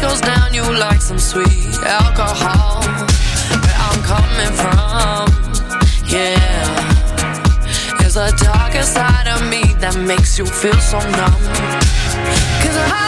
goes down, you like some sweet alcohol. Where I'm coming from, yeah. There's a darker side of me that makes you feel so numb. Cause I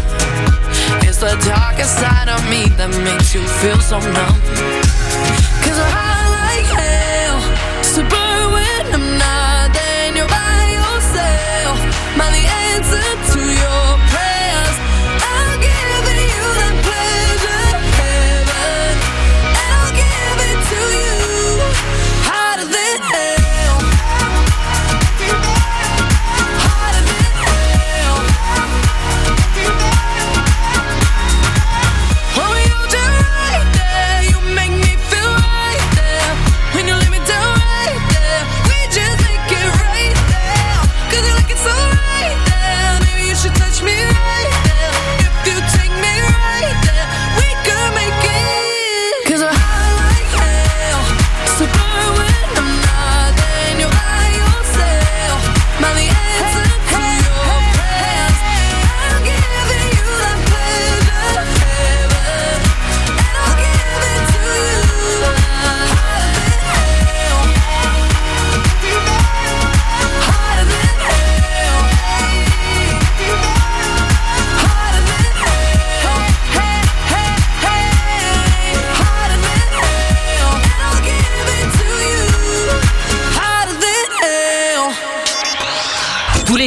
The darkest side of me that makes you feel so numb. Cause I like hell to burn when I'm not there. and You're by yourself. I the answer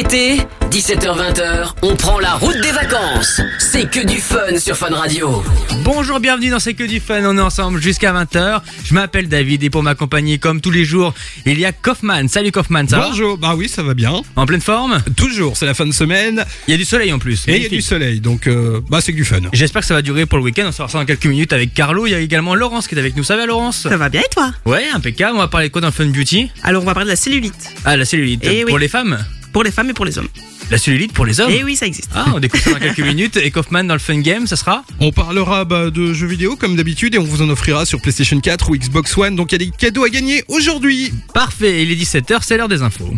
l'été, 17h-20h, on prend la route des vacances. C'est que du fun sur Fun Radio. Bonjour, bienvenue dans C'est que du fun, on est ensemble jusqu'à 20h. Je m'appelle David et pour m'accompagner comme tous les jours, il y a Kaufman. Salut Kaufman, ça va Bonjour, bah oui, ça va bien. En pleine forme Toujours, c'est la fin de semaine Il y a du soleil en plus. et il y a du soleil, donc euh, bah c'est que du fun. J'espère que ça va durer pour le week-end, on se revoit dans quelques minutes avec Carlo. Il y a également Laurence qui est avec nous. Ça va Laurence Ça va bien et toi? Ouais, impeccable. On va parler de quoi dans le Fun Beauty? Alors on va parler de la cellulite. Ah, la cellulite. Eh oui. Pour les femmes? Pour les femmes et pour les hommes. La cellulite pour les hommes Et oui, ça existe. Ah, on découvre ça dans quelques minutes. Et Kaufman dans le Fun Game, ça sera On parlera bah, de jeux vidéo comme d'habitude et on vous en offrira sur PlayStation 4 ou Xbox One, donc il y a des cadeaux à gagner aujourd'hui. Parfait. Il est 17h, c'est l'heure des infos.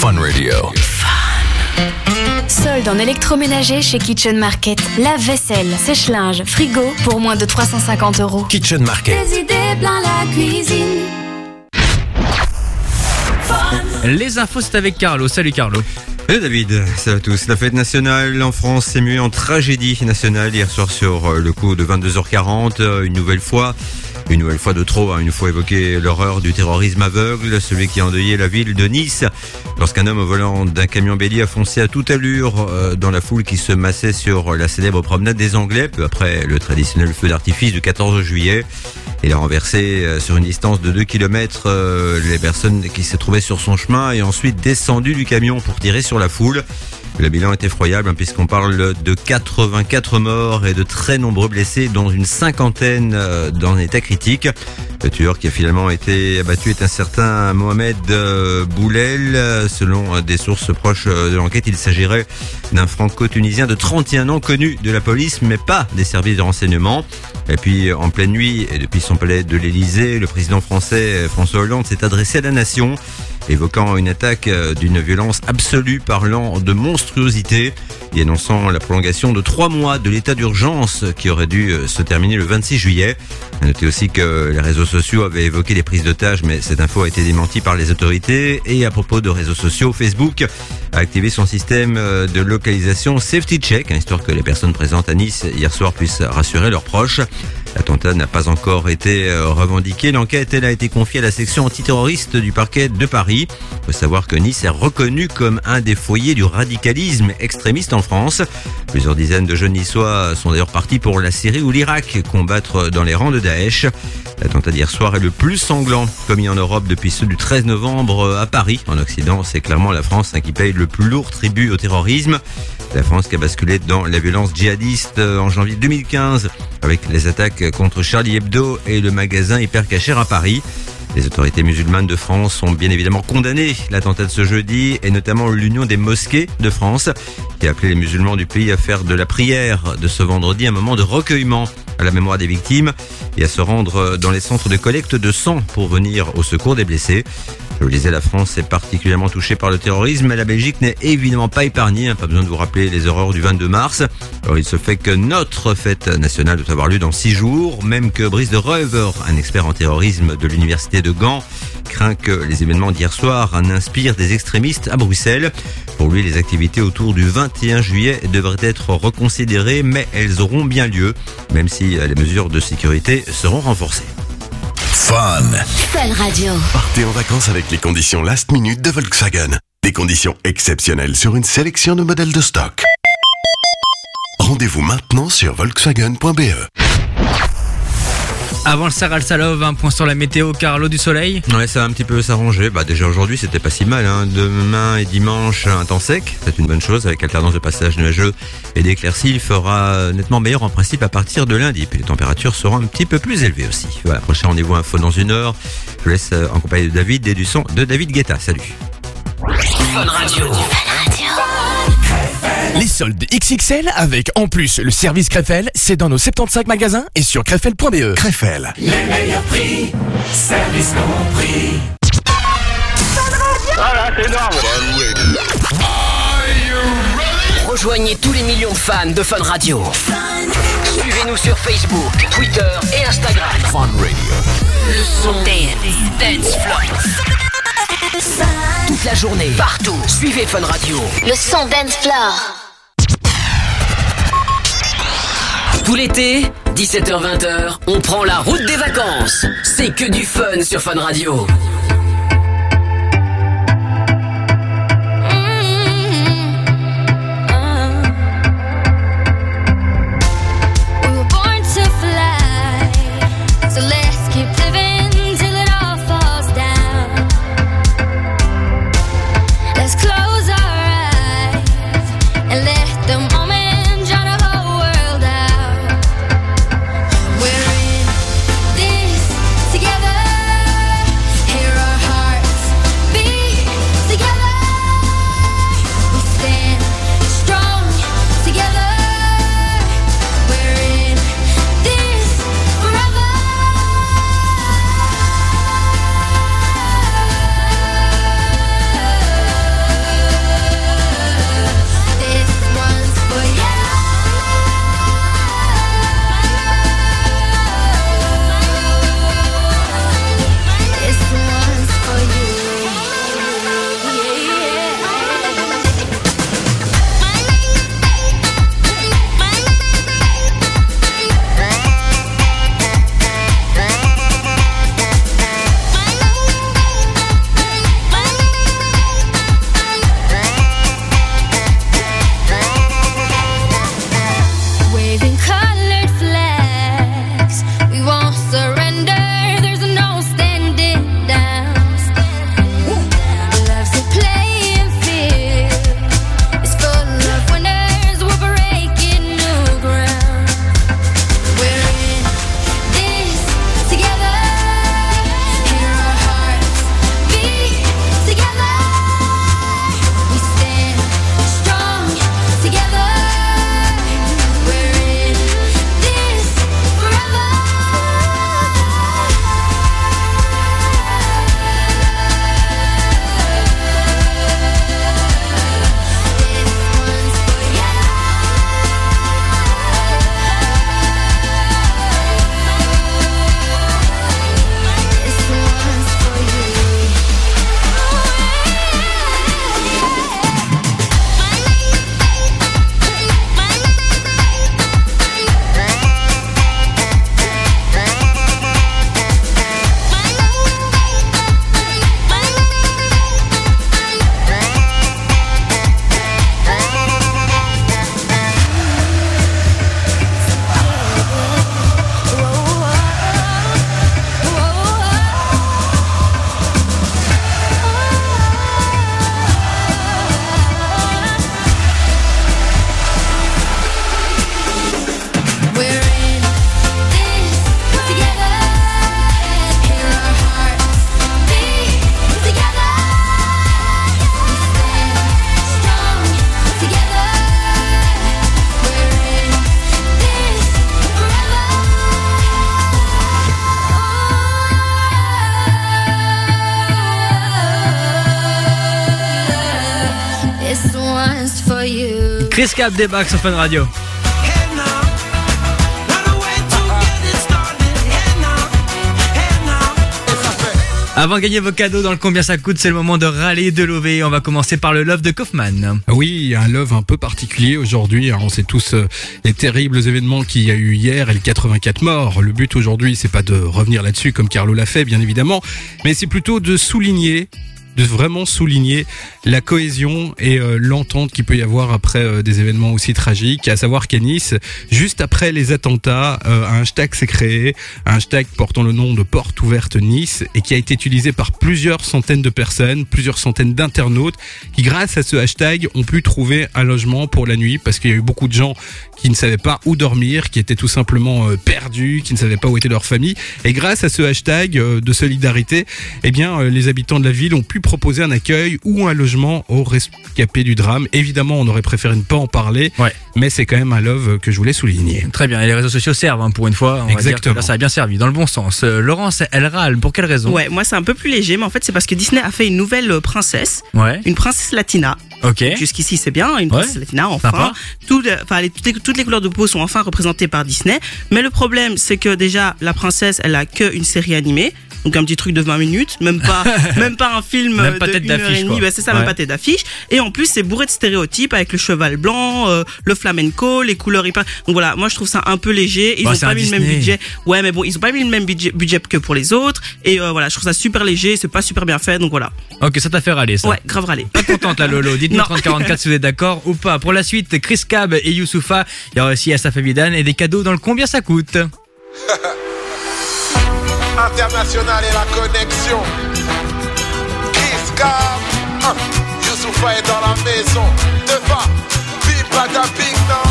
Fun Radio. Solde en électroménager chez Kitchen Market. Lave-vaisselle, sèche-linge, frigo pour moins de 350 euros. Kitchen Market. Des idées plein la cuisine. Les infos, c'est avec Carlo. Salut Carlo. Salut David, salut à tous. La fête nationale en France s'est muée en tragédie nationale hier soir sur euh, le coup de 22h40. euh, Une nouvelle fois, une nouvelle fois de trop, hein, une fois évoqué l'horreur du terrorisme aveugle, celui qui a endeuillé la ville de Nice lorsqu'un homme au volant d'un camion bélier a foncé à toute allure euh, dans la foule qui se massait sur la célèbre promenade des Anglais, peu après le traditionnel feu d'artifice du 14 juillet. Il a renversé euh, sur une distance de 2 km les personnes qui se trouvaient sur son chemin et ensuite descendu du camion pour tirer sur la foule. Le bilan est effroyable hein, puisqu'on parle de 84 morts et de très nombreux blessés, dont une cinquantaine euh, dans un état critique. Le tueur qui a finalement été abattu est un certain Mohamed euh, Boulel. Selon euh, des sources proches de l'enquête, il s'agirait d'un franco-tunisien de 31 ans connu de la police, mais pas des services de renseignement. Et puis, en pleine nuit, et depuis son palais de l'Élysée, le président français François Hollande s'est adressé à la nation, évoquant une attaque euh, d'une violence absolue, parlant de monstruosité et annonçant la prolongation de trois mois de l'état d'urgence qui aurait dû euh, se terminer le 26 juillet. À noter aussi que les réseaux sociaux avaient évoqué les prises d'otages, mais cette info a été démentie par les autorités. Et à propos de réseaux sociaux, Facebook a activé son système euh, de localisation Safety Check, hein, histoire que les personnes présentes à Nice hier soir puissent rassurer leurs proches. L'attentat n'a pas encore été euh, revendiqué. L'enquête, elle a été confiée à la section antiterroriste du parquet de Paris. Il faut savoir que Nice est reconnu comme un des foyers du radicalisme extrémiste en France. Plusieurs dizaines de jeunes niçois sont d'ailleurs partis pour la Syrie ou l'Irak combattre dans les rangs de Daesh. L'attentat d'hier soir est le plus sanglant commis en Europe depuis ceux du 13 novembre à Paris. En Occident, c'est clairement la France hein, qui paye le plus lourd tribut au terrorisme. La France qui a basculé dans la violence djihadiste euh, en janvier 2015 avec les attaques contre Charlie Hebdo et le magasin Hyper Cacher à Paris. Les autorités musulmanes de France ont bien évidemment condamné l'attentat de ce jeudi et notamment l'Union des mosquées de France qui a appelé les musulmans du pays à faire de la prière de ce vendredi un moment de recueillement à la mémoire des victimes et à se rendre dans les centres de collecte de sang pour venir au secours des blessés. Je le disais, la France est particulièrement touchée par le terrorisme, mais la Belgique n'est évidemment pas épargnée. hein. Pas besoin de vous rappeler les horreurs du 22 mars. Alors, il se fait que notre fête nationale doit avoir lieu dans six jours, même que Brice de Reuver, un expert en terrorisme de l'université de Gand, craint que les événements d'hier soir en inspirent des extrémistes à Bruxelles. Pour lui, les activités autour du 21 juillet devraient être reconsidérées, mais elles auront bien lieu, même si les mesures de sécurité seront renforcées. Fun. Fun Radio. Partez en vacances avec les conditions last minute de Volkswagen. Des conditions exceptionnelles sur une sélection de modèles de stock. Rendez-vous maintenant sur volkswagen.be. Avant le Saral Salov, un point sur la météo, Carlo du soleil. Ouais, ça va un petit peu s'arranger. Bah déjà aujourd'hui, c'était pas si mal. Hein. Demain et dimanche, un temps sec, c'est une bonne chose avec alternance de passages nuageux et d'éclaircies. Il fera nettement meilleur en principe à partir de lundi. Puis les températures seront un petit peu plus élevées aussi. Voilà, prochain rendez-vous info dans une heure. Je vous laisse euh, en compagnie de David et du son de David Guetta. Salut. Fun Radio. Les soldes XXL avec en plus le service Krefel, c'est dans nos 75 magasins et sur krefel.be. Krefel. Rejoignez tous les millions de fans de Fun Radio. Suivez-nous sur Facebook, Twitter et Instagram. Fun Radio. Le son Dance, Dance Floor. Toute la journée, partout. Suivez Fun Radio. Le son Dance Floor. Tout l'été, 17h-20h, on prend la route des vacances. C'est que du fun sur Fun Radio. Cap débarque sur Fun Radio. Avant de gagner vos cadeaux dans le combien ça coûte, c'est le moment de râler, de lever. On va commencer par le love de Kaufman. Oui, un love un peu particulier aujourd'hui. On sait tous euh, les terribles événements qu'il y a eu hier et les 84 morts. Le but aujourd'hui, c'est pas de revenir là-dessus comme Carlo l'a fait, bien évidemment, mais c'est plutôt de souligner de vraiment souligner la cohésion et euh, l'entente qu'il peut y avoir après euh, des événements aussi tragiques, à savoir qu'à Nice, juste après les attentats, euh, un hashtag s'est créé, un hashtag portant le nom de Porte ouverte Nice et qui a été utilisé par plusieurs centaines de personnes, plusieurs centaines d'internautes qui grâce à ce hashtag ont pu trouver un logement pour la nuit parce qu'il y a eu beaucoup de gens qui ne savaient pas où dormir, qui étaient tout simplement perdus, qui ne savaient pas où était leur famille. Et grâce à ce hashtag de solidarité, eh bien, les habitants de la ville ont pu proposer un accueil ou un logement aux rescapés du drame. Évidemment, on aurait préféré ne pas en parler, Ouais. mais c'est quand même un love que je voulais souligner. Très bien, et les réseaux sociaux servent hein, pour une fois. On va dire que Exactement. là, ça a bien servi, dans le bon sens. Euh, Laurence, elle râle. Pour quelle raison? Ouais, moi c'est un peu plus léger, mais en fait c'est parce que Disney a fait une nouvelle euh, princesse, Ouais. une princesse latina. Ok. Jusqu'ici c'est bien, une Ouais. princesse latina enfin. Sympa. Tout, le- enfin, les- toutes, les, toutes les couleurs de peau sont enfin représentées par Disney. Mais le problème c'est que déjà la princesse elle a que une série animée. Donc un petit truc de 20 minutes, même pas, même pas un film Même pas de tête d'affiche. Bah, c'est ça, Ouais. même pas tête d'affiche. Et en plus c'est bourré de stéréotypes avec le cheval blanc, euh, le flamenco, les couleurs hyper. Donc voilà, moi je trouve ça un peu léger. Ils Bah, ont c'est pas mis le même budget. Ouais, mais bon, ils ont pas mis le même budget, budget que pour les autres. Et euh, voilà, je trouve ça super léger, c'est pas super bien fait. Donc voilà. Ok, ça t'a fait râler, ça. Ouais, grave râler. Pas contente la Lolo. Dites-nous Non. 3044 si vous êtes d'accord ou pas. Pour la suite, Chris Cab et Youssoufa. Il y aura aussi Asaf Evidan et des cadeaux dans le combien ça coûte? International et la connexion. Chris Cam, hein, est dans la maison. Devant, bim bada non.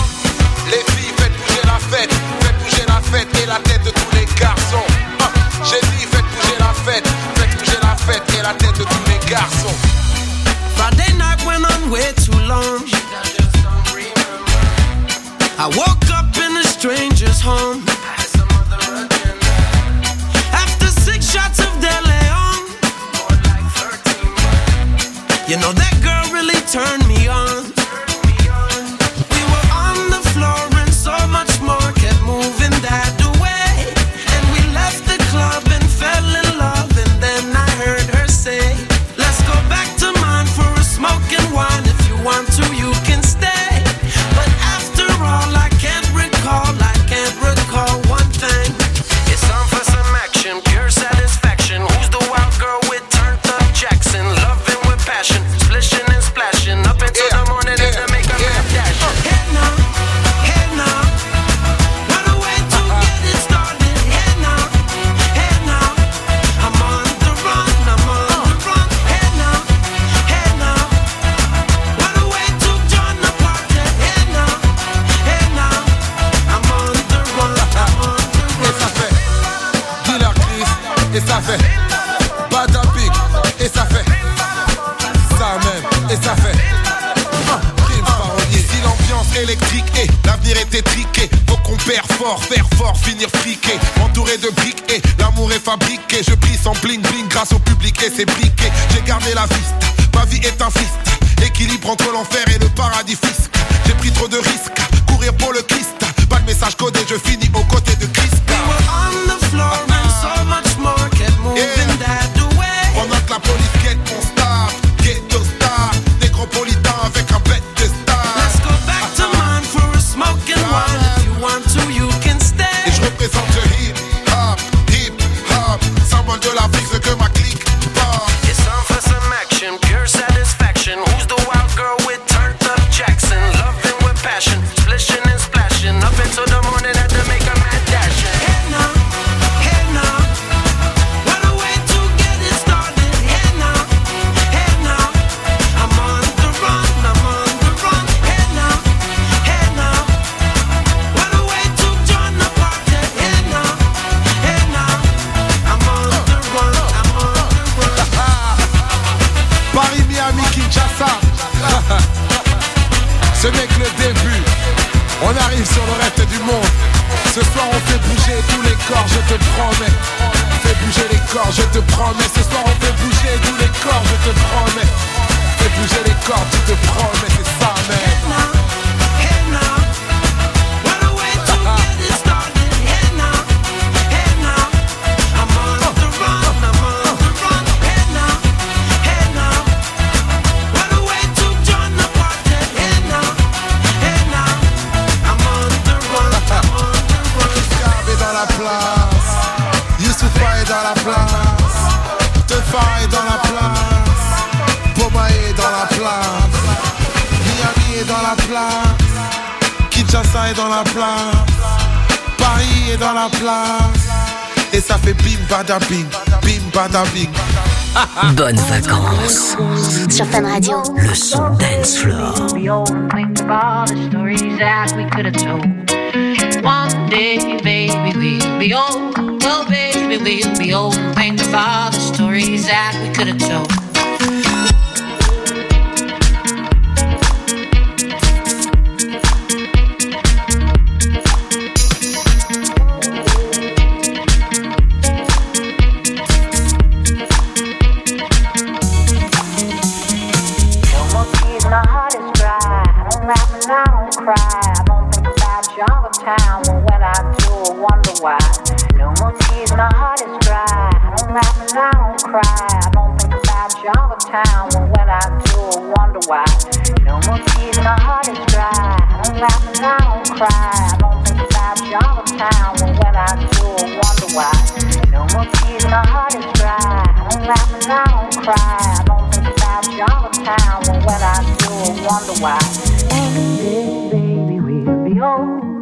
Les filles, faites bouger la fête, faites bouger la fête et la tête de tous les garçons. Hein, J'ai dit, faites bouger la fête, faites bouger la fête et la tête de tous les garçons. Friday night went on way too long. I woke up in a stranger's home. You know that girl really turned me on. Électrique et l'avenir est étriqué, faut qu'on perd fort, faire fort, finir friqué, entouré de briques et l'amour est fabriqué. Je brille sans bling bling grâce au public et ses briquets. J'ai gardé la vista, ma vie est un fist. Équilibre entre l'enfer et le paradis fisc. J'ai pris trop de risques, courir pour le Christ. Pas de message codé, je finis aux côtés de Christ. We were on the floor and so much more kept moving. Kinshasa est dans la place. Paris est dans la place. Et ça fait bim bada bing, bim bada bing. Bonnes vacances. Sur Fun Radio. Le son dance floor. We all think of all the stories that we could have told. One day, baby, we'll be old. Oh, baby, we'll be old. Think of all the stories that we could have told. Time. But when I do, I wonder why. No more tears, my heart is dry. I don't laugh and I don't cry. I don't think about you all the time. But when I do, I wonder why. No more tears, my heart is dry. I don't laugh and I don't cry. I don't think about you all the time. But when I do, I wonder why. No more tears, my heart is dry. I don't laugh and I don't cry. I don't think about you all the time. But when I do, I wonder why. Baby, baby, we'll be old.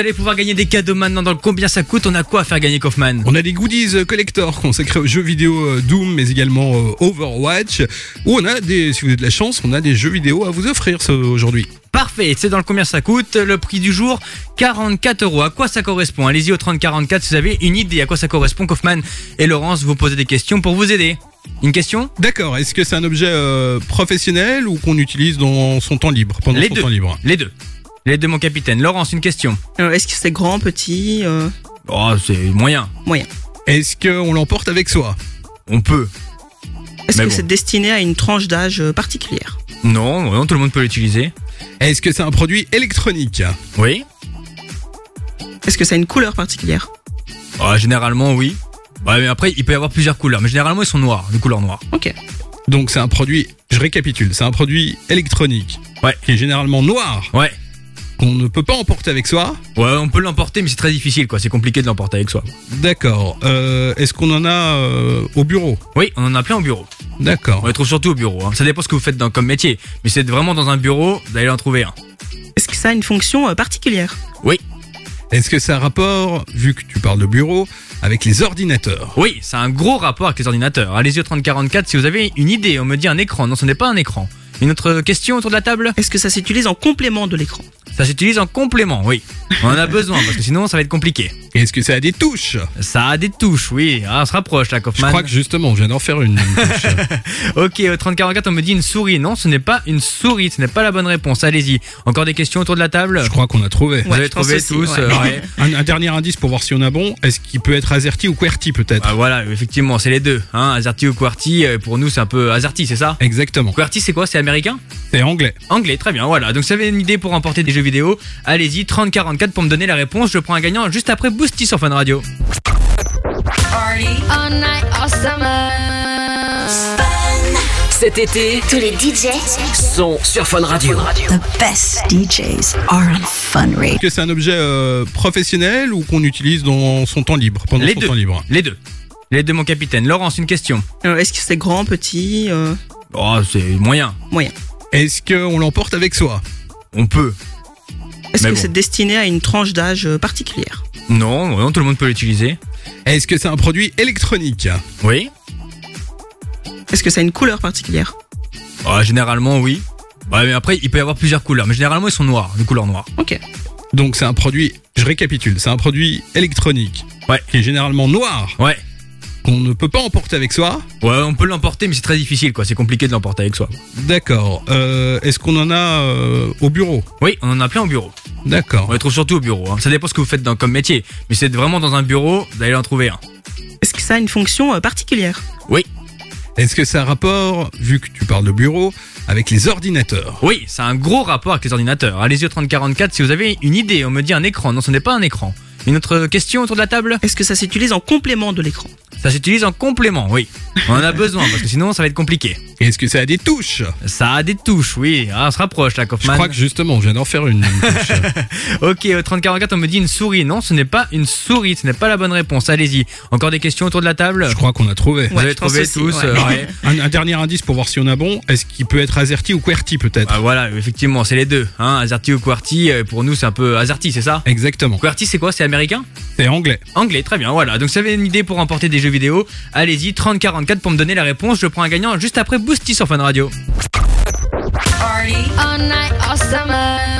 allez pouvoir gagner des cadeaux maintenant dans le combien ça coûte. On a quoi à faire gagner Kaufman On a des goodies euh, collector consacrés aux jeux vidéo euh, Doom, mais également euh, Overwatch. Où on a des, si vous avez de la chance, on a des jeux vidéo à vous offrir aujourd'hui. Parfait, c'est dans le combien ça coûte. Le prix du jour, 44 euros. À quoi ça correspond? Allez-y au 3044 si vous avez une idée à quoi ça correspond. Kaufman et Laurence vous posez des questions pour vous aider. Une question? D'accord. Est-ce que c'est un objet euh, professionnel ou qu'on utilise dans son temps libre, pendant Les son deux. temps libre? Les deux. Les deux, mon capitaine. Laurence, une question. Euh, Est-ce que c'est grand, petit euh, Oh, c'est moyen. Moyen. Est-ce qu'on l'emporte avec soi? On peut. Est-ce Mais que bon. c'est destiné à une tranche d'âge euh, particulière? Non, non, tout le monde peut l'utiliser. Est-ce que c'est un produit électronique? Oui. Est-ce que ça a une couleur particulière? Ah, généralement, oui. Ouais, mais après, il peut y avoir plusieurs couleurs. Mais généralement, ils sont noirs, de couleur noire. Ok. Donc c'est un produit, je récapitule, c'est un produit électronique. Ouais. Qui est généralement noir. Ouais. Qu'on ne peut pas emporter avec soi. Ouais, on peut l'emporter, mais c'est très difficile, quoi. C'est compliqué de l'emporter avec soi. D'accord. Euh, Est-ce qu'on en a euh, au bureau? Oui, on en a plein au bureau. D'accord. On les trouve surtout au bureau. hein. Ça dépend ce que vous faites dans, comme métier. Mais c'est vraiment dans un bureau, vous allez en trouver un. Est-ce que ça a une fonction euh, particulière? Oui. Est-ce que ça a rapport, vu que tu parles de bureau, avec les ordinateurs? Oui, ça a un gros rapport avec les ordinateurs. Allez-y au 3044 si vous avez une idée. On me dit un écran. Non, ce n'est pas un écran. Une autre question autour de la table Est-ce que ça s'utilise en complément de l'écran? Ça s'utilise en complément, oui. On en a besoin parce que sinon ça va être compliqué. Est-ce que ça a des touches Ça a des touches, oui. Ah, on se rapproche là, Je Kaufman. crois que justement, je viens d'en faire une. une touche. Ok, au 3044 on me dit une souris. Non, ce n'est pas une souris. Ce n'est pas la bonne réponse. Allez-y. Encore des questions autour de la table je crois qu'on a trouvé. Vous avez je trouvé aussi, tous ouais. euh, ouais. Un, un dernier indice pour voir si on a bon. Est-ce qu'il peut être AZERTY ou QWERTY peut-être Ah, voilà, effectivement, c'est les deux. Hein, Azerty ou QWERTY, euh, pour nous c'est un peu Azerty, c'est ça Exactement. QWERTY c'est quoi? C'est américain? C'est anglais. Anglais, très bien, voilà. Donc si vous avez une idée pour remporter des jeux vidéo, allez-y, 3044 pour me donner la réponse. Je prends un gagnant juste après Boosty sur Fun Radio. Cet été, Tous les DJ, sont sur Fun Radio. The best DJs are on Fun Radio. Est-ce que c'est un objet euh, professionnel ou qu'on utilise dans son temps libre pendant Les son deux. temps libre? Les deux. Les deux, mon capitaine. Laurence, une question. Euh, Est-ce que c'est grand, petit, euh, Oh, c'est moyen. moyen Est-ce qu'on l'emporte avec soi? On peut. Est-ce Mais que bon. c'est destiné à une tranche d'âge euh, particulière? Non, non, tout le monde peut l'utiliser. Est-ce que c'est un produit électronique? Oui. Est-ce que ça a une couleur particulière? Oh, généralement, oui. Ouais, mais après, il peut y avoir plusieurs couleurs. Mais généralement, ils sont noirs, de couleur noire. Ok. Donc c'est un produit, je récapitule, c'est un produit électronique Ouais. qui est généralement noir, Ouais. Qu'on ne peut pas emporter avec soi. Ouais, on peut l'emporter, mais c'est très difficile, quoi. C'est compliqué de l'emporter avec soi. D'accord. Euh, Est-ce qu'on en a euh, au bureau? Oui, on en a plein au bureau. D'accord. On les trouve surtout au bureau. hein. Ça dépend ce que vous faites dans, comme métier. Mais c'est vraiment dans un bureau, vous allez en trouver un. Est-ce que ça a une fonction euh, particulière? Oui. Est-ce que ça a rapport, vu que tu parles de bureau, avec les ordinateurs? Oui, ça a un gros rapport avec les ordinateurs. Allez-y au 3044 si vous avez une idée. On me dit un écran. Non, ce n'est pas un écran. Une autre question autour de la table? Est-ce que ça s'utilise en complément de l'écran? Ça s'utilise en complément, oui. On en a besoin parce que sinon ça va être compliqué. Est-ce que ça a des touches? Ça a des touches, oui. Ah, on se rapproche là, Je Kaufman. crois que justement, je viens d'en faire une. une touche. Ok, au 3044 on me dit une souris. Non, ce n'est pas une souris. Ce n'est pas la bonne réponse. Allez-y. Encore des questions autour de la table? Je crois qu'on a trouvé. Vous avez je trouvé aussi, tous ouais. euh, ouais. Un, un dernier indice pour voir si on a bon. Est-ce qu'il peut être AZERTY ou QWERTY peut-être? Ah, voilà, effectivement, c'est les deux. Hein, Azerty ou QWERTY, euh, pour nous c'est un peu Azerty, c'est ça? Exactement. QWERTY c'est quoi? C'est américain C'est anglais. Anglais, très bien, voilà. Donc si vous avez une idée pour remporter des jeux vidéo, allez-y, 3044 pour me donner la réponse. Je prends un gagnant juste après Boosty sur Fun Radio. All night, all summer.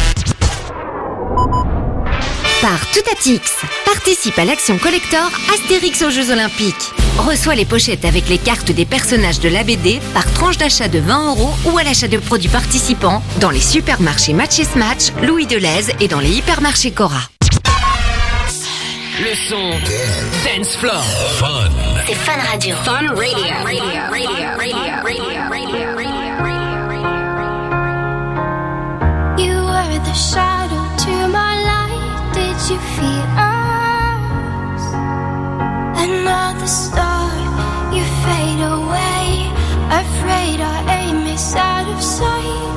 Par Toutatix, participe à l'action collector Astérix aux Jeux Olympiques. Reçois les pochettes avec les cartes des personnages de la BD par tranche d'achat de 20 euros ou à l'achat de produits participants dans les supermarchés Match et Smatch, Louis Deleuze et dans les hypermarchés Cora. Le son Dance Floor. C'est Fun Radio. Fun Radio. You were the shadow you us? Another star, you fade away. Afraid our aim is out of sight.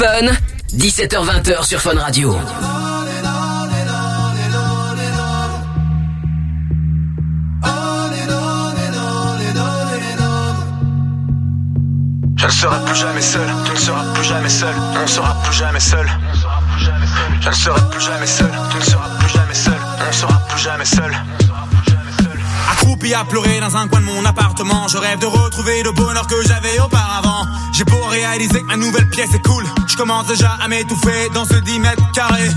Fun. 17h20h sur Fun Radio. Je ne serai plus jamais seul, tu ne seras plus jamais seul, on ne sera plus jamais seul. Je ne serai plus jamais seul, tu ne seras plus jamais seul, on ne sera plus jamais seul. Accroupi à pleurer dans un coin de mon appartement, je rêve de retrouver le bonheur que j'avais auparavant. J'ai beau réaliser que ma nouvelle pièce est cool, je commence déjà à m'étouffer dans ce 10 mètres carrés.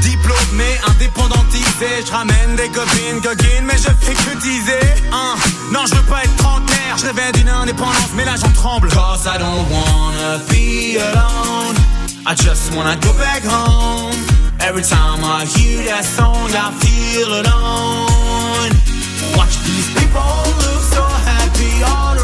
Diplômé, indépendantisé, je ramène des copines, coquines, mais je fais que teaser. Hein. Non, je veux pas être trentenaire, je rêvais d'une indépendance, mais là j'en tremble. Cause I don't wanna be alone, I just wanna go back home. Every time I hear that song, I feel alone. Watch these people look so happy all around.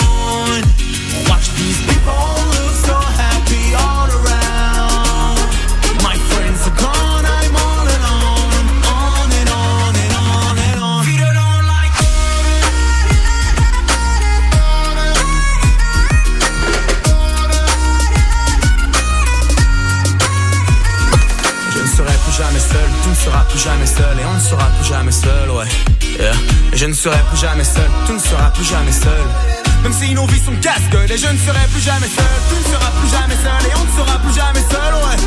serai plus jamais seul, tu ne seras plus jamais seul Même si nos vies sont casse-gueule et je ne serai plus jamais seul, tu ne seras plus jamais seul et on ne sera plus jamais seul, ouais.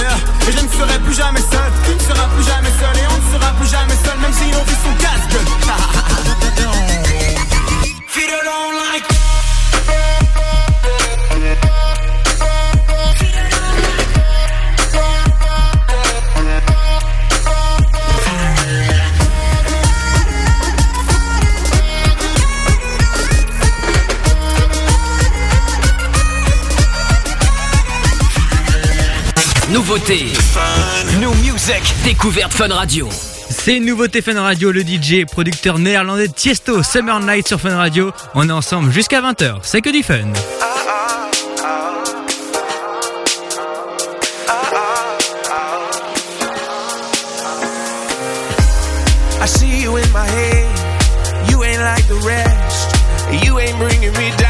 Yeah. Et je ne serai plus jamais seul, tu ne seras plus jamais seul et on ne sera plus jamais seul, même si nos vies sont casse-gueule. Feel alone like Nouveauté. New Music. Découverte Fun Radio. C'est une nouveauté Fun Radio, le DJ, producteur néerlandais Tiesto, Summer Night sur Fun Radio. On est ensemble jusqu'à 20h, c'est que du fun. I see you in my head. You ain't like the rest. You ain't bringing me down,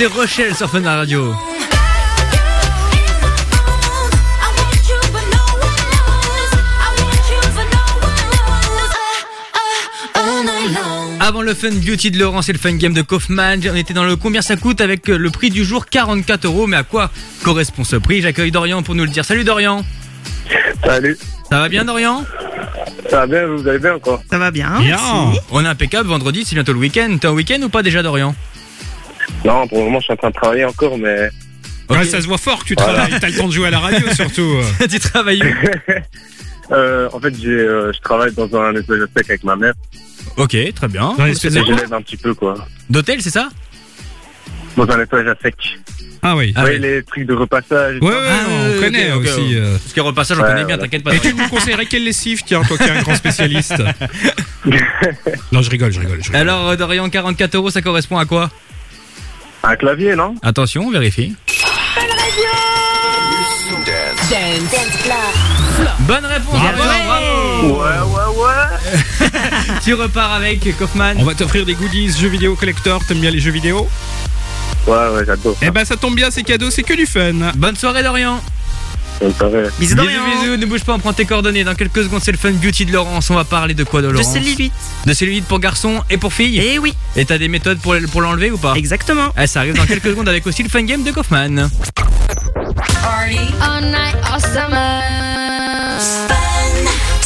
C'est Rochelle sur Fun Radio. Avant le Fun Beauty de Laurence et le Fun Game de Kaufman, on était dans le combien ça coûte avec le prix du jour 44 euros. Mais à quoi correspond ce prix? J'accueille Dorian pour nous le dire. Salut Dorian. Salut. Ça va bien Dorian? Ça va bien, vous allez bien encore? Ça va bien. On est impeccable. Vendredi, c'est bientôt le week-end. T'es en week-end ou pas déjà Dorian? Non, pour le moment, je suis en train de travailler encore, mais. Ouais, ça se voit fort que tu Voilà. travailles. T'as le temps de jouer à la radio surtout. tu travailles où Euh, en fait, j'ai, euh, je travaille dans un nettoyage sec avec ma mère. Ok, très bien. Et je l'aide un petit peu, quoi. D'hôtel, c'est ça Dans un nettoyage à sec. Ah oui. Oui, les trucs de repassage. et Ouais, tout. ouais, on connaît ok, aussi. euh. Parce que repassage, on Ouais, connaît bien, voilà. t'inquiète pas. Et tu nous conseillerais quelle lessive, tiens, toi qui es un grand spécialiste Non, je rigole, je rigole. je rigole. Alors, euh, Dorian, 44 euros, ça correspond à quoi Un clavier, non? Attention, on vérifie. Bonne réponse, Dorian, bravo Ouais, ouais, ouais. Tu repars avec Kaufman. On va t'offrir des goodies jeux vidéo collector. T'aimes bien les jeux vidéo? Ouais, ouais, j'adore. Eh ben, ça tombe bien, c'est cadeau, c'est que du fun. Bonne soirée, Dorian. Bisous, Bisous, bisous, ne bouge pas, on prend tes coordonnées. Dans quelques secondes, c'est le Fun Beauty de Laurence. On va parler de quoi de De Laurence cellulite. De cellulite pour garçons et pour filles Eh oui, Et t'as des méthodes pour, pour l'enlever ou pas exactement. Eh, Ça arrive dans quelques secondes avec aussi le Fun Game de Kaufman. All night, all summer.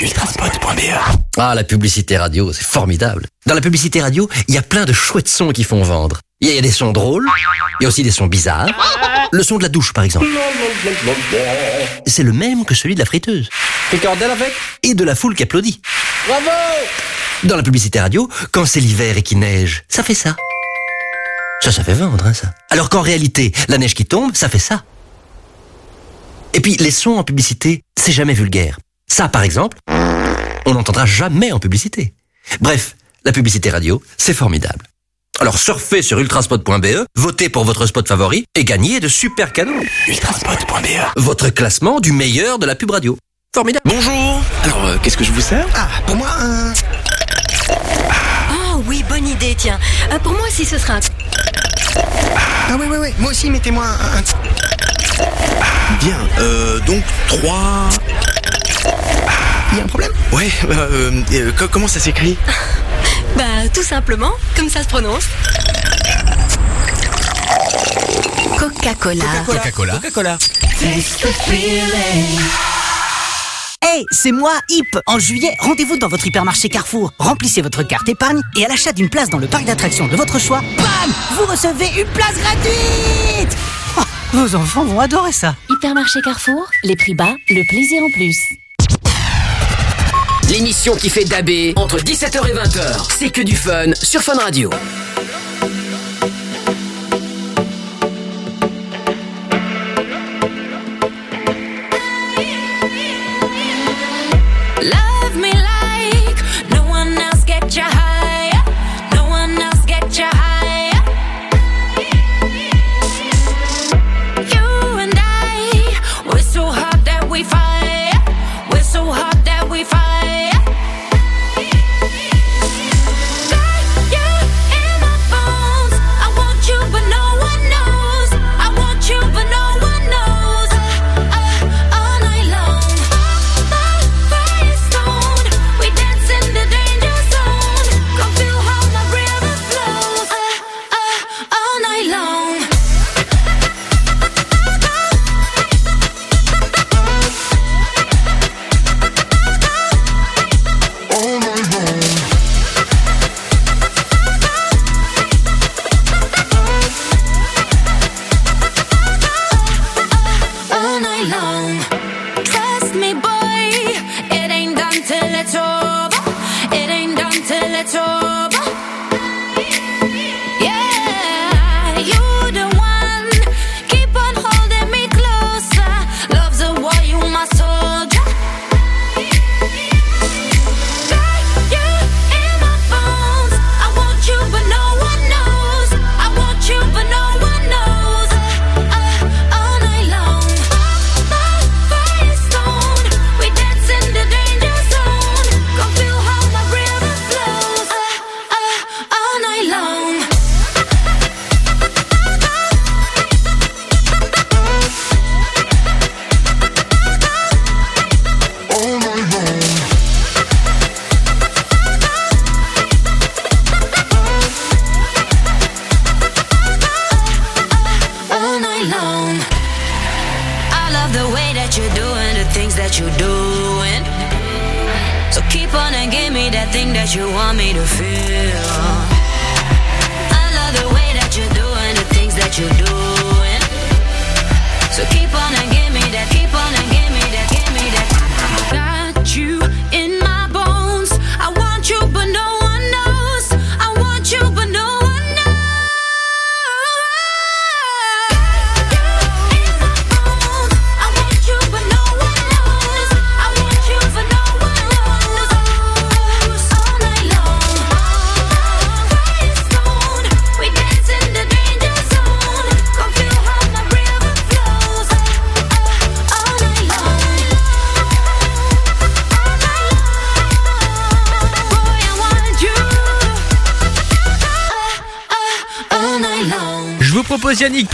Ultraspot.be Ah, la publicité radio, c'est formidable. Dans la publicité radio, il y a plein de chouettes sons qui font vendre. Il y, a- il y a des sons drôles, il y a aussi des sons bizarres. Le son de la douche, par exemple. C'est le même que celui de la friteuse. avec? Et de la foule qui applaudit. Bravo Dans la publicité radio, quand c'est l'hiver et qu'il neige, ça fait ça. Ça, ça fait vendre, hein, ça. Alors qu'en réalité, la neige qui tombe, ça fait ça. Et puis, les sons en publicité, c'est jamais vulgaire. Ça, par exemple, on n'entendra jamais en publicité. Bref, la publicité radio, c'est formidable. Alors surfez sur ultraspot.be, votez pour votre spot favori et gagnez de super cadeaux. Ultraspot.be Votre classement du meilleur de la pub radio. Formidable. Bonjour Alors, euh, qu'est-ce que je vous sers? Ah, pour moi, un. Oh oui, bonne idée, tiens. Euh, pour moi aussi, ce sera un... Ah, oui, oui, oui. Moi aussi, mettez-moi un. un- Bien, euh, donc 3... Il y a un problème? Ouais, euh, euh, co- comment ça s'écrit? Bah, tout simplement, comme ça se prononce. Coca-Cola. Coca-Cola. Coca-Cola. Hey, c'est moi, Hip. En juillet, rendez-vous dans votre hypermarché Carrefour. Remplissez votre carte épargne et à l'achat d'une place dans le parc d'attractions de votre choix, bam Vous recevez une place gratuite Oh, Vos enfants vont adorer ça. Hypermarché Carrefour, les prix bas, le plaisir en plus. L'émission qui fait daber entre 17h et 20h. C'est que du fun sur Fun Radio.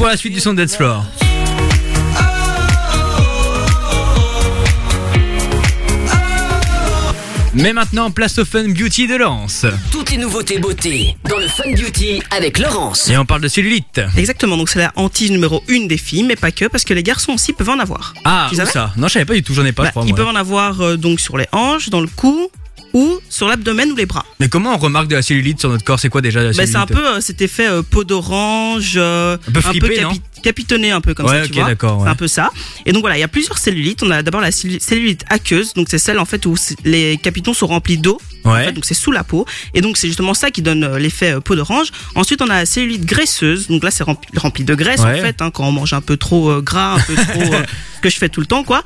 Pour la suite du son Dead Floor. Mais maintenant, place au Fun Beauty de Laurence. Toutes les nouveautés beauté dans le Fun Beauty avec Laurence. Et on parle de cellulite. Exactement, donc c'est la hantise numéro une des filles, mais pas que, parce que les garçons aussi peuvent en avoir. Ah, savais ça? Non, je savais pas du tout, j'en ai pas, Bah, je crois. Ils moi. peuvent en avoir euh, donc sur les hanches, dans le cou ou sur l'abdomen ou les bras. Mais comment on remarque de la cellulite sur notre corps? C'est quoi déjà la Bah, cellulite c'est un peu euh, cet effet euh, peau d'orange, euh, Un peu flippé, non? Capitonné un peu comme Ouais, ça, tu vois. ouais. Un peu ça. Et donc voilà, il y a plusieurs cellulites. On a d'abord la cellu- cellulite aqueuse, donc c'est celle en fait où les capitons sont remplis d'eau. En Ouais. fait, donc c'est sous la peau. Et donc c'est justement ça qui donne euh, l'effet euh, peau d'orange. Ensuite, on a la cellulite graisseuse. Donc là, c'est rempli, rempli de graisse en fait, hein, quand on mange un peu trop euh, gras, un peu trop euh, que je fais tout le temps, quoi.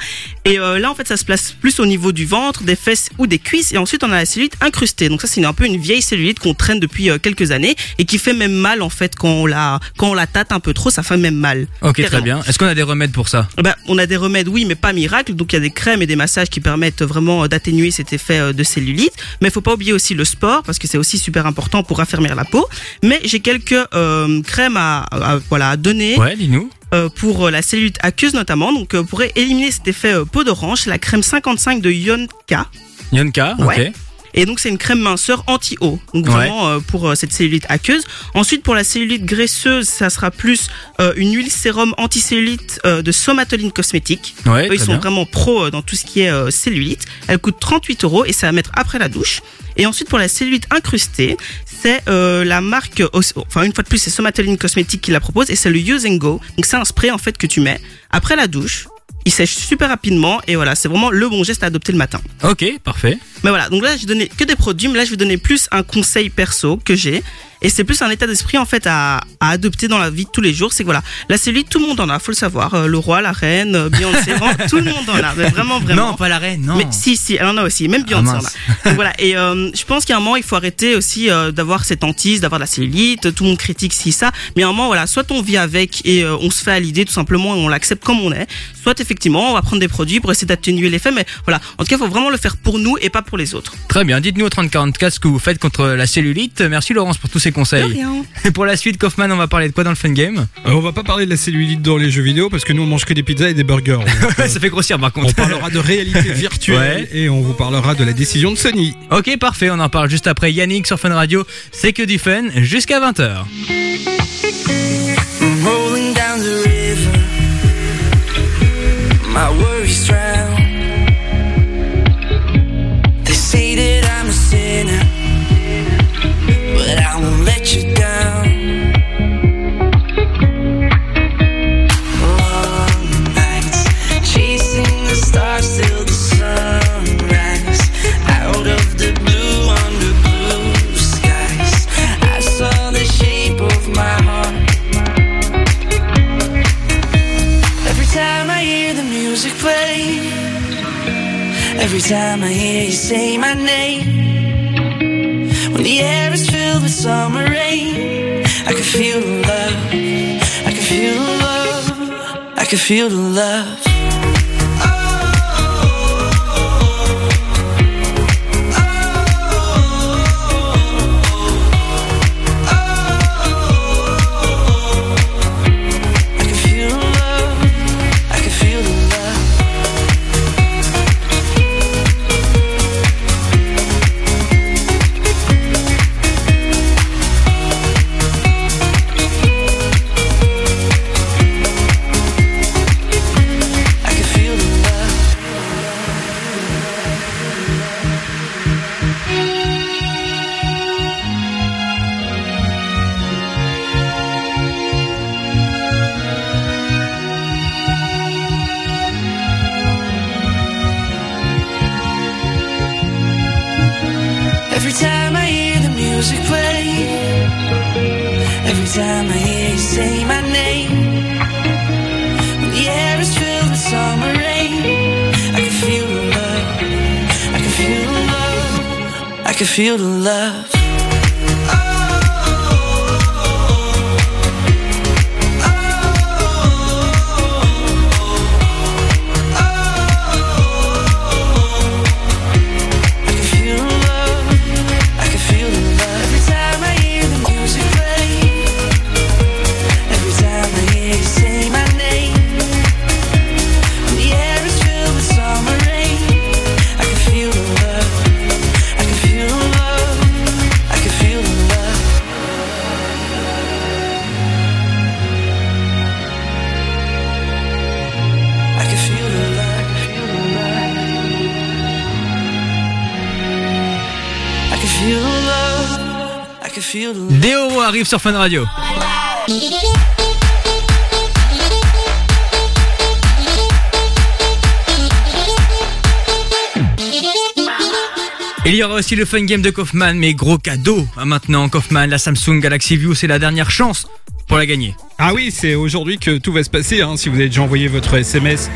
Et euh, là, en fait, ça se place plus au niveau du ventre, des fesses ou des cuisses. Et ensuite, on a la cellulite incrustée. Donc ça, c'est une- un peu une vieille cellulite qu'on traîne depuis quelques années et qui fait même mal en fait quand on la quand on la tâte un peu trop, ça fait même mal. Ok, très bien. Est-ce qu'on a des remèdes pour ça? Eh ben, on a des remèdes, oui, mais pas miracles. Donc, il y a des crèmes et des massages qui permettent vraiment euh, d'atténuer cet effet euh, de cellulite. Mais il faut pas oublier aussi le sport parce que c'est aussi super important pour raffermir la peau. Mais j'ai quelques euh, crèmes à, à- voilà à donner. Ouais, dis-nous. Pour la cellulite aqueuse notamment, donc pour éliminer cet effet peau d'orange, la crème 55 de Yonka. Yonka, Ouais. ok. Et donc c'est une crème minceur anti-eau. Donc Ouais. vraiment euh, pour euh, cette cellulite aqueuse. Ensuite pour la cellulite graisseuse, ça sera plus euh, une huile sérum anticellulite euh, de Somatoline Cosmétique. Ouais, Eux, ils sont bien. vraiment pro euh, dans tout ce qui est euh, cellulite. Elle coûte 38 euros et c'est à mettre après la douche. Et ensuite pour la cellulite incrustée, c'est euh, la marque, enfin une fois de plus c'est Somatoline Cosmétique qui la propose et c'est le Use and Go. Donc c'est un spray en fait que tu mets après la douche. Il sèche super rapidement et voilà, c'est vraiment le bon geste à adopter le matin. Ok, parfait. Mais voilà, donc là, j'ai donné que des produits, mais là, je vais donner plus un conseil perso que j'ai. Et c'est plus un état d'esprit, en fait, à, à adopter dans la vie de tous les jours. C'est que voilà, la cellulite, tout le monde en a, faut le savoir. Euh, le roi, la reine, euh, Beyoncé, tout le monde en a. Mais vraiment, vraiment. Non, pas la reine, non. Mais si, si, elle en a aussi. Même Beyoncé en a. Donc voilà, et euh, je pense qu'à un moment, il faut arrêter aussi euh, d'avoir cette hantise, d'avoir de la cellulite. Tout le monde critique ci, ça. Mais à un moment, voilà, soit on vit avec et euh, on se fait à l'idée, tout simplement, et on l'accepte comme on est. Soit effectivement, on va prendre des produits pour essayer d'atténuer l'effet. Mais voilà, en tout cas, il faut vraiment le faire pour nous et pas pour les autres. Très bien, dites-nous au 3044 ce que vous faites contre la cellulite? Merci Laurence pour tous ces conseils. Rien. Et pour la suite, Kaufman, on va parler de quoi dans le fun game Euh, on va pas parler de la cellulite dans les jeux vidéo parce que nous on mange que des pizzas et des burgers. Donc, euh, Ça fait grossir par contre. on parlera de réalité virtuelle et on vous parlera de la décision de Sony. Ok, parfait, on en parle juste après Yannick sur Fun Radio. C'est que du fun jusqu'à 20h. I'm rolling down the river. My Every time I hear you say my name, when the air is filled with summer rain, I can feel the love. I can feel the love. I can feel the love. I can feel the love. Déo arrive sur Fun Radio. Il y aura aussi le fun game de Kaufman, mais gros cadeau hein, maintenant. Kaufman, la Samsung Galaxy View, c'est la dernière chance pour la gagner. Ah oui, c'est aujourd'hui que tout va se passer. hein. Si vous avez déjà envoyé votre SMS,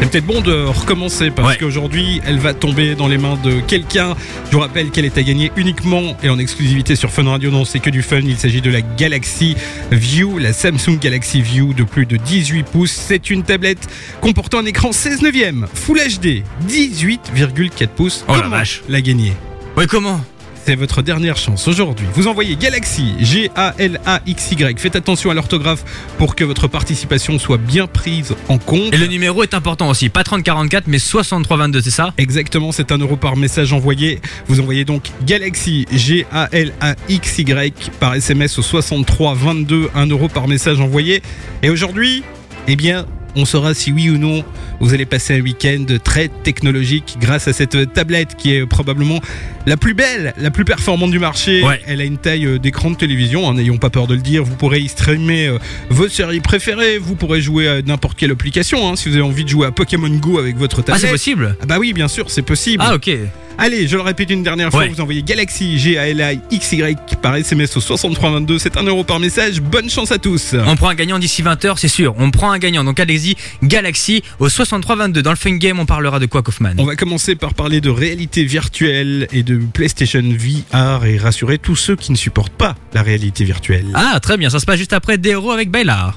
c'est peut-être bon de recommencer parce qu'aujourd'hui, elle va tomber dans les mains de quelqu'un. Je vous rappelle qu'elle est à gagner uniquement et en exclusivité sur Fun Radio. Non, c'est que du fun. Il s'agit de la Galaxy View, la Samsung Galaxy View de plus de 18 pouces. C'est une tablette comportant un écran 16 neuvième, Full HD, 18,4 pouces. Oh la Comment vache. La gagner? Ouais, comment? C'est votre dernière chance aujourd'hui. Vous envoyez Galaxy, G-A-L-A-X-Y. Faites attention à l'orthographe pour que votre participation soit bien prise en compte. Et le numéro est important aussi, pas 3044 mais 6322, c'est ça? Exactement, c'est un euro par message envoyé. Vous envoyez donc Galaxy, G-A-L-A-X-Y par SMS au 63 22, 1 euro par message envoyé. Et aujourd'hui, eh bien, on saura si oui ou non vous allez passer un week-end très technologique grâce à cette tablette qui est probablement la plus belle, la plus performante du marché. Ouais. Elle a une taille euh, d'écran de télévision, hein, n'ayons pas peur de le dire. Vous pourrez y streamer euh, vos séries préférées, vous pourrez jouer à n'importe quelle application. hein, si vous avez envie de jouer à Pokémon Go avec votre Ah, tablette. c'est possible Ah bah oui, bien sûr, c'est possible. Ah, ok. Allez, je le répète une dernière fois, Ouais. vous envoyez Galaxy G-A-L-A-X-Y par SMS au 6322, c'est un euro par message. Bonne chance à tous. On prend un gagnant d'ici 20h, c'est sûr. On prend un gagnant. Donc allez-y, Galaxy au 6322. Dans le fun game, on parlera de quoi, Kaufman? On va commencer par parler de réalité virtuelle et de PlayStation VR et rassurer tous ceux qui ne supportent pas la réalité virtuelle. Ah, très bien. Ça se passe juste après des héros avec Baylor.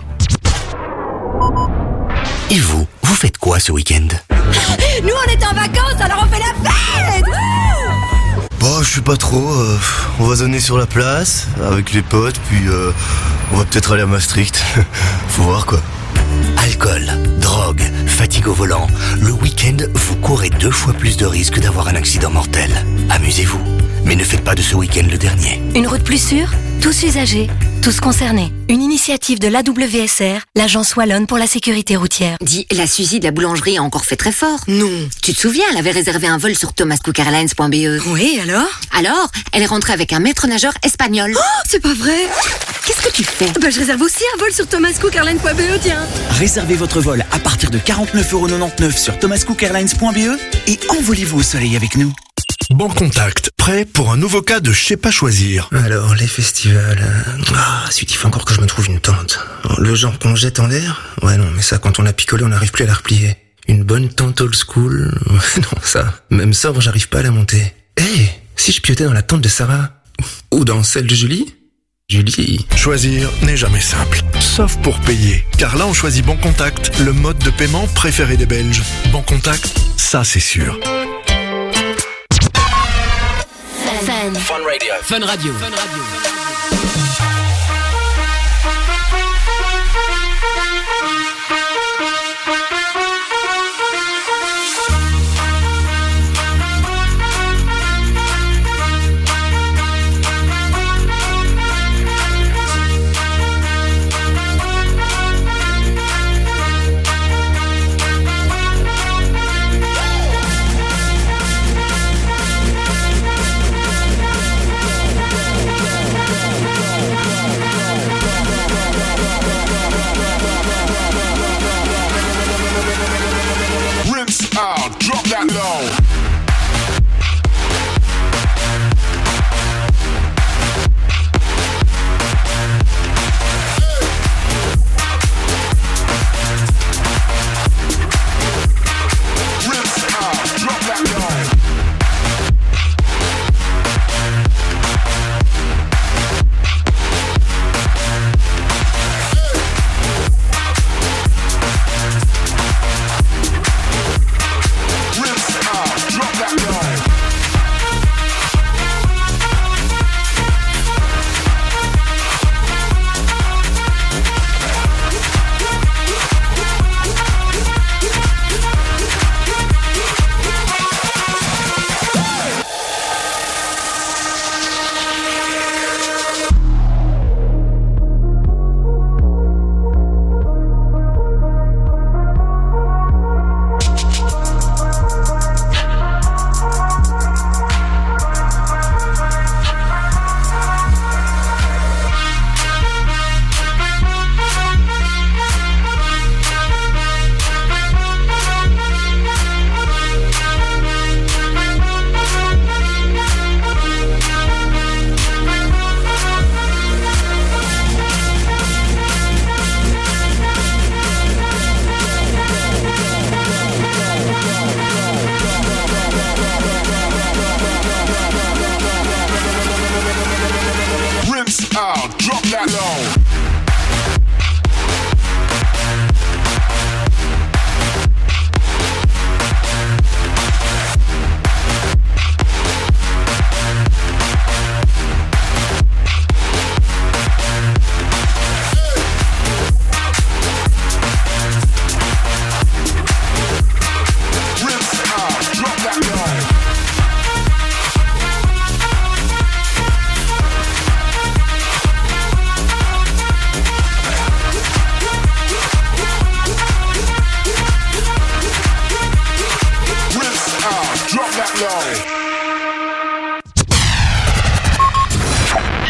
Et vous, vous faites quoi ce week-end? Nous, on est en vacances, alors on fait la fête Bon, je sais pas trop. euh, on va zoner sur la place avec les potes, puis euh, on va peut-être aller à Maastricht. Faut voir quoi. Alcool, drogue, fatigue au volant. Le week-end, vous courez deux fois plus de risques d'avoir un accident mortel. Amusez-vous, mais ne faites pas de ce week-end le dernier. Une route plus sûre Tous usagers, tous concernés. Une initiative de l'AWSR, l'agence Wallonne pour la sécurité routière. Dis, la Suzy de la boulangerie a encore fait très fort. Non. Tu te souviens, elle avait réservé un vol sur thomascookairlines.be. Oui, alors? Alors, elle est rentrée avec un maître nageur espagnol. Oh, c'est pas vrai Qu'est-ce que tu fais? Bah, je réserve aussi un vol sur thomascookairlines.be, tiens Réservez votre vol à partir de 49,99€ sur thomascookairlines.be et envolez-vous au soleil avec nous. Bon contact, prêt pour un nouveau cas de je sais pas choisir. Alors, les festivals. euh, Ah, zut, il faut encore que je me trouve une tente. Le genre qu'on jette en l'air Ouais, non, mais ça, quand on l'a picolé, on n'arrive plus à la replier. Une bonne tente old school. non, ça. Même sobre, j'arrive pas à la monter. Eh, si je piotais dans la tente de Sarah ou dans celle de Julie Julie. Choisir n'est jamais simple, sauf pour payer. Car là, on choisit Bon Contact, le mode de paiement préféré des Belges. Bon Contact, ça c'est sûr. Fun. Radio. Fun Radio. Rinse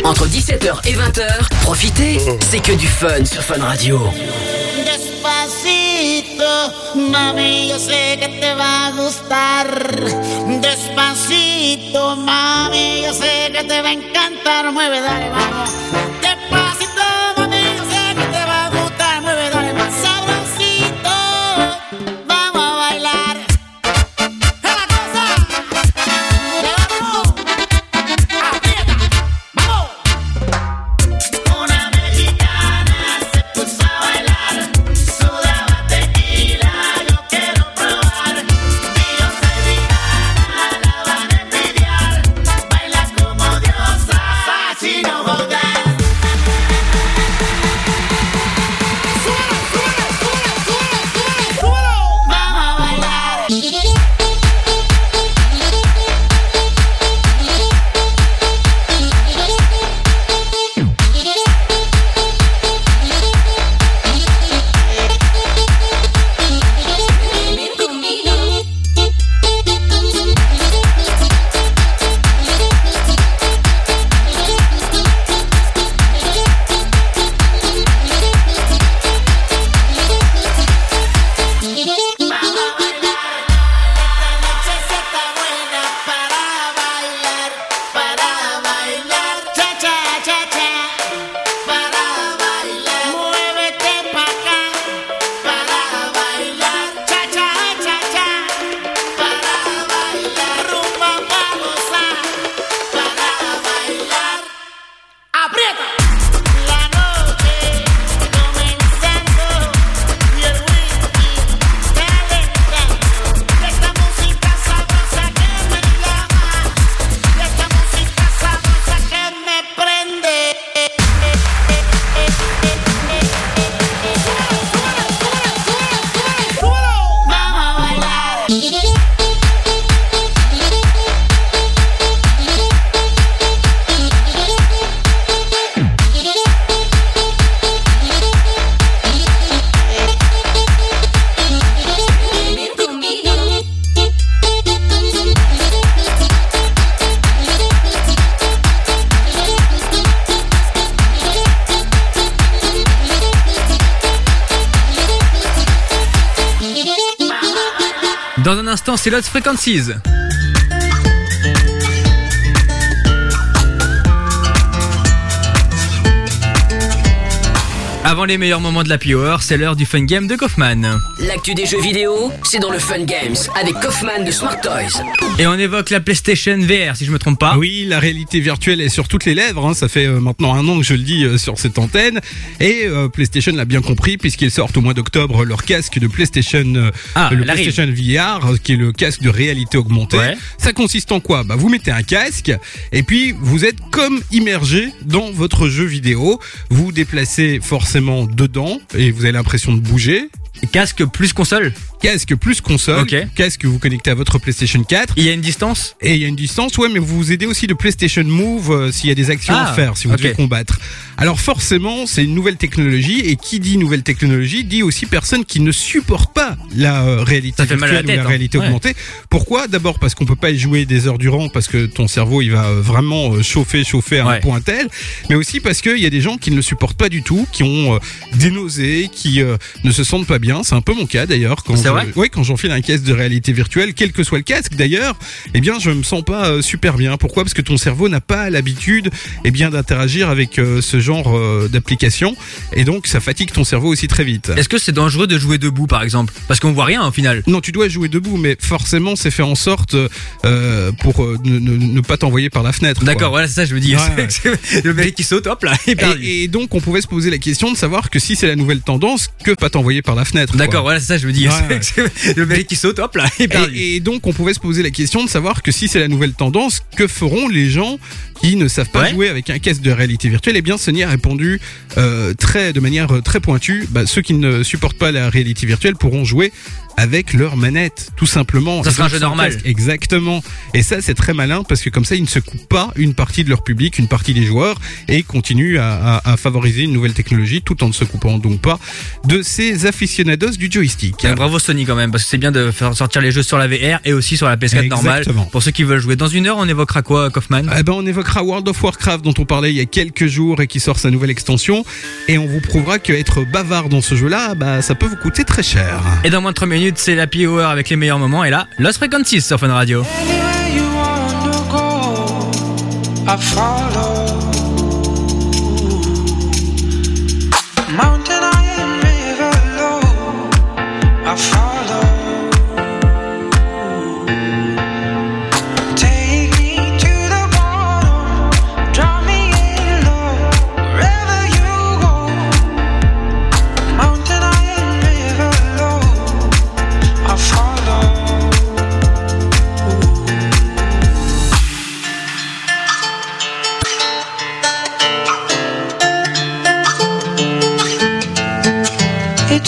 Entre 17h et 20h, profitez, c'est que du fun sur Fun Radio. Despacito, mami, yo sé que te va a gustar. Despacito, mami, yo sé que te va a encantar. Mueve, dale, vamos. C'est Lost Frequencies. Avant les meilleurs moments de la Hour, c'est l'heure du fun game de Kaufman. L'actu des jeux vidéo, c'est dans le Fun Games avec Kaufman de Smart Toys. Et on évoque la PlayStation VR, si je me trompe pas. Oui, la réalité virtuelle est sur toutes les lèvres. hein. Ça fait euh, maintenant un an que je le dis euh, sur cette antenne. Et euh, PlayStation l'a bien compris puisqu'ils sortent au mois d'octobre leur casque de PlayStation, euh, Ah, le. PlayStation VR, qui est le casque de réalité augmentée. Ouais. Ça consiste en quoi? Bah, vous mettez un casque et puis vous êtes comme immergé dans votre jeu vidéo. Vous déplacez forcément dedans et vous avez l'impression de bouger. Casque plus console Casque plus console. Ok. Casque que vous connectez à votre PlayStation 4. Il y a une distance Et il y a une distance, ouais, mais vous vous aidez aussi de PlayStation Move euh, s'il y a des actions Ah, à faire, si vous ok. devez combattre. Alors forcément, c'est une nouvelle technologie, et qui dit nouvelle technologie dit aussi personne qui ne supporte pas la euh, réalité Ça fait mal à la virtuelle ou tête, la hein. réalité Ouais. augmentée. Pourquoi? D'abord parce qu'on peut pas y jouer des heures durant, parce que ton cerveau il va euh, vraiment euh, chauffer, chauffer à un point tel, mais aussi parce qu'il y a des gens qui ne le supportent pas du tout, qui ont euh, des nausées, qui euh, ne se sentent pas bien. C'est un peu mon cas d'ailleurs. Quand C'est je- vrai oui, quand j'enfile un casque de réalité virtuelle, quel que soit le casque d'ailleurs, eh bien, je me sens pas euh, super bien. Pourquoi? Parce que ton cerveau n'a pas l'habitude, eh bien, d'interagir avec euh, ce genre euh, d'application, et donc ça fatigue ton cerveau aussi très vite. Est-ce que c'est dangereux de jouer debout par exemple? Parce qu'on voit rien au final. Non, tu dois jouer debout, mais forcément, c'est fait en sorte euh, pour ne, ne- ne pas t'envoyer par la fenêtre. D'accord, voilà, c'est ça, je me dis. Ouais, C'est- le mec qui saute, hop là. Et, et donc, on pouvait se poser la question de savoir que si c'est la nouvelle tendance, que pas t'envoyer par la fenêtre. D'accord, voilà, c'est ça, je me dis. Ouais, le mec qui saute, hop là. Et, et donc, on pouvait se poser la question de savoir que si c'est la nouvelle tendance, que feront les gens qui ne savent pas Ouais. jouer avec un casque de réalité virtuelle? Eh bien, Sony a répondu euh, très, de manière euh, très pointue. Bah, ceux qui ne supportent pas la réalité virtuelle pourront jouer avec leur manette, tout simplement. Ça sera un jeu normal. casque. Exactement. Et ça, c'est très malin parce que comme ça, ils ne se coupent pas une partie de leur public, une partie des joueurs, et continuent à, à- à favoriser une nouvelle technologie tout en ne se coupant donc pas de ces aficionados du joystick. Euh, Bravo Sony quand même, parce que c'est bien de faire sortir les jeux sur la VR et aussi sur la PS4 normale. Exactement. Pour ceux qui veulent jouer. Dans une heure, on évoquera quoi, Kaufman? Eh ben, on évoquera World of Warcraft dont on parlait il y a quelques jours et qui sort sa nouvelle extension. Et on vous prouvera que être bavard dans ce jeu-là, bah, ça peut vous coûter très cher. Et dans moins de 3 minutes, c'est la Hour avec les meilleurs moments. Et là, Lost Frequencies sur Fun Radio.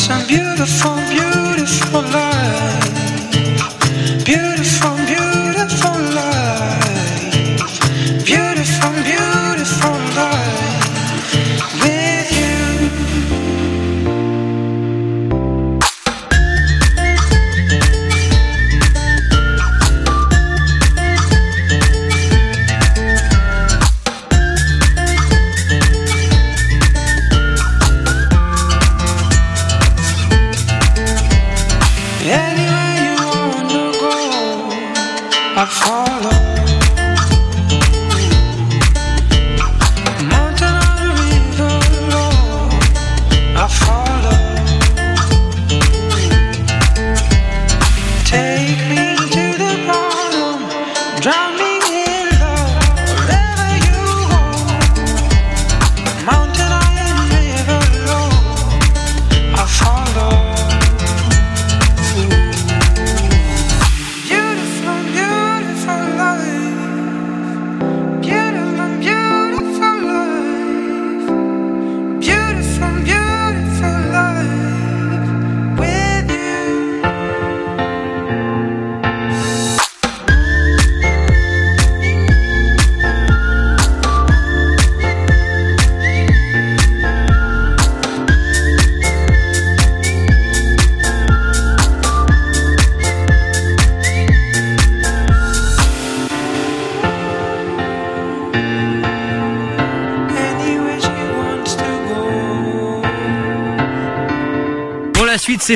It's a beautiful, beautiful life.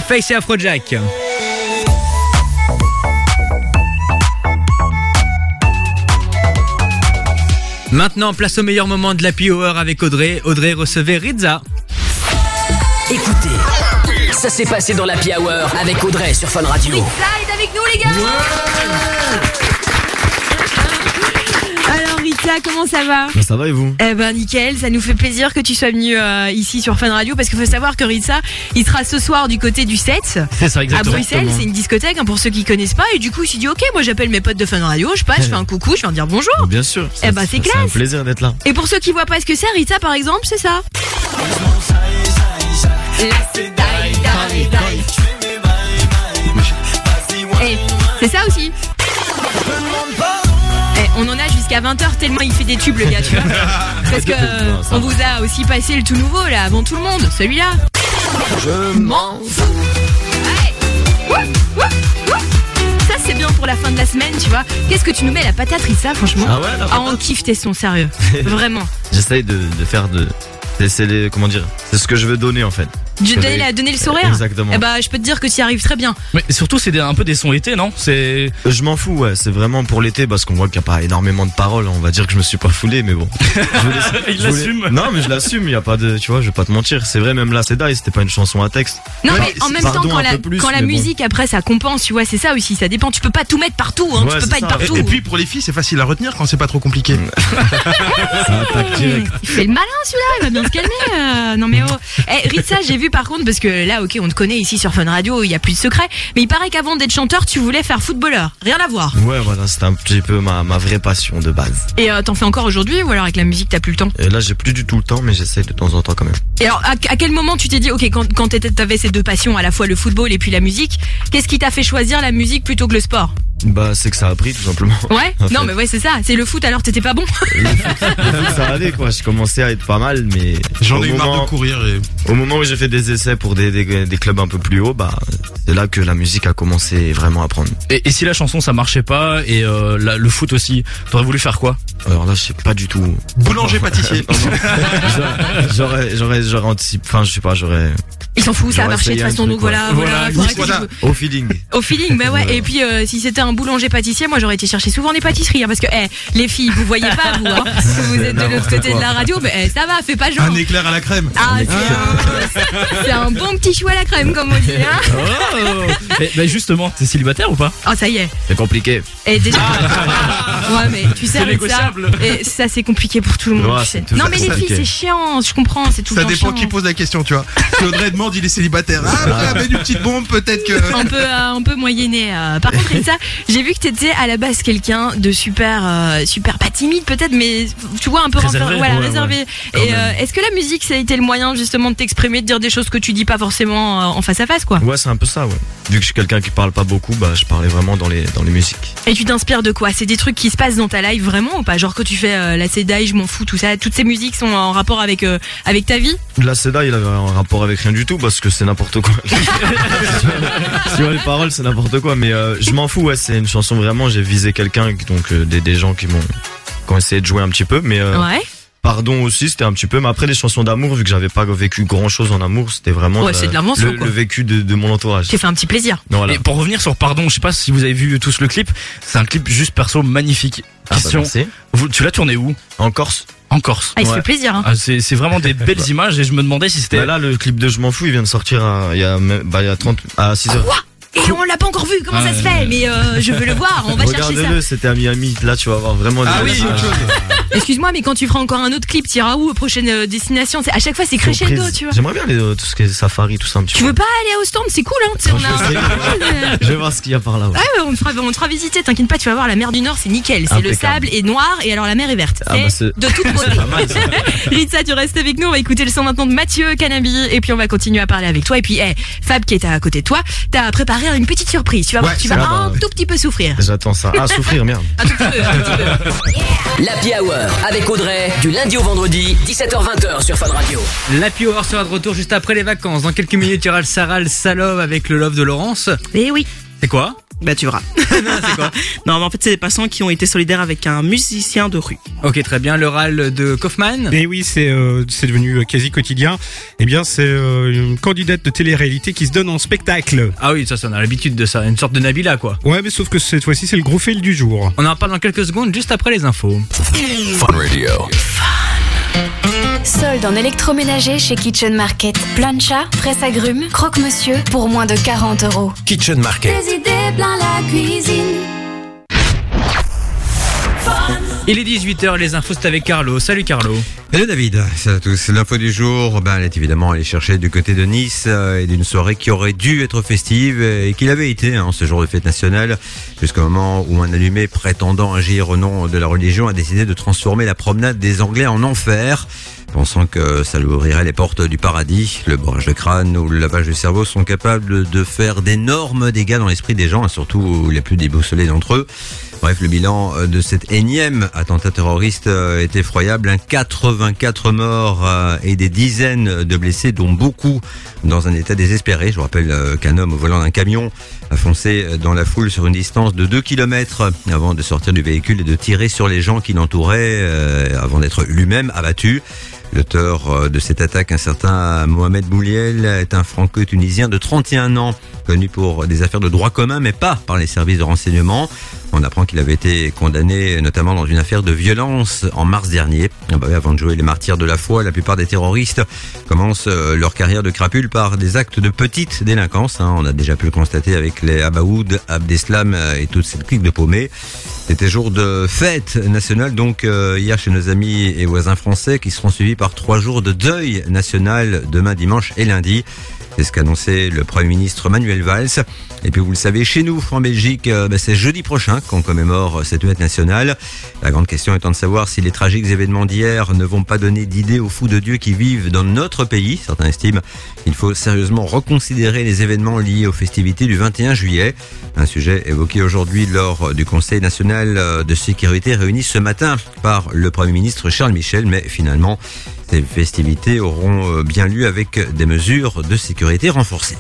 Face et Afrojack. Maintenant, place au meilleur moment de la Hour avec Audrey. Audrey recevait Rizza. Écoutez, ça s'est passé dans la Hour avec Audrey sur Fun Radio. Slide avec nous les gars Comment ça va Ben, ça va et vous Eh ben nickel, ça nous fait plaisir que tu sois venu euh, ici sur Fun Radio parce qu'il faut savoir que Ritza, il sera ce soir du côté du 7 C'est ça, exactement. à Bruxelles, c'est une discothèque hein, pour ceux qui connaissent pas et du coup il s'est dit ok moi j'appelle mes potes de Fun Radio, je passe, je fais un coucou, je vais leur dire bonjour. Bien sûr. Eh ben, c'est un classe. plaisir d'être là. Et pour ceux qui voient pas ce que c'est, Ritza par exemple, c'est ça. Eh, c'est ça aussi. Jusqu'à 20h tellement il fait des tubes le gars, tu vois. Parce que euh, on vous a aussi passé le tout nouveau là avant tout le monde, celui-là. Je m'en fous. Ouais. Ouh, ouh, ouh. Ça c'est bien pour la fin de la semaine, tu vois. Qu'est-ce que tu nous mets la patate ça franchement Ah ouais, la Ah on kiffe tes sons sérieux. Vraiment. J'essaye de, de faire de. C'est c'est les. Comment dire C'est ce que je veux donner en fait. Vais- la- donner le sourire. Exactement. Eh bah je peux te dire que tu y arrives très bien. Mais surtout, c'est un peu des sons été, non? C'est. Je m'en fous, ouais. C'est vraiment pour l'été parce qu'on voit qu'il n'y a pas énormément de paroles. On va dire que je me suis pas foulé, mais bon. Je voulais- Il l'assume. Non, mais je l'assume. Il y a pas de. Tu vois, je vais pas te mentir. C'est vrai, même là, c'est Die. C'était pas une chanson à texte. Non Ouais, mais en même pardon, temps quand la, peu plus, quand la mais bon. musique après ça compense, tu vois, c'est ça aussi, ça dépend. Tu peux pas tout mettre partout, hein. tu peux pas être partout. Et, et puis pour les filles, c'est facile à retenir quand c'est pas trop compliqué. Il fait le malin celui-là, il va bien se calmer. euh, non mais oh. Eh, Ritza, j'ai vu par contre parce que là, ok, on te connaît ici sur Fun Radio, il y a plus de secret. Mais il paraît qu'avant d'être chanteur, tu voulais faire footballeur. Rien à voir. Ouais, voilà, c'était un petit peu ma, ma vraie passion de base. Et euh, t'en fais encore aujourd'hui ou alors avec la musique t'as plus le temps? Et là, j'ai plus du tout le temps, mais j'essaye de temps en temps quand même. Et alors à, à quel moment tu t'es dit, ok, quand, quand t'avais ces deux passions, à la fois le football et puis la musique, qu'est-ce qui t'a fait choisir la musique plutôt que le sport? Bah, c'est que ça a pris, tout simplement. Ouais? En Non fait. mais ouais c'est ça. C'est le foot alors t'étais pas bon. Le foot, ça allait, quoi. Je commençais à être pas mal, mais. J'en ai eu marre de courir et. Au moment où j'ai fait des essais pour des, des, des clubs un peu plus hauts, bah, c'est là que la musique a commencé vraiment à prendre. Et, et si la chanson ça marchait pas et euh, la- le foot aussi, t'aurais voulu faire quoi? Alors là, je sais pas du tout. Boulanger pâtissier. J'aurais, j'aurais, j'aurais anticipé, enfin, je sais pas, j'aurais. Il s'en fout, ça a marché de toute façon donc voilà, voilà. de- Au feeling. Au feeling, bah ouais. Et puis euh, si c'était un boulanger pâtissier, moi j'aurais été chercher souvent des pâtisseries, hein, parce que eh, les filles, vous voyez pas vous, hein, parce que vous êtes de l'autre côté de la radio, mais eh, ça va, fais pas genre. Un éclair à la crème. Ah, c'est un, c'est un bon petit chou à la crème, comme on dit. Hein Oh mais, mais justement, t'es célibataire ou pas? Oh, ça y est. C'est compliqué. Et déjà. ouais, mais tu sais, C'est avec ça, négociable. et ça c'est compliqué pour tout le monde. Ouais, tu sais. c'est tout Non, ça, mais les filles, c'est chiant, je comprends, c'est tout Ça dépend chiant. qui pose la question, tu vois. Si Audrey demande, il est célibataire. Ah, bah, avec une petite bombe, peut-être que. un peu euh, un peu moyenné. euh. Par contre, Elsa, j'ai vu que t'étais à la base quelqu'un de super euh, super pas timide peut-être, mais tu vois un peu Réservé, renfer- voilà ouais, réservé. ouais. Quand Et même. euh, est-ce que la musique ça a été le moyen justement de t'exprimer, de dire des choses que tu dis pas forcément en face à face quoi? Ouais, c'est un peu ça, ouais. Vu que je suis quelqu'un qui parle pas beaucoup, bah, je parlais vraiment dans les, dans les musiques. Et tu t'inspires de quoi? C'est des trucs qui se passent dans ta live vraiment ou pas? Genre que tu fais euh, la Sedai, je m'en fous, tout ça. Toutes ces musiques sont en rapport avec euh, avec ta vie? La Seda, il avait un rapport avec rien du tout parce que c'est n'importe quoi. tu vois, les paroles, c'est n'importe quoi, mais euh, je m'en fous, ouais, c'est une chanson vraiment, j'ai visé quelqu'un, donc des, des gens qui m'ont essayé de jouer un petit peu, mais Ouais. Pardon aussi, c'était un petit peu, mais après les chansons d'amour, vu que j'avais pas vécu grand chose en amour, c'était vraiment Ouais, c'est de l'invention, le, quoi. le vécu de, de mon entourage. T'es fait un petit plaisir. Voilà. Et pour revenir sur Pardon, je sais pas si vous avez vu tous le clip, c'est un clip juste perso magnifique. Ah, bah, Question, vous, tu l'as tourné où? En Corse. En Corse. Ah, il se fait plaisir. Hein. Ah, c'est vraiment des belles images et je me demandais si c'était Bah là, le clip de Je m'en fous, il vient de sortir à, il y a, même- bah, il y a 30, à 6 heures. Et on l'a pas encore vu, comment ça se fait? Mais euh, je veux le voir, on va chercher ça. Regardez-le, c'était à Miami. Là, tu vas voir vraiment Ah oui, autre chose. Excuse-moi, mais quand tu feras encore un autre clip, t'iras où Prochaine euh, destination c'est- À chaque fois, c'est crescendo, tu vois. J'aimerais bien aller euh, tout ce qui est safari, tout ça un petit Tu peu. veux pas aller au stand C'est cool, hein tu sais, on a... Je vais voir ce qu'il y a par là. ouais. Ouais, ouais, on te fera, on te fera visiter, t'inquiète pas, tu vas voir la mer du Nord, c'est nickel. C'est le Impeccable. sable est noir et alors la mer est verte. Ah, bah, c'est c'est- de toute beauté. c'est pas mal, ça. Ritza, tu restes avec nous, on va écouter le son maintenant de Mathieu Canabi et puis on va continuer à parler avec toi. Et puis, eh, Fab qui est à côté de toi, t'as préparé une petite surprise. Tu vas, voir, Ouais, tu vas va, un tout petit peu souffrir. J'attends ça. Ah, souffrir, merde. Un tout petit peu, un petit peu. L'Happy Hour avec Audrey du lundi au vendredi 17h20h sur Fun Radio. La Hour sera de retour juste après les vacances. Dans quelques minutes, il y aura le Sarah, le Salov avec le Love de Laurence. Eh oui. C'est quoi? Bah tu verras. non, mais en fait, c'est des passants qui ont été solidaires avec un musicien de rue. Ok, très bien. Le râle de Kaufman. Et oui, c'est euh, c'est devenu euh, quasi quotidien. Eh bien, c'est euh, une candidate de télé-réalité qui se donne en spectacle. Ah oui, ça, ça, on a l'habitude de ça. Une sorte de Nabila, quoi. Ouais, mais sauf que cette fois-ci, c'est le gros fail du jour. On en parle dans quelques secondes, juste après les infos. Fun Radio. Solde en électroménager chez Kitchen Market. Plancha, presse agrumes, croque-monsieur pour moins de 40 euros. Kitchen Market. Des idées plein la cuisine. Il est 18h, les infos, c'est avec Carlo. Salut Carlo. Hello David, salut à tous. L'info du jour, ben, elle est évidemment allée chercher du côté de Nice euh, et d'une soirée qui aurait dû être festive et qui l'avait été hein, ce jour de fête nationale jusqu'au moment où un allumé prétendant agir au nom de la religion a décidé de transformer la promenade des Anglais en enfer. Pensant que ça lui ouvrirait les portes du paradis, le bourrage de crâne ou le lavage du cerveau sont capables de faire d'énormes dégâts dans l'esprit des gens, et surtout les plus déboussolés d'entre eux. Bref, le bilan euh, de cet énième attentat terroriste euh, est effroyable. Un 84 morts euh, et des dizaines de blessés, dont beaucoup dans un état désespéré. Je vous rappelle qu'un homme au volant d'un camion a foncé dans la foule sur une distance de 2 km avant de sortir du véhicule et de tirer sur les gens qui l'entouraient avant d'être lui-même abattu. L'auteur de cette attaque, un certain Mohamed Bouliel, est un franco-tunisien de 31 ans, connu pour des affaires de droit commun, mais pas par les services de renseignement. On apprend qu'il avait été condamné notamment dans une affaire de violence en mars dernier. Ah bah avant de jouer les martyrs de la foi, la plupart des terroristes commencent euh, leur carrière de crapule par des actes de petite délinquance. hein. On a déjà pu le constater avec les Abaoud, Abdeslam euh, et toute cette clique de paumés. C'était jour de fête nationale, donc euh, hier chez nos amis et voisins français, qui seront suivis par trois jours de deuil national demain dimanche et lundi. C'est ce qu'a annoncé le Premier ministre Manuel Valls. Et puis vous le savez, chez nous, en Belgique, euh, bah, c'est jeudi prochain qu'on commémore cette fête nationale. La grande question étant de savoir si les tragiques événements d'hier ne vont pas donner d'idées aux fous de Dieu qui vivent dans notre pays. Certains estiment qu'il faut sérieusement reconsidérer les événements liés aux festivités du 21 juillet. Un sujet évoqué aujourd'hui lors du Conseil national euh, de sécurité réuni ce matin par le Premier ministre Charles Michel, mais finalement, ces festivités auront euh, bien lieu avec des mesures de sécurité renforcées.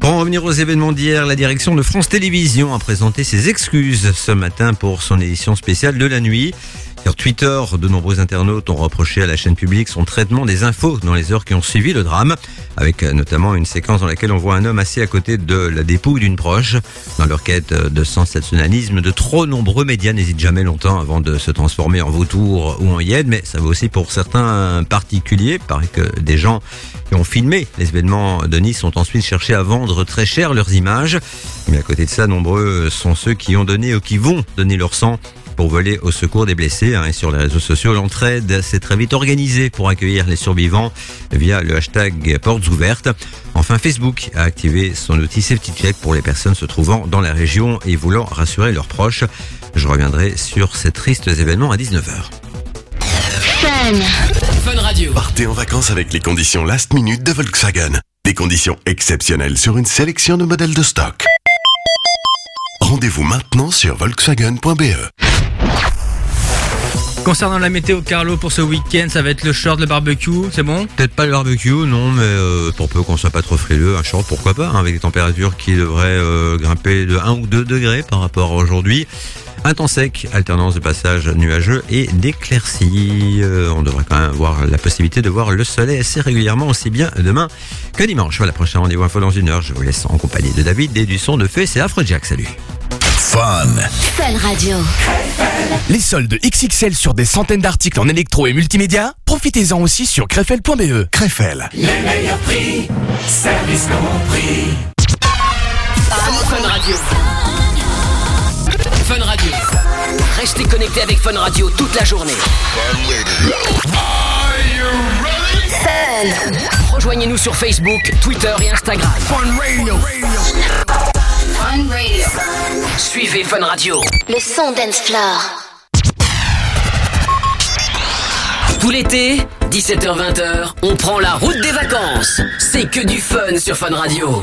Pour en revenir aux événements d'hier, la direction de France Télévisions a présenté ses excuses ce matin pour son édition spéciale de la nuit. Sur Twitter, de nombreux internautes ont reproché à la chaîne publique son traitement des infos dans les heures qui ont suivi le drame, avec notamment une séquence dans laquelle on voit un homme assis à côté de la dépouille d'une proche. Dans leur quête de sensationnalisme, de trop nombreux médias n'hésitent jamais longtemps avant de se transformer en vautour ou en hyène, mais ça vaut aussi pour certains particuliers. Il paraît que des gens qui ont filmé les événements de Nice ont ensuite cherché à vendre très cher leurs images. Mais à côté de ça, nombreux sont ceux qui ont donné ou qui vont donner leur sang pour voler au secours des blessés. hein. Et sur les réseaux sociaux, l'entraide s'est très vite organisée pour accueillir les survivants via le hashtag portes ouvertes. Enfin, Facebook a activé son outil Safety Check pour les personnes se trouvant dans la région et voulant rassurer leurs proches. Je reviendrai sur ces tristes événements à 19h. Fun Radio. Partez en vacances avec les conditions last minute de Volkswagen. Des conditions exceptionnelles sur une sélection de modèles de stock. Rendez-vous maintenant sur volkswagen.be. Concernant la météo, Carlo, pour ce week-end, ça va être le short, le barbecue, c'est bon? Peut-être pas le barbecue, non, mais euh, pour peu qu'on soit pas trop frileux, un short, pourquoi pas, hein, avec des températures qui devraient euh, grimper de 1 ou 2 degrés par rapport à aujourd'hui. Un temps sec, alternance de passage nuageux et d'éclaircies. Euh, on devrait quand même avoir la possibilité de voir le soleil assez régulièrement, aussi bien demain que dimanche. Voilà, prochain rendez-vous info dans une heure. Je vous laisse en compagnie de David et du son de feu, c'est Afrojack. Salut. Fun. Fun Radio. Les soldes XXL sur des centaines d'articles en électro et multimédia, profitez-en aussi sur crefel.be. Crefel. Les meilleurs prix, service compris. Fun Radio. Fun Radio. Restez connectés avec Fun Radio toute la journée. Fun. Rejoignez-nous sur Facebook, Twitter et Instagram. Fun Radio. Fun Radio. Suivez Fun Radio. Le son dance floor. Tout l'été, 17h-20h, on prend la route des vacances. C'est que du fun sur Fun Radio.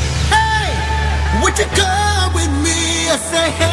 hey, would you come with me? I say, hey, hey,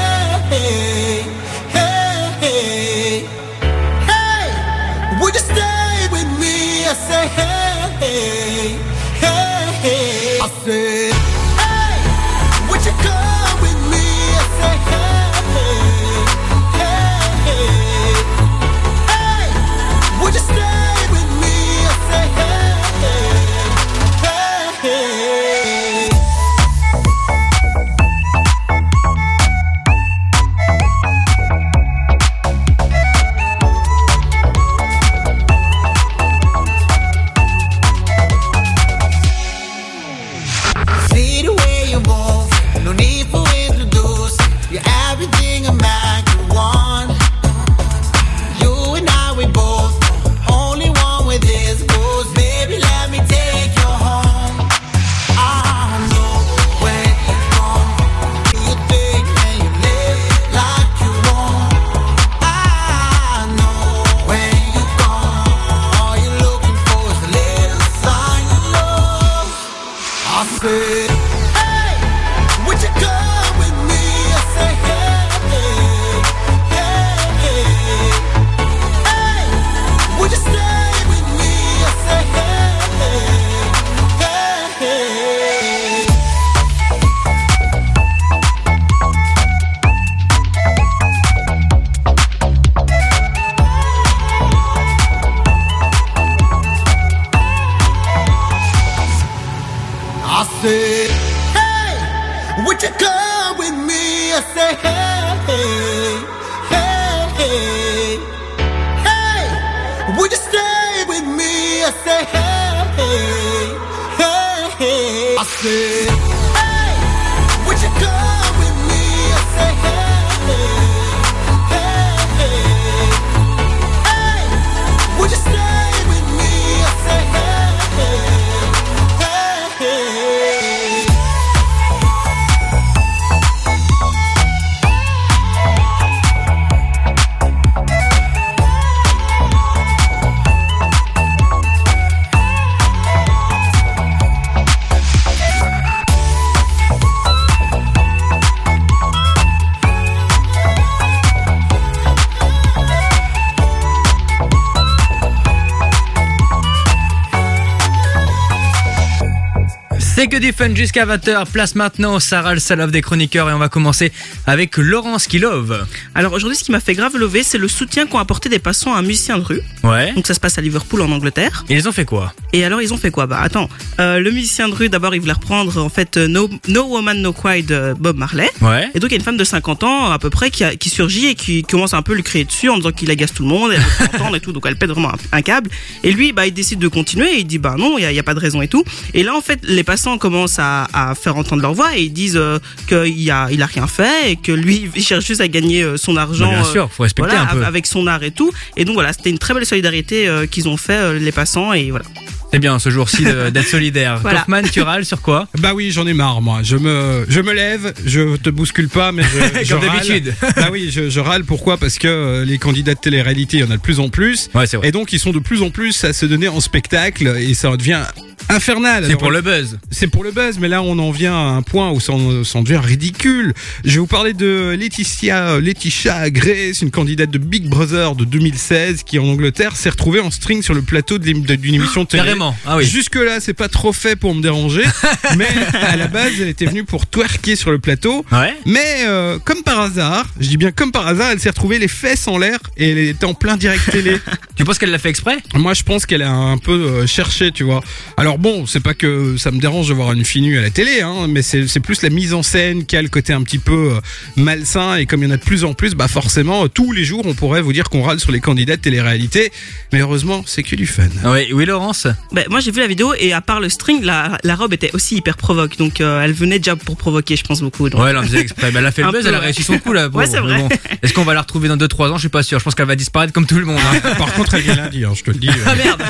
que du fun jusqu'à 20h. Place maintenant Sarah le salope des chroniqueurs et on va commencer avec Laurence qui love. Alors aujourd'hui, ce qui m'a fait grave lever, c'est le soutien qu'ont apporté des passants à un musicien de rue. Ouais. Donc ça se passe à Liverpool en Angleterre. Et ils ont fait quoi? Et alors ils ont fait quoi? Bah attends, euh, le musicien de rue d'abord il voulait reprendre en fait euh, No, no Woman No Cry de Bob Marley. Ouais. Et donc il y a une femme de 50 ans à peu près qui, a- qui surgit et qui commence un peu à lui crier dessus en disant qu'il agace tout le monde, elle veut entendre et tout, donc elle pète vraiment un, un câble. Et lui bah il décide de continuer et il dit bah non, il y a, pas de raison et tout. Et là en fait les passants commencent à, à faire entendre leur voix et ils disent euh, qu'il a il a rien fait et que lui il cherche juste à gagner son argent. Bah, bien sûr, faut respecter voilà, un peu. avec son art et tout. Et donc voilà, c'était une très belle solidarité euh, qu'ils ont fait euh, les passants et voilà. C'est bien ce jour-ci d'être solidaire. Voilà. Kaufman, tu râles sur quoi Bah oui, j'en ai marre, moi. Je me, je me lève, je te bouscule pas, mais je, je Comme râle. d'habitude. Bah oui, je, je râle. Pourquoi? Parce que euh, les candidats de télé-réalité, il y en a de plus en plus. Ouais, c'est vrai. Et donc, ils sont de plus en plus à se donner en spectacle et ça devient infernal. C'est pour le buzz. C'est pour le buzz, mais là on en vient à un point où ça en, ça en devient ridicule. Je vais vous parler de Laetitia, Laetitia Grace, une candidate de Big Brother de 2016 qui en Angleterre s'est retrouvée en string sur le plateau d'une émission télé. Ah. Jusque-là, c'est pas trop fait pour me déranger. mais à la base, elle était venue pour twerker sur le plateau. Mais euh, comme par hasard, je dis bien comme par hasard, elle s'est retrouvée les fesses en l'air et elle était en plein direct télé. tu penses qu'elle l'a fait exprès? Moi, je pense qu'elle a un peu euh, cherché, tu vois. Alors bon, c'est pas que ça me dérange de voir une fille nue à la télé, hein, mais c'est plus la mise en scène qui a le côté un petit peu euh, malsain. Et comme il y en a de plus en plus, bah forcément, tous les jours, on pourrait vous dire qu'on râle sur les candidats de télé-réalité. Mais heureusement, c'est que du fun. Oui, oui Laurence? Bah, moi j'ai vu la vidéo et à part le string, la, la robe était aussi hyper provoque. Donc euh, elle venait déjà pour provoquer, je pense beaucoup. Donc. Ouais, elle en faisait exprès. Elle a fait le buzz, elle a réussi son coup là. Ouais, c'est vrai. bon. Est-ce qu'on va la retrouver dans 2-3 ans? Je suis pas sûr. Je pense qu'elle va disparaître comme tout le monde. Hein. Par contre, elle vient lundi, hein, je te le dis. Ah merde.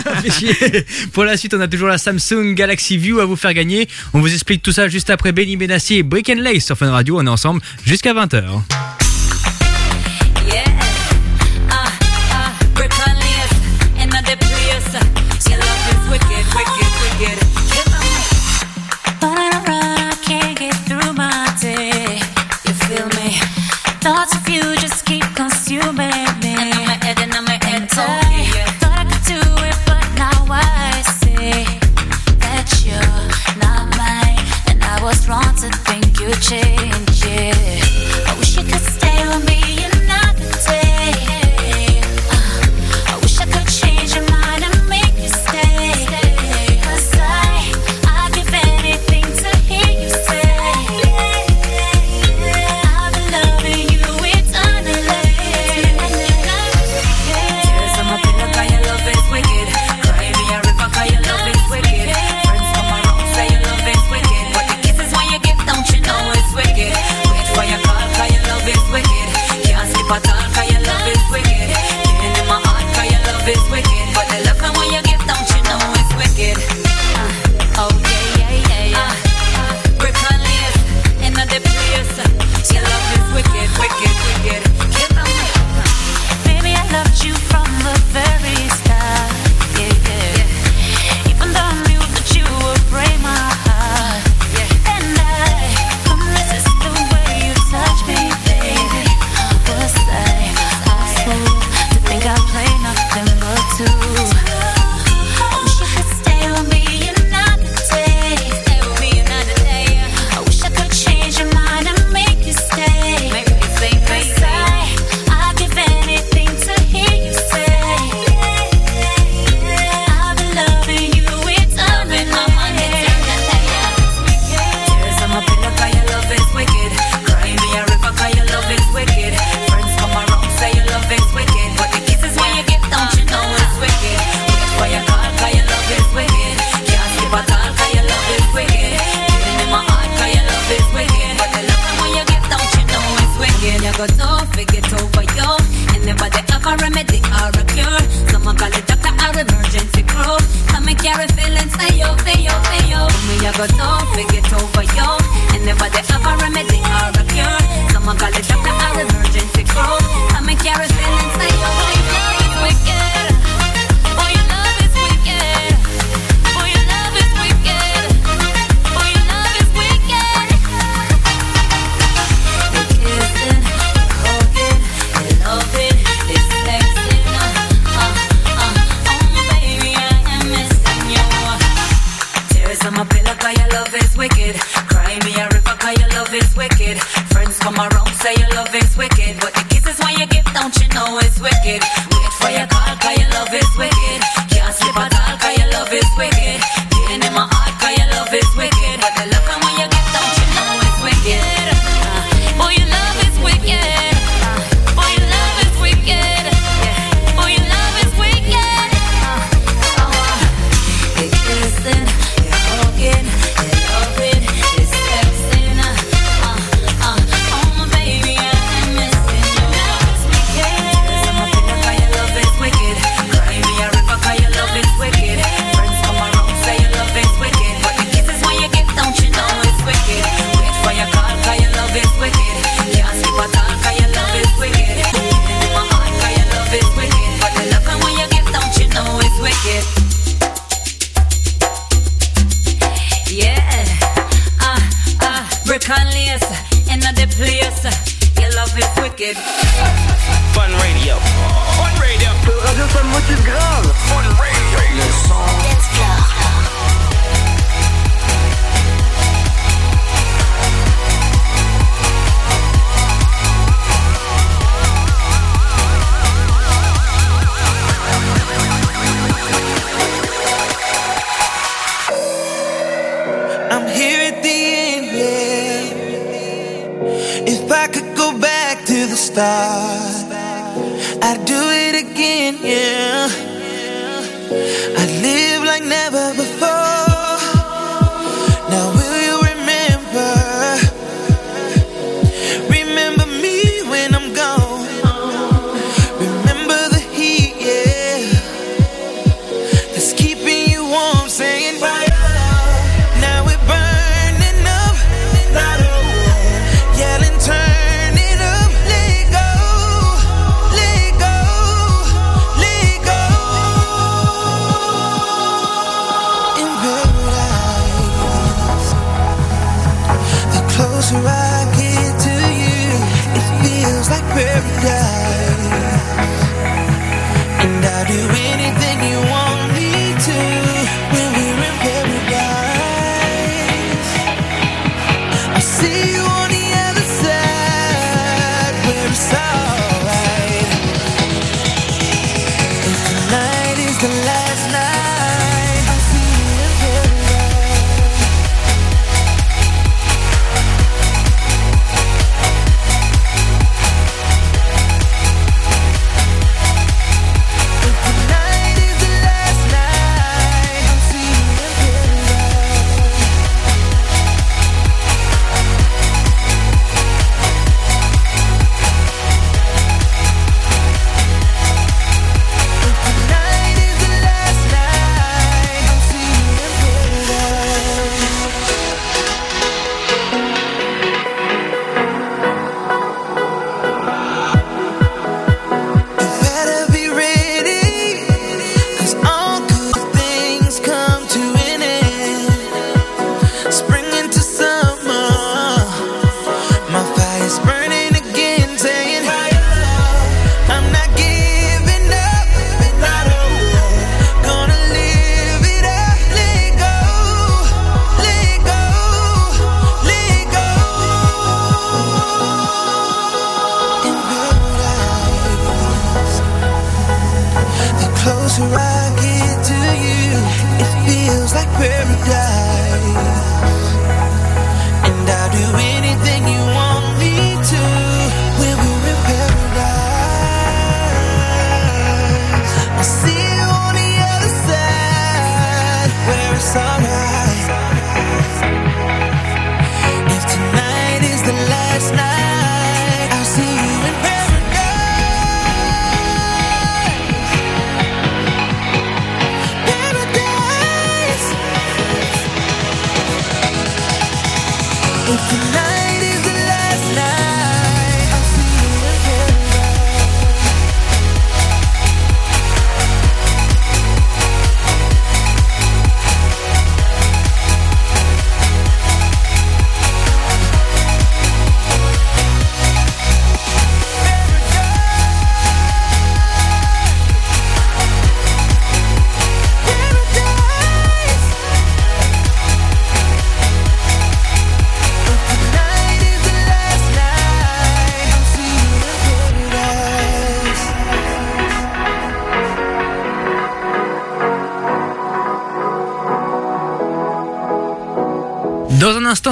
Pour la suite, on a toujours la Samsung Galaxy View à vous faire gagner. On vous explique tout ça juste après Benny Benassi et Break and Lace sur Fun Radio. On est ensemble jusqu'à 20h. shade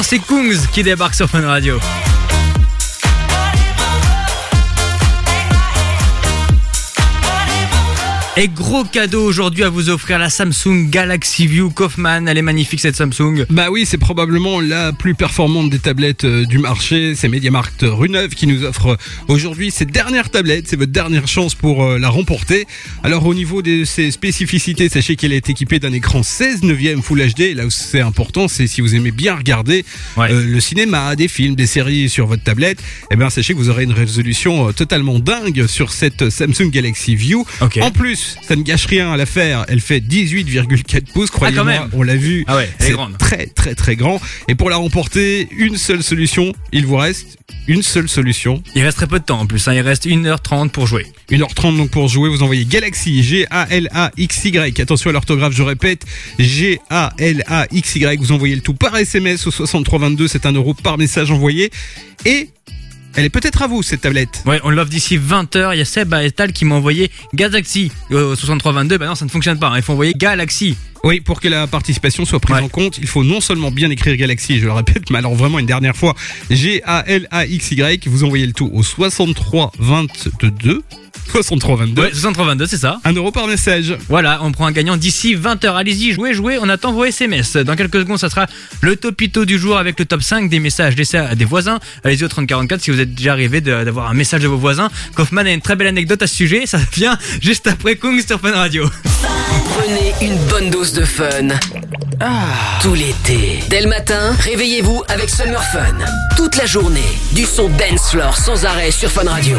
c'est Kungs qui débarque sur Fun Radio. Et gros cadeau aujourd'hui à vous offrir la Samsung Galaxy View Kaufman. Elle est magnifique cette Samsung. Bah oui, c'est probablement la plus performante des tablettes euh, du marché. C'est MediaMarkt Rue Neuve qui nous offre aujourd'hui cette dernière tablette. C'est votre dernière chance pour euh, la remporter. Alors au niveau de ses spécificités, sachez qu'elle est équipée d'un écran 16 neuvième Full HD. Là où c'est important, c'est si vous aimez bien regarder euh, le cinéma, des films, des séries sur votre tablette, eh bien sachez que vous aurez une résolution euh, totalement dingue sur cette Samsung Galaxy View. En plus, ça ne gâche rien à l'affaire. Elle fait 18,4 pouces, croyez-moi. même. On l'a vu. Ah ouais, c'est très très très grand. Et pour la remporter, une seule solution. Il vous reste une seule solution. Il reste très peu de temps en plus. hein. Il reste 1h30 pour jouer. 1h30 donc pour jouer, vous envoyez Galaxy G-A-L-A-X-Y. Attention à l'orthographe, je répète, G-A-L-A-X-Y. Vous envoyez le tout par SMS au 6322, c'est un euro par message envoyé. Et elle est peut-être à vous cette tablette. Ouais, on l'offre d'ici 20h. Il y a Seb à Etal qui m'a envoyé Galaxy au 6322. Bah non, ça ne fonctionne pas. hein. Il faut envoyer Galaxy. Oui, pour que la participation soit prise en compte, il faut non seulement bien écrire Galaxy, je le répète, mais alors vraiment une dernière fois, G-A-L-A-X-Y, vous envoyez le tout au 63 22 6322. Ouais, 6322, c'est ça. 1 euro par message. Voilà, on prend un gagnant d'ici 20h. Allez-y, jouez, jouez, on attend vos SMS. Dans quelques secondes, ça sera le topito du jour avec le top 5 des messages laissés à des voisins. Allez-y au 3044 si vous êtes déjà arrivé d'avoir un message de vos voisins. Kaufman a une très belle anecdote à ce sujet, ça vient juste après Kung sur Fun Radio. Prenez une bonne dose de fun. Tout l'été. Dès le matin, réveillez-vous avec Summer Fun. Toute la journée, du son dance floor sans arrêt sur Fun Radio.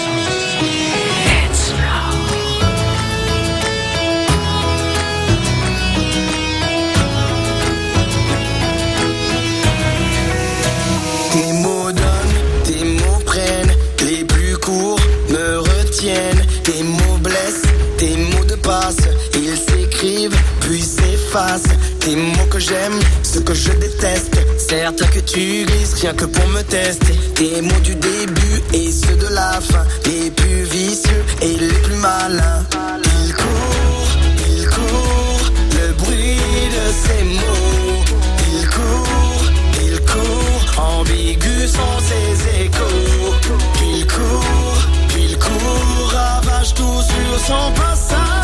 S'effacent. Tes mots que j'aime, ceux que je déteste. Certes que tu grises rien que pour me tester. Tes mots du début et ceux de la fin, les plus vicieux et les plus malins. Ils courent, ils courent, le bruit de ces mots. Ils courent, il court, ambigu sont ses échos. Il court, il court, ravage tout sur son passage.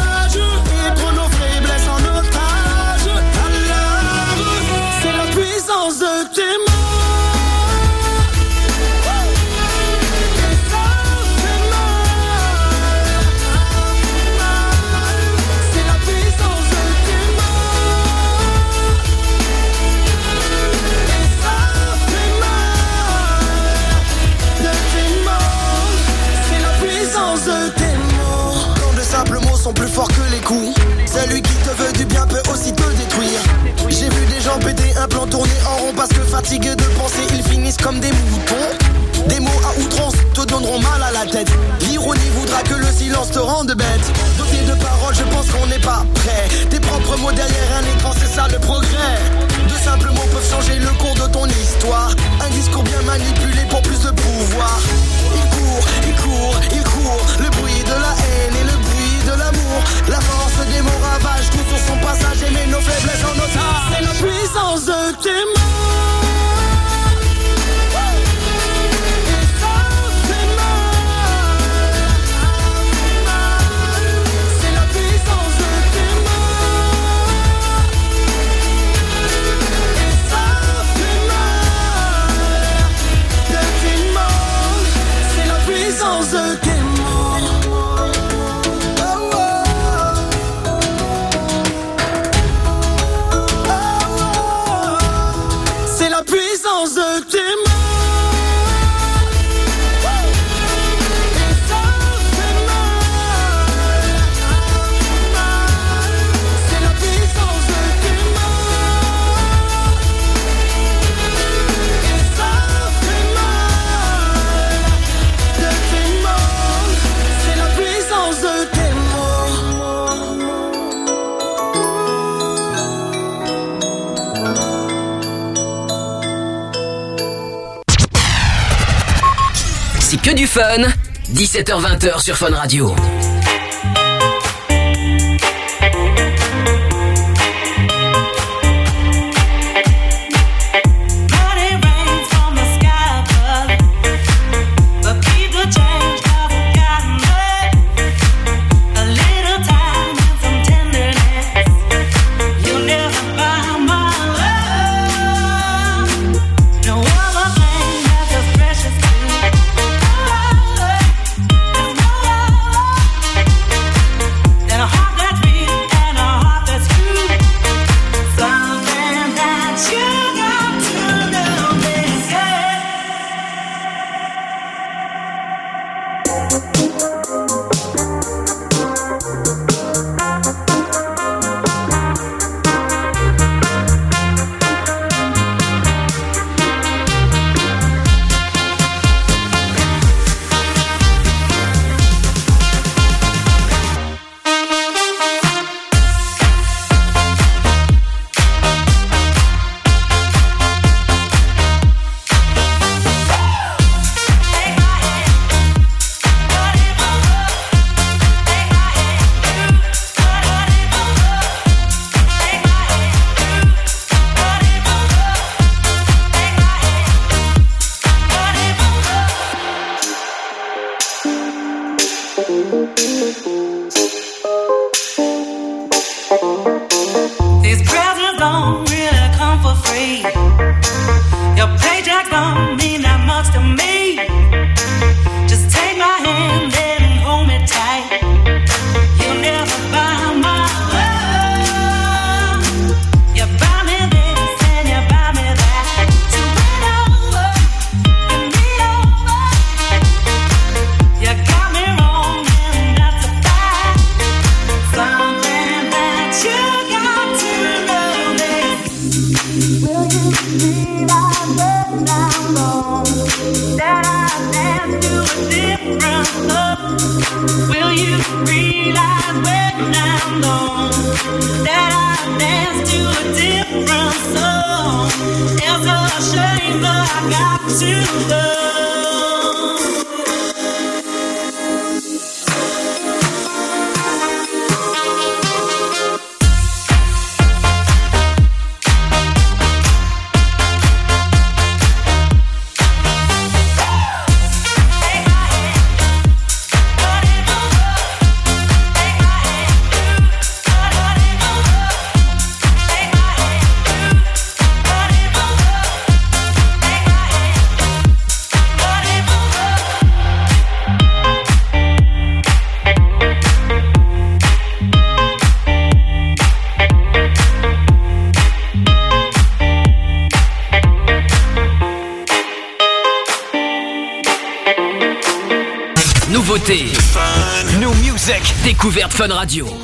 Fun. 17h20h sur Fun Radio.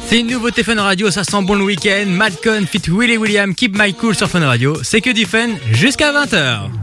C'est une nouveauté Fun Radio, ça sent bon le week-end. Madcon fit Willy William, Keep My Cool sur Fun Radio. C'est que du fun jusqu'à 20h.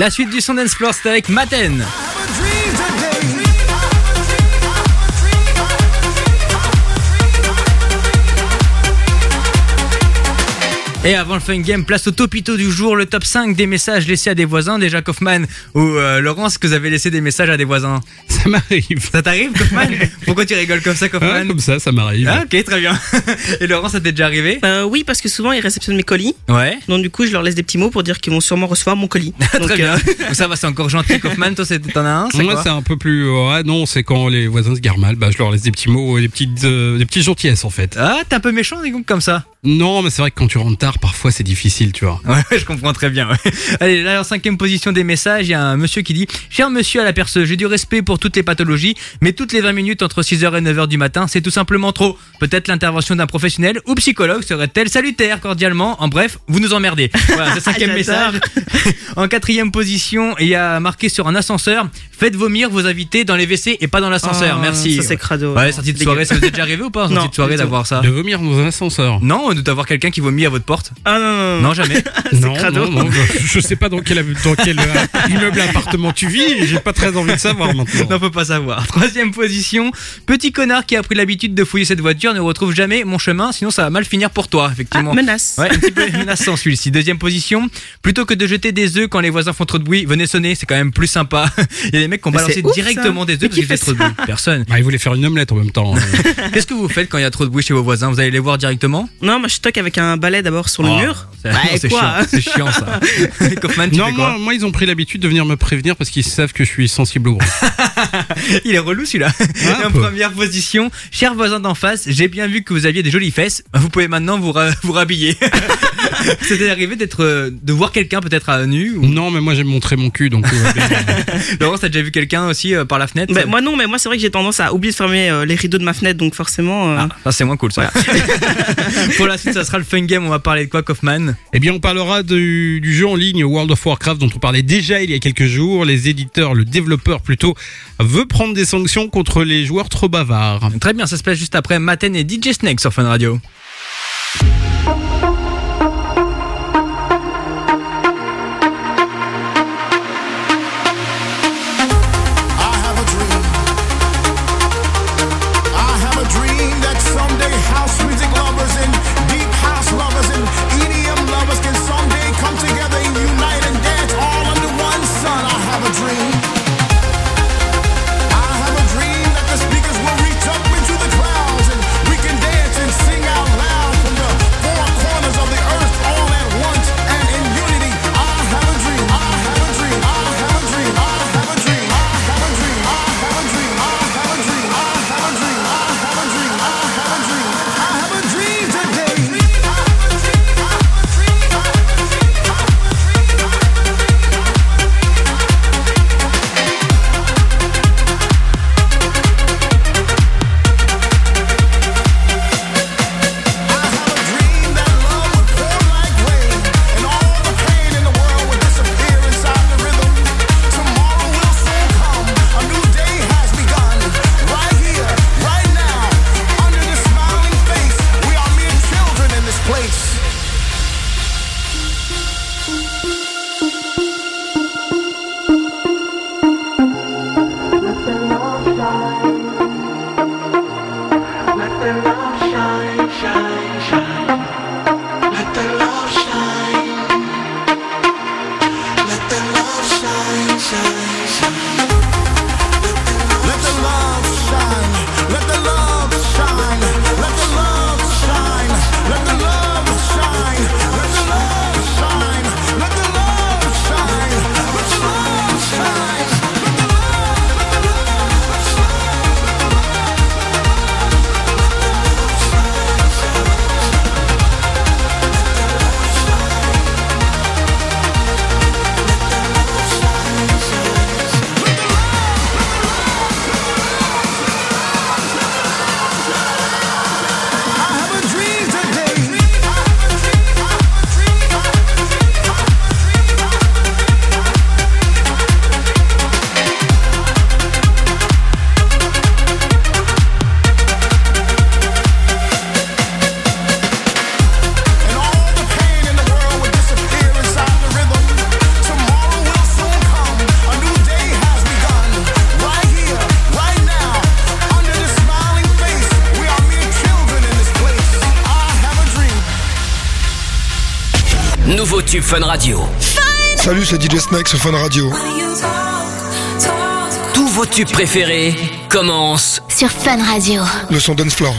La suite du son dance c'est avec Maten. Et avant le fun game, place au topito du jour, le top 5 des messages laissés à des voisins. Déjà, Kaufman ou euh, Laurence, que vous avez laissé des messages à des voisins ça m'arrive. Ça t'arrive Kaufman Pourquoi tu rigoles comme ça Kaufman Ah, comme ça, ça m'arrive. Ah, ok, très bien. Et Laurence, ça t'est déjà arrivé? Euh, oui, parce que souvent ils réceptionnent mes colis. Ouais. Donc du coup, je leur laisse des petits mots pour dire qu'ils vont sûrement recevoir mon colis. Donc, Très bien. euh, ça va, c'est encore gentil Kaufman. Toi, c'est- t'en as un c'est Moi, c'est un peu plus. Ouais, non, c'est quand les voisins se garent mal, bah, je leur laisse des petits mots et des petites, euh, des petites gentillesses en fait. Ah, t'es un peu méchant, donc, comme ça. Non, mais c'est vrai que quand tu rentres tard, parfois c'est difficile, tu vois. Ouais, je comprends très bien. ouais. Allez, là, en cinquième position des messages, il y a un monsieur qui dit Cher monsieur à la perceuse, j'ai du respect pour toutes les pathologies, mais toutes les 20 minutes entre 6h et 9h du matin, c'est tout simplement trop. Peut-être l'intervention d'un professionnel ou psychologue serait-elle salutaire cordialement. En bref, vous nous emmerdez. Voilà, c'est le cinquième J'adore. message. en quatrième position, il y a marqué sur un ascenseur Faites vomir vos invités dans les WC et pas dans l'ascenseur. Oh, Merci. ça, c'est crado. Ouais, sortie de soirée, ça vous est déjà arrivé ou pas sortie de soirée d'avoir ça De vomir dans un ascenseur. Non, d'avoir quelqu'un qui vomit à votre porte Ah non, non, non. Non, jamais. Non, crado. non, non, je, je sais pas dans quel, dans quel euh, immeuble appartement tu vis, et j'ai pas très envie de savoir maintenant. On peut pas savoir. Troisième position, petit connard qui a pris l'habitude de fouiller cette voiture ne retrouve jamais mon chemin, sinon ça va mal finir pour toi, effectivement. Ah, menace. Ouais, un petit peu menaçant celui-ci. Deuxième position, plutôt que de jeter des œufs quand les voisins font trop de bruit, venez sonner, c'est quand même plus sympa. Il y a des mecs qui ont Mais balancé c'est ouf, directement ça. des œufs Mais parce qu'ils fait trop de bruit. Personne. Bah, il voulait faire une omelette en même temps. hein. Qu'est-ce que vous faites quand il y a trop de bruit chez vos voisins? Vous allez les voir directement? Non, moi je stocke avec un balai d'abord sur le Oh, mur. c'est- Bah, c'est quoi chiant, c'est chiant ça. Kaufman, tu non, fais quoi moi, moi, ils ont pris l'habitude de venir me prévenir parce qu'ils savent que je suis sensible au bruit. Il est relou celui-là. Et en peu. première position, cher voisin d'en face, j'ai bien vu que vous aviez des jolies fesses. Vous pouvez maintenant vous, ra- vous rhabiller. C'était arrivé d'être, euh, de voir quelqu'un peut-être à nu ou... Non, mais moi j'aime montrer mon cul, donc bien. Laurence, t'as déjà vu quelqu'un aussi euh, par la fenêtre? Bah, moi non, mais moi c'est vrai que j'ai tendance à oublier de fermer euh, les rideaux de ma fenêtre, donc forcément. euh, Ah, c'est moins cool ça. Pour la suite, ça sera le fun game. On va parler de quoi, Kaufman? Eh bien, on parlera du, du jeu en ligne World of Warcraft dont on parlait déjà il y a quelques jours. Les éditeurs, le développeur plutôt, veut prendre des sanctions contre les joueurs trop bavards. Très bien, ça se passe juste après Maten et DJ Snake sur Fun Radio. Fun Radio. Salut, c'est DJ Snake sur Fun Radio. Tous vos tubes préférés commencent Sur Fun Radio. Le son dance floor.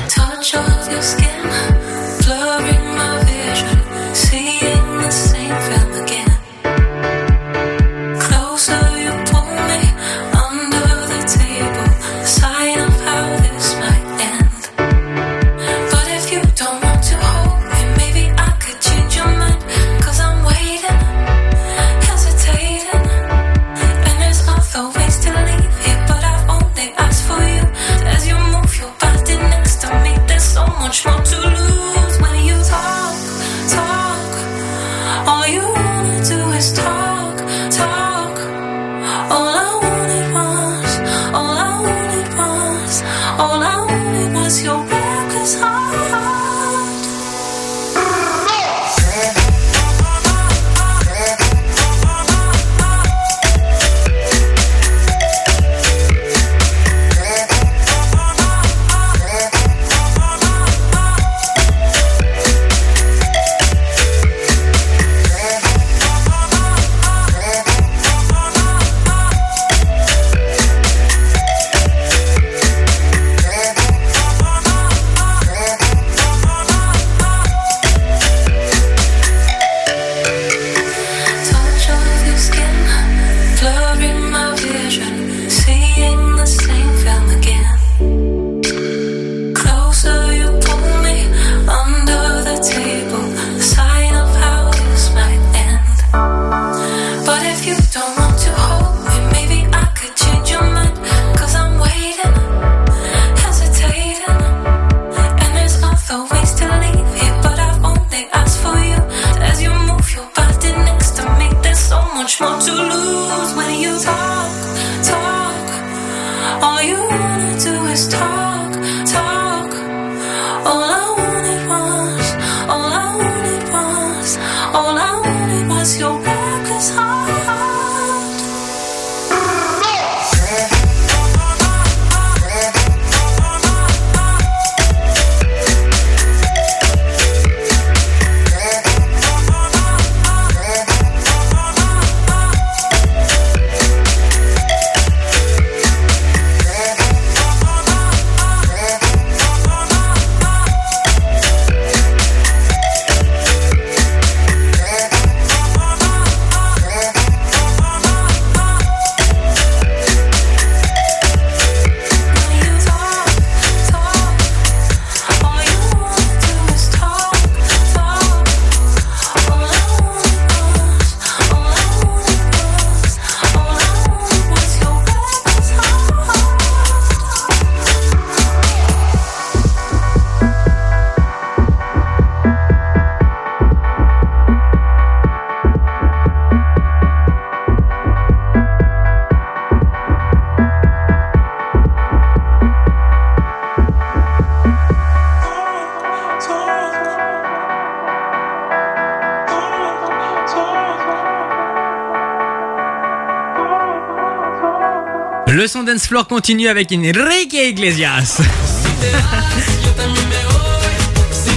Le son dance floor continue avec Enrique Iglesias. Si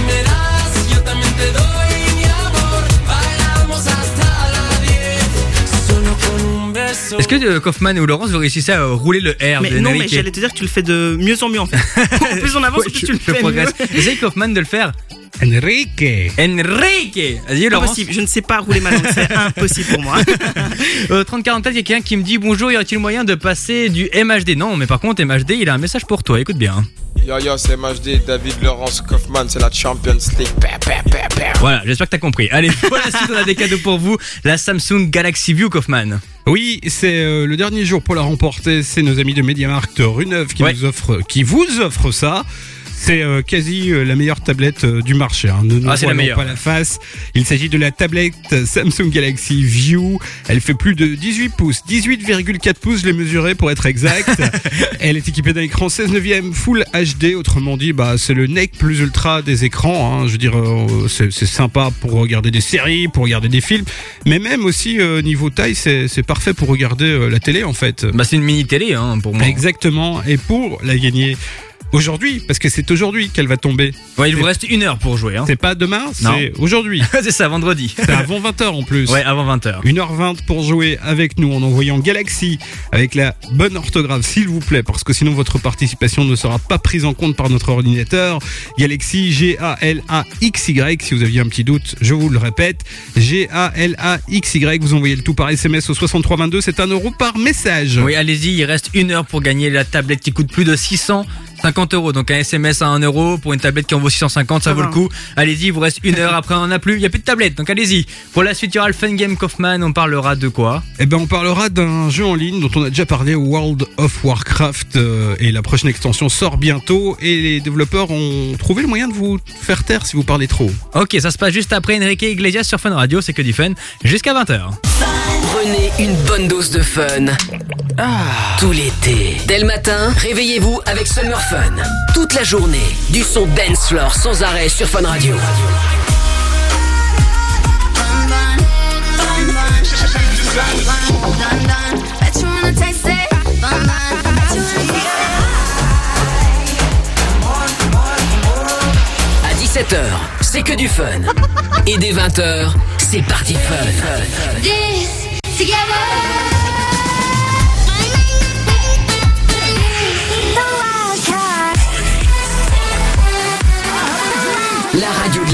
me das, yo también te doy mi amor. Bailamos hasta la 10. Solo con un beso. Est-ce que euh, Kaufman ou Laurence vous réussissez à rouler le R Mais de non, mais j'allais te dire que tu le fais de mieux en mieux en fait. plus on avance, Ouais, plus tu le je fais progresse. mieux. Essaye Kaufman de le faire. Enrique. Enrique. Vas-y Laurence. Impossible, je ne sais pas rouler ma langue, c'est impossible pour moi. Euh, 3044, il y a quelqu'un qui me dit bonjour, y aurait-il moyen de passer du MHD Non, mais par contre MHD, il a un message pour toi. Écoute bien. Yo yo, c'est MHD, David Laurence Kaufman, c'est la Champions League. Voilà, j'espère que t'as compris. Allez, la suite, on a des cadeaux pour vous. La Samsung Galaxy View Kaufman. Oui, c'est euh, le dernier jour pour la remporter. C'est nos amis de MediaMarkt Rue-Neuve qui nous offrent, qui vous offrent ça. C'est euh, quasi euh, la meilleure tablette euh, du marché. Hein. Ne nous Ah, c'est la pas la face. Il s'agit de la tablette Samsung Galaxy View. Elle fait plus de 18 pouces, 18,4 pouces, je l'ai mesuré pour être exact. Elle est équipée d'un écran 16 neuvième Full HD. Autrement dit, bah c'est le neck plus ultra des écrans. hein. Je veux dire, euh, c'est sympa pour regarder des séries, pour regarder des films, mais même aussi euh, niveau taille, c'est c'est parfait pour regarder euh, la télé en fait. Bah c'est une mini télé hein, pour moi. Exactement. Et pour la gagner. Aujourd'hui, parce que c'est aujourd'hui qu'elle va tomber. Ouais, il vous reste une heure pour jouer. Hein. C'est pas demain, c'est aujourd'hui. c'est ça, vendredi. C'est avant 20h en plus. Ouais, avant 20h. 1h20 pour jouer avec nous en envoyant Galaxy avec la bonne orthographe s'il vous plaît parce que sinon votre participation ne sera pas prise en compte par notre ordinateur. Galaxy G-A-L-A-X-Y si vous aviez un petit doute, je vous le répète. G-A-L-A-X-Y, vous envoyez le tout par SMS au 6322, c'est un euro par message. Oui, allez-y, il reste une heure pour gagner la tablette qui coûte plus de 650 euros. Donc un SMS à 1 euro pour une tablette qui en vaut 650, ça, Ça vaut va. le coup. Allez-y, il vous reste une heure, après on en a plus, il n'y a plus de tablette. Donc allez-y. Pour la suite, il y aura le Fun Game Kaufman, on parlera de quoi? Eh ben, on parlera d'un jeu en ligne dont on a déjà parlé, World of Warcraft, euh, et la prochaine extension sort bientôt. Et les développeurs ont trouvé le moyen de vous faire taire si vous parlez trop. Ok, ça se passe juste après Enrique Iglesias sur Fun Radio, c'est que du fun, jusqu'à 20h. Prenez une bonne dose de fun. Tout l'été. Dès le matin, réveillez-vous avec Summer Fun. Toute la journée, du son dance floor sans arrêt sur Fun Radio. À 17h, c'est que du fun. Et dès 20h, c'est parti fun.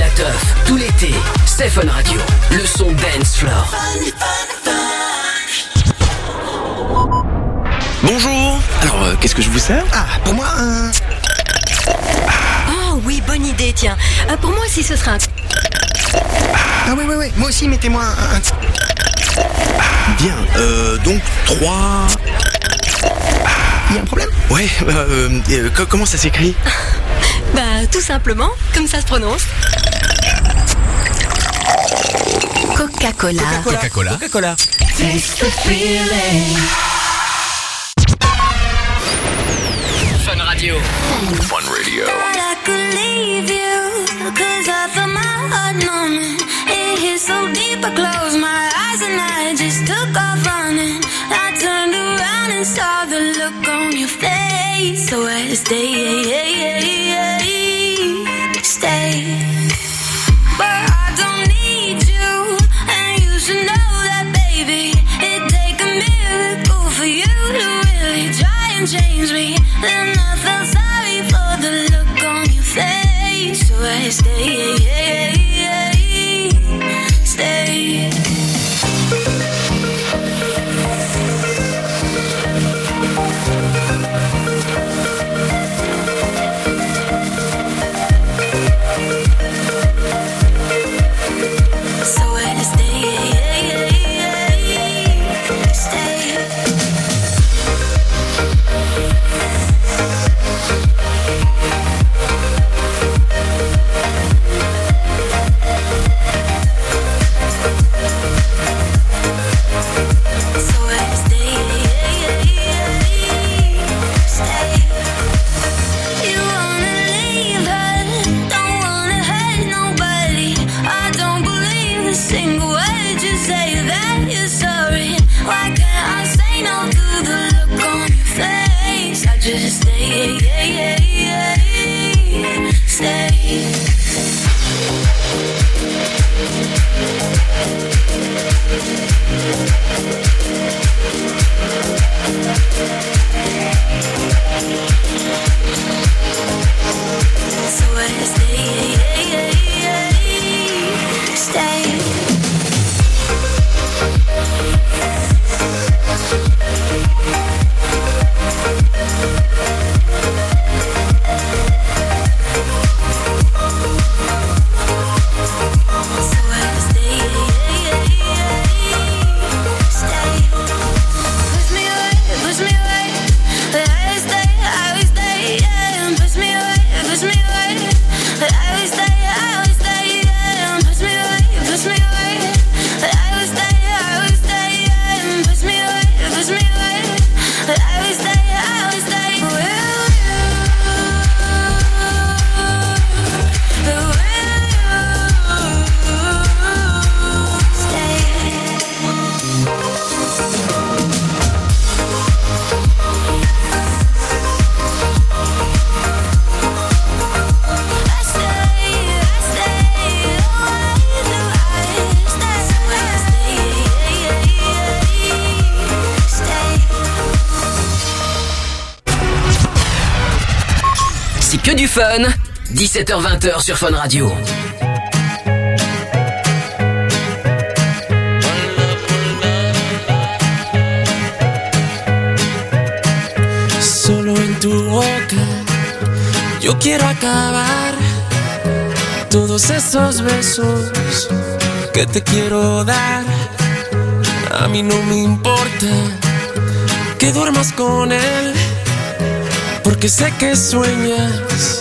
La teuf, tout l'été, c'est Fun Radio. Le son dance floor. Bonjour. Alors, euh, qu'est-ce que je vous sers? Ah, pour moi, un... Oh oui, bonne idée, tiens. Euh, pour moi aussi, ce sera un... Ah oui, oui, oui. Moi aussi, mettez-moi un... un- Bien. Euh, donc, trois... Il y a un problème? Ouais. Euh, euh, co- comment ça s'écrit? Bah, tout simplement, comme ça se prononce. Coca-Cola. Coca-Cola. Coca-Cola. Fun Radio. Fun Radio. I could leave you, cause I felt my heart numbing. It hit so deep, I closed my eyes and I just took off saw the look on your face. So I had to stay, stay. But I don't need you, and you should know that, baby. It take a miracle for you to really try and change me. Then I felt sorry for the look on your face, so I stay, stay. Stay. So I stay, fun. 17h20h sur Fun Radio. Solo en tu boca yo quiero acabar todos esos besos que te quiero dar. A mí no me importa que duermas con él, porque sé que sueñas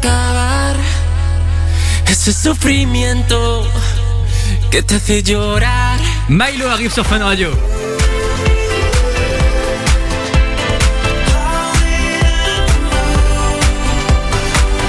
acabar ese sufrimiento que te hace llorar. Milo arrive sur Fun Radio.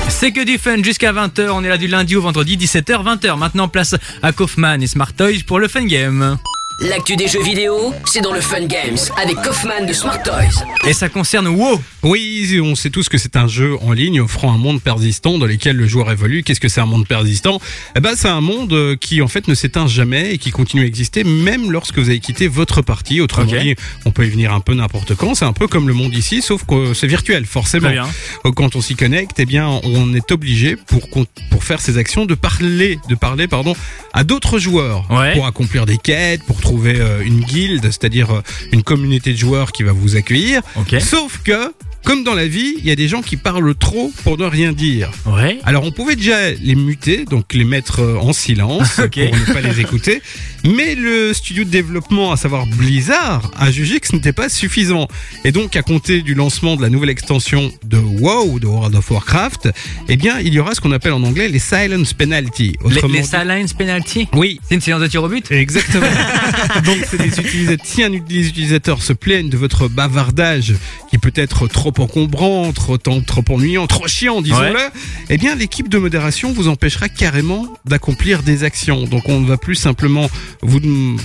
C'est que du fun jusqu'à 20h. On est là du lundi au vendredi, 17h, 20h. Maintenant, place à Kaufman et Smart Toys pour le fun game. L'actu des jeux vidéo, c'est dans le Fun Games avec Kaufman de Smart Toys. Et ça concerne WoW. Oui, on sait tous que c'est un jeu en ligne offrant un monde persistant dans lequel le joueur évolue. Qu'est-ce que c'est un monde persistant? Eh ben, c'est un monde euh, qui en fait ne s'éteint jamais et qui continue à exister même lorsque vous avez quitté votre partie. Autrement dit, on peut y venir un peu n'importe quand. C'est un peu comme le monde ici, sauf que c'est virtuel, forcément. Très bien. Euh, Quand on s'y connecte, eh bien, on est obligé pour pour faire ces actions de parler, de parler, pardon, à d'autres joueurs Ouais. pour accomplir des quêtes, pour trouver euh, une guilde, c'est-à-dire euh, une communauté de joueurs qui va vous accueillir. Ok. Sauf que, comme dans la vie, il y a des gens qui parlent trop pour ne rien dire. Ouais. Alors on pouvait déjà les muter, donc les mettre euh, en silence pour ne pas les écouter. Mais le studio de développement, à savoir Blizzard, a jugé que ce n'était pas suffisant. Et donc à compter du lancement de la nouvelle extension de WoW, de World of Warcraft, eh bien il y aura ce qu'on appelle en anglais les silence penalty. Les, Autrement les dit- silence penalty Oui. C'est une séance de tir au but Exactement. Donc c'est des utilisateurs, si un- les utilisateurs se plaignent de votre bavardage qui peut être trop encombrant, trop, trop, trop ennuyant, trop chiant, disons-le, Ouais. eh bien l'équipe de modération vous empêchera carrément d'accomplir des actions. Donc on ne va plus simplement vous,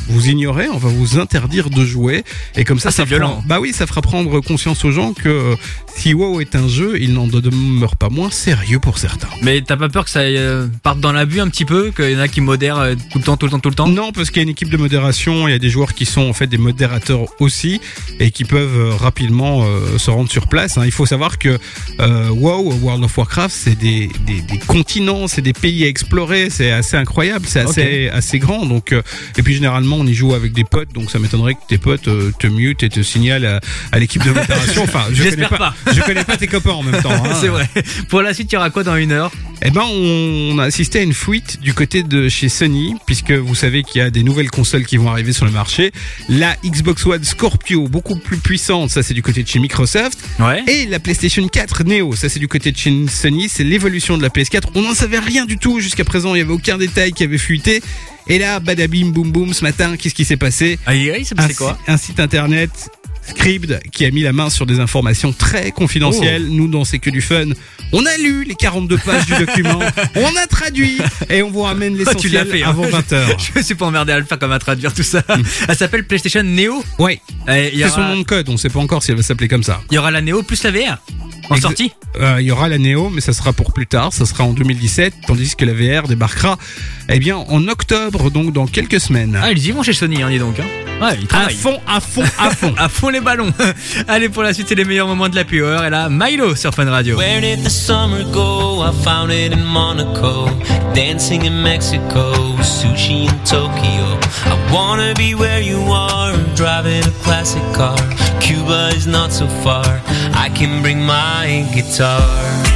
vous ignorer, on va vous interdire de jouer. Et comme ça, Ah, ça fera, bah oui, ça fera prendre conscience aux gens que si WoW est un jeu, il n'en demeure pas moins sérieux pour certains. Mais t'as pas peur que ça euh, parte dans l'abus un petit peu, qu'il y en a qui modèrent euh, tout le temps, tout le temps, tout le temps? Non, parce qu'il y a une équipe de modération, il y a des joueurs qui sont en fait des modérateurs aussi et qui peuvent euh, rapidement euh, se rendre sur place. hein. Il faut savoir que WoW, World of Warcraft, c'est des, des, des continents, c'est des pays à explorer, c'est assez incroyable, c'est assez, assez grand. Donc, et puis généralement, on y joue avec des potes, donc ça m'étonnerait que tes potes te mutent et te signalent à, à l'équipe de modération. Enfin, je J'espère pas, pas. Je connais pas tes copains en même temps. hein. C'est vrai. Pour la suite, il y aura quoi dans une heure? Eh ben, on a assisté à une fuite du côté de chez Sony, puisque vous savez qu'il y a des nouvelles consoles qui vont arriver sur le marché. La Xbox One Scorpio, beaucoup plus puissante, ça c'est du côté de chez Microsoft. Ouais. Et la PlayStation 4 Neo, ça c'est du côté de chez Sony, c'est l'évolution de la PS4. On n'en savait rien du tout jusqu'à présent, il n'y avait aucun détail qui avait fuité. Et là, badabim, boum boum, ce matin, qu'est-ce qui s'est passé? Aïe, aïe, c'est passé un, quoi? un site internet Scribd qui a mis la main sur des informations très confidentielles. Oh. Nous, dans C'est que du fun, on a lu les 42 pages du document, on a traduit et on vous ramène Oh, l'as l'essentiel hein. avant 20h. Je me suis pas emmerdé à le faire comme à traduire tout ça. Elle s'appelle PlayStation Neo. Y C'est son aura, nom de code, on sait pas encore si elle va s'appeler comme ça. il y aura la Neo plus la VR en sortie. Euh, Il y aura la Neo, mais ça sera pour plus tard, ça sera en 2017, tandis que la VR débarquera eh bien, en octobre, donc dans quelques semaines. Ah, ils y vont chez Sony, hein, dis donc. Hein. Ouais, ils à travaillent. fond, à fond, à fond. à fond les ballons. Allez, pour la suite, c'est les meilleurs moments de la Power. Et là, Milo sur Fun Radio. Where did the summer go? I found it in Monaco, dancing in Mexico, sushi in Tokyo. I wanna be where you are, driving a classic car. Cuba is not so far, I can bring my guitar.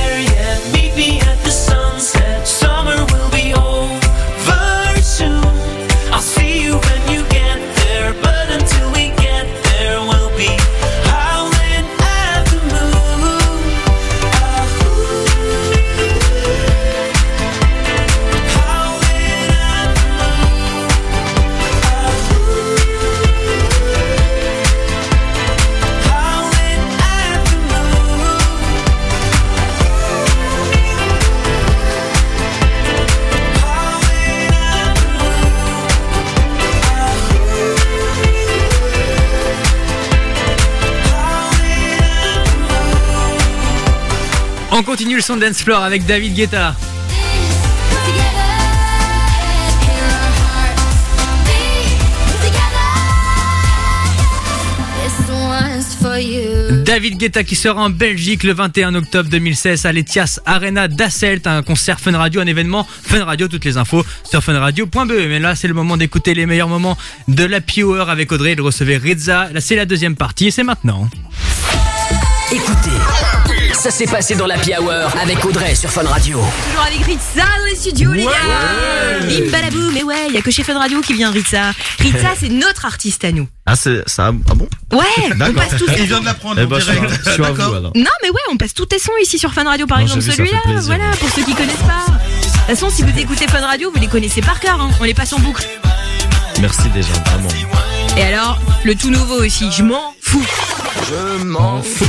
On continue le son Dance Floor avec David Guetta. David Guetta qui sera en Belgique le 21 octobre 2016 à l'Etias Arena d'Asselt, un concert Fun Radio, un événement Fun Radio, toutes les infos sur funradio.be. Mais là, c'est le moment d'écouter les meilleurs moments de la Hour avec Audrey. Il recevait Rizza. Là, c'est la deuxième partie et c'est maintenant. Écoutez, ça s'est passé dans la Hour avec Audrey sur Fun Radio. Toujours avec Ritza dans les studios, les gars. Bim balabou, mais ouais, il y a que chez Fun Radio qui vient Ritza. Ritza, c'est notre artiste à nous. Ah, c'est ça. Ah bon Ouais, on passe tous Il vient sons. de l'apprendre en direct. Je suis à vous alors. Non, mais ouais, on passe tous tes sons ici sur Fun Radio, par Non, exemple celui-là. Voilà, pour ceux qui connaissent pas. De toute façon, si vous écoutez Fun Radio, vous les connaissez par cœur. Hein. On les passe en boucle. Merci déjà, vraiment. Et alors, le tout nouveau aussi, je m'en fous. Je m'en fous.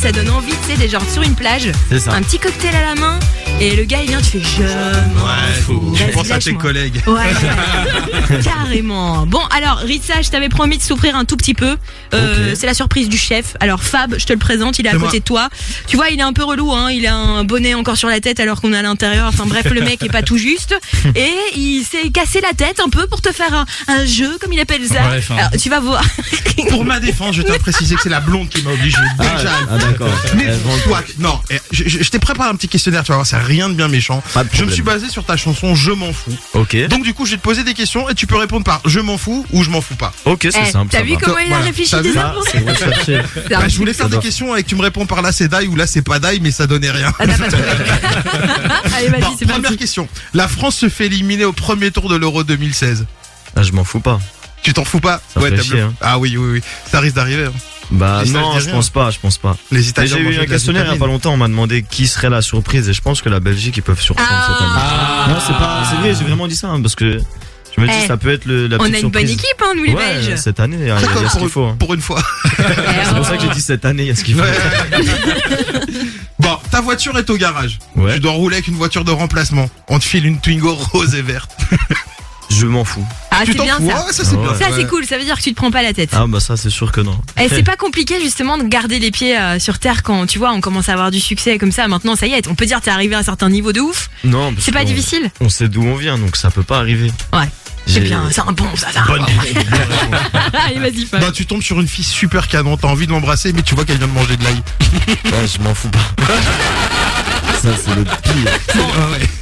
Ça, donne envie, tu sais, d'être genre sur une plage, C'est ça. un petit cocktail à la main, et le gars il vient, tu fais je m'en fous. Je pense à tes collègues. Ouais, carrément. Bon, alors Ritza, je t'avais promis de souffrir un tout petit peu. Euh, C'est la surprise du chef. Alors Fab, je te le présente, il est à C'est côté moi. de toi. Tu vois, il est un peu relou, hein. Il a un bonnet encore sur la tête alors qu'on est à l'intérieur. Enfin bref, le mec est pas tout juste. Et il s'est cassé la tête un peu pour te faire un, un jeu, comme il appelle ça. Ouais, enfin. Alors, tu vas voir. Pour ma défense, je tiens à préciser que c'est la blonde qui m'a obligé déjà. à le ah, faire. d'accord. Mais toi, non, je, je- je t'ai préparé un petit questionnaire, tu vas voir, c'est rien de bien méchant. Je me suis basé sur ta chanson Je m'en fous. Ok. Donc du coup, je vais te poser des questions et tu peux répondre par je m'en fous ou je m'en fous pas. Ok, c'est Eh, simple. t'as ça vu va. comment il a réfléchi T'as vu déjà C'est un Bah, je voulais faire des questions et que tu me réponds par là c'est die ou là c'est pas die mais ça donnait rien. Allez, vas-y, Bon, c'est première parti. question. La France se fait éliminer au premier tour de l'Euro 2016. Ah, je m'en fous pas. Tu t'en fous pas Ça ferait t'as chier, bluffé. hein. Ah oui, oui, oui. Ça risque d'arriver. hein. Bah non, je pense pas, je pense pas. Les Italiens J'ai eu un questionnaire il y a pas longtemps, on m'a demandé qui serait la surprise et je pense que la Belgique ils peuvent surprendre cette année. Non, c'est pas, c'est vrai, j'ai vraiment dit ça hein, parce que je me dis Eh, ça peut être le, la on a une bonne équipe, hein, nous, les Ouais, Belges. Cette année, il y a, il y a D'accord, ce qu'il pour, faut. hein. pour une fois. C'est pour ça que j'ai dit cette année, il y a ce qu'il faut. Bon, ta voiture est au garage. Ouais. Tu dois rouler avec une voiture de remplacement. On te file une Twingo rose et verte. Je m'en fous. Ah, Tu c'est t'en bien fous ça. Ouais, ça, c'est bien. Ça, c'est Ouais. cool. Ça veut dire que tu te prends pas la tête. Ah bah ça c'est sûr que non. Eh, c'est pas compliqué justement de garder les pieds euh, sur terre quand tu vois on commence à avoir du succès comme ça. Maintenant ça y est, on peut dire t'es arrivé à un certain niveau de ouf. Non, C'est pas difficile On sait d'où on vient donc ça peut pas arriver. Ouais. C'est J'ai- bien, c'est un bon ça. Bonne. Allez. Bah, tu tombes sur une fille super canon, t'as envie de l'embrasser, mais tu vois qu'elle vient de manger de l'ail. Ouais, je m'en fous pas. ça c'est le pire.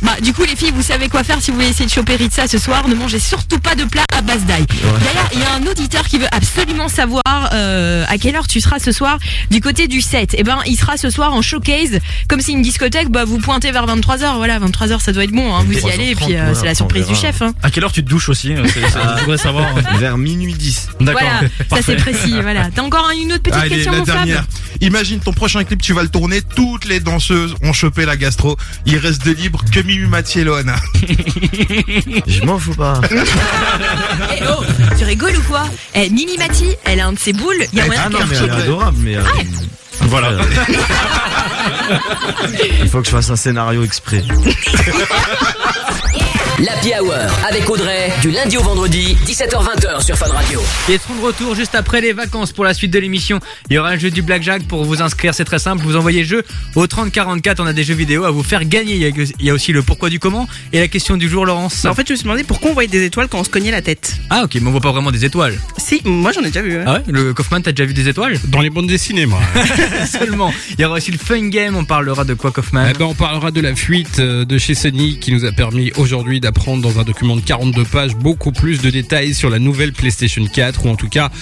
Bah, du coup les filles vous savez quoi faire si vous voulez essayer de choper Ritza ce soir. Ne mangez surtout pas de plat à base d'ail. D'ailleurs il y a un auditeur qui veut absolument savoir euh, à quelle heure tu seras ce soir du côté du 7. Et ben il sera ce soir en showcase. Comme c'est une discothèque, bah vous pointez vers 23h. Voilà 23h ça doit être bon. Hein. Vous y allez et puis euh, c'est la surprise du chef. Hein. À quelle heure tu te douches aussi euh, Je voudrais savoir. hein. Vers minuit 10. D'accord. Voilà, ça c'est précis. Voilà. T'as encore une autre petite Allez, question, la mon. Imagine ton prochain clip, tu vas le tourner, toutes les danseuses ont chopé la gastro. Il reste de libre que Mimi Mathieu et Loana. Je m'en fous pas. Eh oh, tu rigoles ou quoi Eh, Mimi Mati, elle a un de ses boules. Il y a moyen Ah non qu'elle mais elle est adorable mais. euh, Voilà. Il faut que je fasse un scénario exprès. L'Happy Hour avec Audrey, du lundi au vendredi, 17h-20h sur Fun Radio. Ils seront de retour juste après les vacances pour la suite de l'émission. Il y aura un jeu du Blackjack pour vous inscrire, c'est très simple. Vous envoyez jeu au 3044, on a des jeux vidéo à vous faire gagner. Il y a, il y a aussi le pourquoi du comment et la question du jour, Laurence. Bah, en fait, je me suis demandé pourquoi on voyait des étoiles quand on se cognait la tête. Ah ok, mais on voit pas vraiment des étoiles. Si, moi j'en ai déjà vu. ouais. Ah ouais Le Kaufman, t'as déjà vu des étoiles? Dans les bandes dessinées, moi. Seulement. Il y aura aussi le Fun Game, on parlera de quoi Kaufman Eh ben, on parlera de la fuite euh, de chez Sony qui nous a permis aujourd'hui d'apprendre dans un document de 42 pages beaucoup plus de détails sur la nouvelle PlayStation 4 ou en tout cas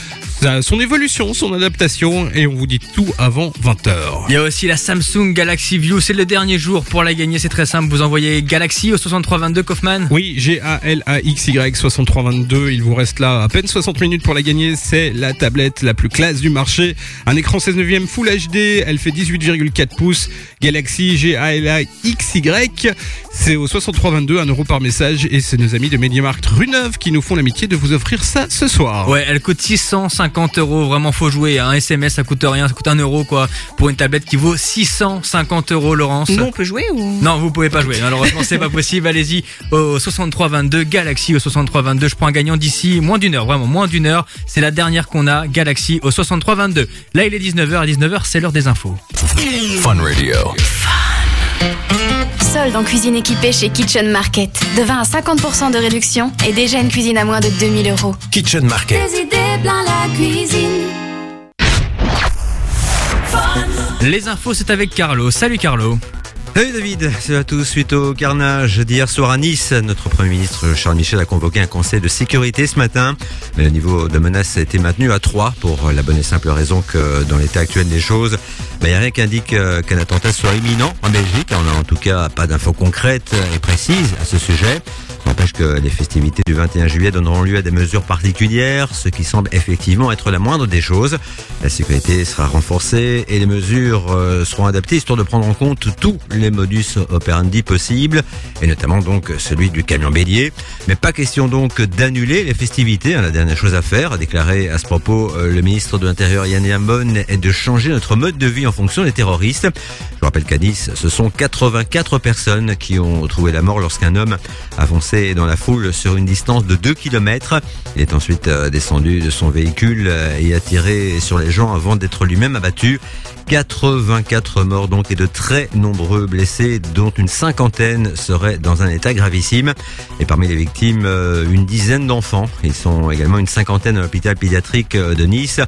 son évolution, son adaptation et on vous dit tout avant 20h. Il y a aussi la Samsung Galaxy View, c'est le dernier jour pour la gagner, c'est très simple. Vous envoyez Galaxy au 6322 Kaufman. Oui, G-A-L-A-X-Y 6322. Il vous reste là à peine 60 minutes pour la gagner. C'est la tablette la plus classe du marché. Un écran 16 neuvième Full HD. Elle fait 18,4 pouces. Galaxy G-A-L-A-X-Y. C'est au 6322, 1 euro par message. Et c'est nos amis de MediaMarkt Runeuve qui nous font l'amitié de vous offrir ça ce soir. Ouais, elle coûte 650 euros. Vraiment, faut jouer. Un SMS, ça coûte rien. Ça coûte 1 euro, quoi. Pour une tablette qui vaut 650 euros, Laurence. Nous, on peut jouer ou? Non, vous pouvez pas jouer. Malheureusement, c'est pas possible. Allez-y au 6322 Galaxy au 6322. Je prends un gagnant d'ici moins d'une heure, vraiment moins d'une heure. C'est la dernière qu'on a. Galaxy au 6322. Là, il est 19h. À 19h, c'est l'heure des infos. Fun Radio. En cuisine équipée chez Kitchen Market. De 20 à 50% de réduction et déjà une cuisine à moins de 2000 euros. Kitchen Market. Des idées plein la cuisine. Les infos, c'est avec Carlo. Salut Carlo. Salut David, salut à tous. Suite au carnage d'hier soir à Nice, notre Premier ministre Charles Michel a convoqué un conseil de sécurité ce matin. Mais le niveau de menace a été maintenu à 3 pour la bonne et simple raison que dans l'état actuel des choses, il n'y a rien qui indique euh, qu'un attentat soit imminent en Belgique. On n'a en tout cas pas d'infos concrètes et précises à ce sujet. N'empêche que les festivités du 21 juillet donneront lieu à des mesures particulières, ce qui semble effectivement être la moindre des choses. La sécurité sera renforcée et les mesures euh, seront adaptées histoire de prendre en compte tous les modus operandi possibles, et notamment donc celui du camion bélier. Mais pas question donc d'annuler les festivités. hein. La dernière chose à faire, a déclaré à ce propos euh, le ministre de l'Intérieur Yann Yambon, est de changer notre mode de vie en fonction des terroristes. Je rappelle qu'à Nice, ce sont 84 personnes qui ont trouvé la mort lorsqu'un homme a foncé dans la foule sur une distance de 2 km. Il est ensuite euh, descendu de son véhicule euh, et a tiré sur les gens avant d'être lui-même abattu. 84 morts donc et de très nombreux blessés, dont une cinquantaine seraient dans un état gravissime. Et parmi les victimes, euh, une dizaine d'enfants. Ils sont également une cinquantaine à l'hôpital pédiatrique de Nice.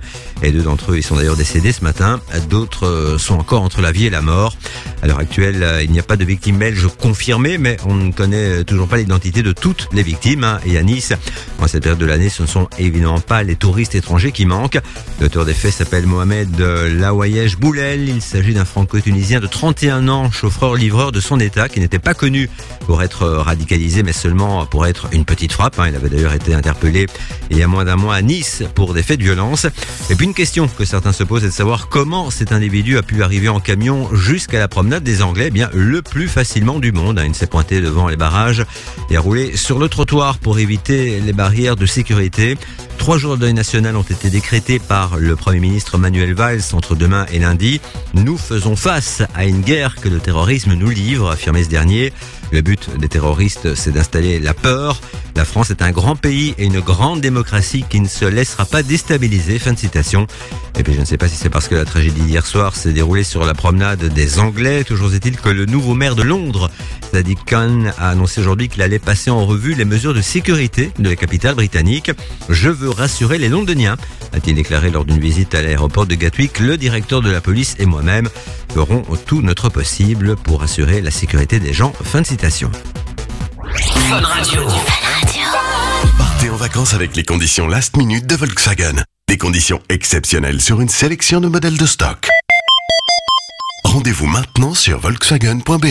Et deux d'entre eux, ils sont d'ailleurs décédés ce matin. D'autres sont encore entre la vie et la mort. À l'heure actuelle, il n'y a pas de victimes belges confirmées, mais on ne connaît toujours pas l'identité de toutes les victimes. hein. Et à Nice, en cette période de l'année, ce ne sont évidemment pas les touristes étrangers qui manquent. L'auteur des faits s'appelle Mohamed Lawayesh Boulel. Il s'agit d'un franco-tunisien de 31 ans, chauffeur-livreur de son état, qui n'était pas connu pour être radicalisé, mais seulement pour être une petite frappe. hein. Il avait d'ailleurs été interpellé il y a moins d'un mois à Nice pour des faits de violence. Et puis une question que certains se posent est de savoir comment cet individu a pu arriver en camion jusqu'à la promenade des Anglais, Eh bien le plus facilement du monde. hein. Il s'est pointé devant les barrages et sur le trottoir pour éviter les barrières de sécurité. Trois jours de deuil national ont été décrétés par le Premier ministre Manuel Valls entre demain et lundi. Nous faisons face à une guerre que le terrorisme nous livre, affirmé ce dernier. Le but des terroristes, c'est d'installer la peur. La France est un grand pays et une grande démocratie qui ne se laissera pas déstabiliser. Fin de citation. Et puis je ne sais pas si c'est parce que la tragédie d'hier soir s'est déroulée sur la promenade des Anglais. Toujours est-il que le nouveau maire de Londres, Sadiq Khan, a annoncé aujourd'hui qu'il allait passer en revue les mesures de sécurité de la capitale britannique. Je veux rassurer les Londoniens, a-t-il déclaré lors d'une visite à l'aéroport de Gatwick. Le directeur de la police et moi-même ferons tout notre possible pour assurer la sécurité des gens. Fin de citation. Fun Radio. Partez en vacances avec les conditions last minute de Volkswagen. Des conditions exceptionnelles sur une sélection de modèles de stock. Rendez-vous maintenant sur volkswagen.be.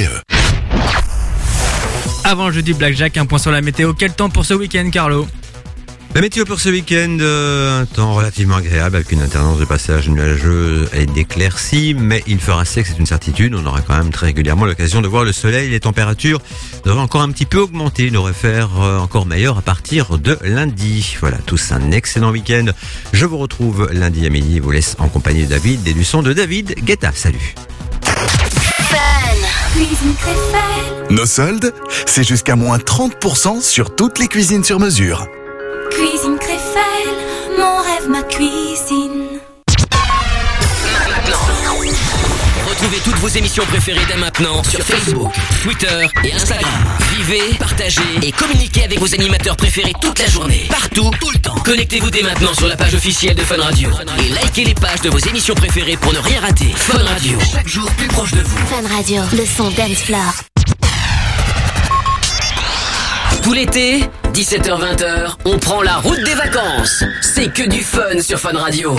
Avant le jeu du Blackjack, un point sur la météo. Quel temps pour ce week-end, Carlo? La météo pour ce week-end, euh, un temps relativement agréable avec une alternance de passage nuageux et d'éclaircies, mais il fera sec, c'est une certitude. On aura quand même très régulièrement l'occasion de voir le soleil. Les températures devraient encore un petit peu augmenter. Il devrait faire euh, encore meilleur à partir de lundi. Voilà, tous un excellent week-end. Je vous retrouve lundi à midi. Je vous laisse en compagnie de David et du de David Guetta. Salut. Nos soldes, c'est jusqu'à moins 30% sur toutes les cuisines sur mesure. Cuisine Créfelle. Mon rêve, ma cuisine. Retrouvez toutes vos émissions préférées dès maintenant sur Facebook, Twitter et Instagram. Vivez, partagez et communiquez avec vos animateurs préférés toute la journée. Partout, tout le temps. Connectez-vous dès maintenant sur la page officielle de Fun Radio. Et likez les pages de vos émissions préférées pour ne rien rater. Fun Radio, chaque jour plus proche de vous. Fun Radio, le son dance floor. Tout l'été, 17h-20h, on prend la route des vacances. C'est que du fun sur Fun Radio.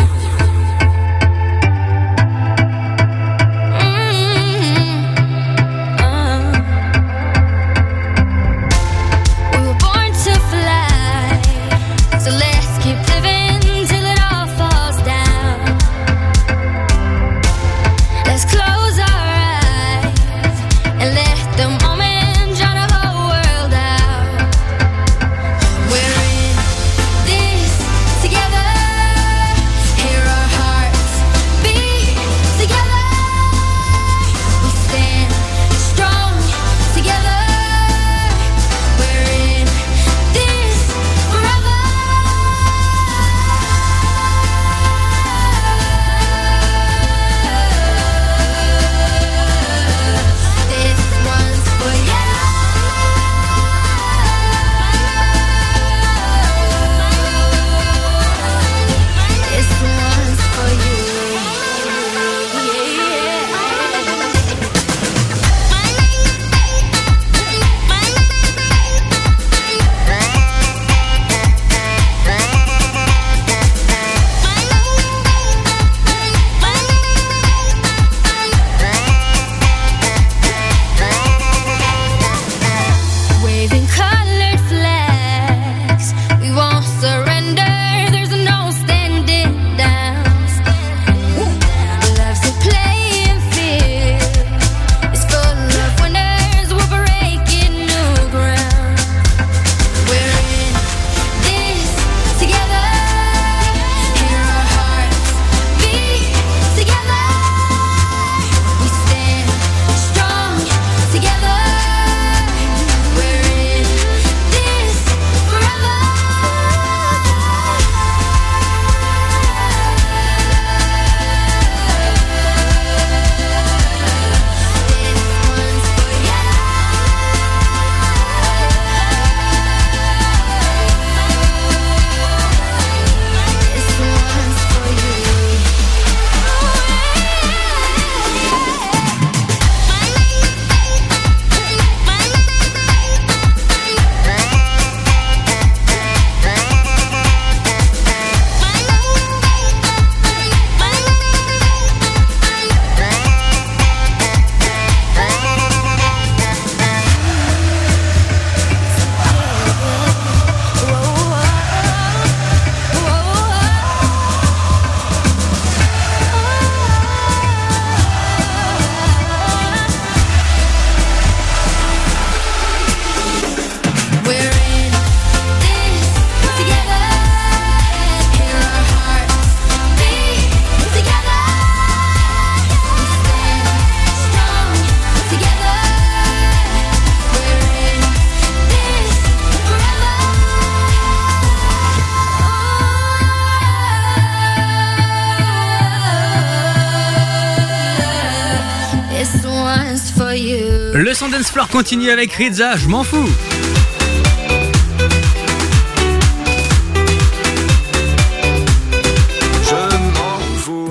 Continue avec Rizza, je m'en fous.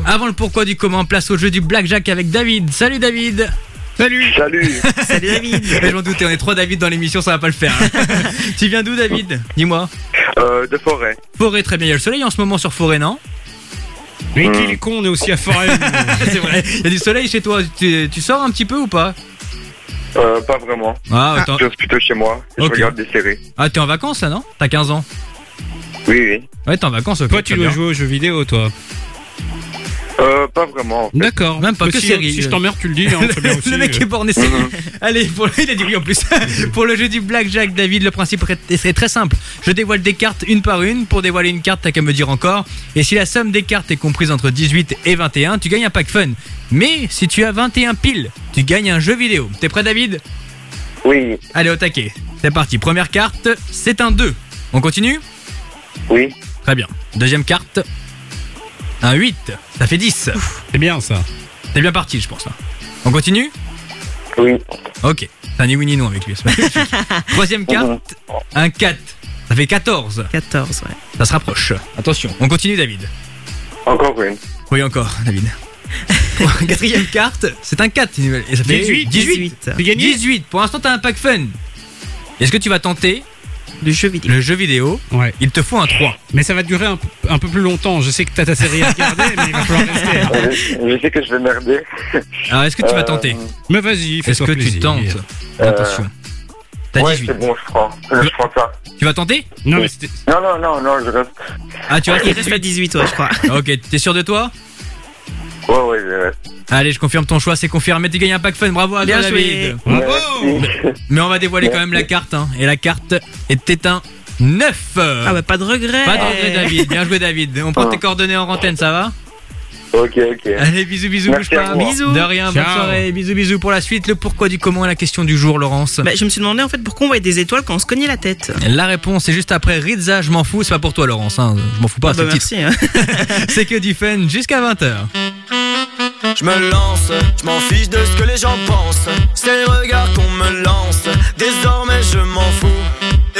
Avant le pourquoi du comment, place au jeu du blackjack avec David. Salut David. Salut. Salut. Salut David. je m'en doutais, on est trois David dans l'émission, ça va pas le faire. hein. tu viens d'où David Dis-moi. Euh, de forêt. Forêt, très bien. Il y a le soleil en ce moment sur Forêt, non? Mais qu'il est con, on est aussi à Forêt. C'est vrai. Il y a du soleil chez toi. Tu, tu sors un petit peu ou pas? Euh, pas vraiment. Ah, attends. Je reste plutôt chez moi. Je Ok. regarde des séries. Ah, t'es en vacances là, non? T'as 15 ans? Oui, oui. Ouais, t'es en vacances. ok, Toi, tu très dois bien. jouer aux jeux vidéo, toi. Euh, pas vraiment. D'accord. Même pas que si, série. Si je t'emmerde, tu le dis. Hein, c'est bien aussi. le mec est borné. c'est- Allez, pour, il a dit oui en plus. pour le jeu du blackjack, David, le principe est est très simple. Je dévoile des cartes une par une. Pour dévoiler une carte, t'as qu'à me dire encore. Et si la somme des cartes est comprise entre 18 et 21, tu gagnes un pack fun. Mais si tu as 21 piles, tu gagnes un jeu vidéo. T'es prêt, David? Oui. Allez, au taquet. C'est parti. Première carte, c'est un 2. On continue? Oui. Très bien. Deuxième carte, un 8. Ça fait 10. C'est bien ça. C'est bien parti, je pense. là. On continue? Oui. Ok. C'est un ni oui ni non avec lui. c'est magnifique. Troisième carte, un 4. Ça fait 14. 14, ouais. Ça se rapproche. Attention. On continue, David. Encore une. Oui, encore, David. Quatrième carte, c'est un 4. Et ça fait 18. 18. Tu gagnes 18. Pour l'instant, t'as un pack fun. Est-ce que tu vas tenter Le jeu vidéo. le jeu vidéo Ouais. Il te faut un 3. Mais ça va durer un, un peu plus longtemps. Je sais que t'as ta série à regarder, mais il va falloir rester. hein. Euh, je, je sais que je vais merder. Alors, est-ce que tu vas Euh, tenter Mais vas-y, Est-ce fais-toi que tu plaisir. tentes Euh, Attention. T'as ouais, 18. c'est bon, je prends. Je prends ça. Tu vas tenter Non, mais c'était. Non, non, non, non, je reste. Ah, tu restes Il reste à 18, ouais, je crois. Ok, t'es sûr de toi Ouais, ouais, reste. Allez, je confirme ton choix, c'est confirmé. Tu gagnes un pack fun, bravo à toi, Bien joué. David. Merci. Mais on va dévoiler quand même la carte. hein. Et la carte était un 9. Ah bah pas de regret. Pas de regret, David. Bien joué, David. On prend tes coordonnées en antenne, ça va? Ok, ok. Allez, bisous, bisous, Merci bouge à pas. vous. Bisous. De rien, bonne Ciao. soirée. Bisous, bisous pour la suite. Le pourquoi du comment et la question du jour, Laurence. Bah, je me suis demandé en fait pourquoi on voyait des étoiles quand on se cognait la tête. La réponse est juste après Rizza, je m'en fous. C'est pas pour toi, Laurence. hein. Je m'en fous pas, Ah bah c'est le titre. merci. hein. C'est que du fun jusqu'à 20h. Je me lance, je m'en fiche de ce que les gens pensent. C'est le regard qu'on me lance. Désormais je m'en fous. Et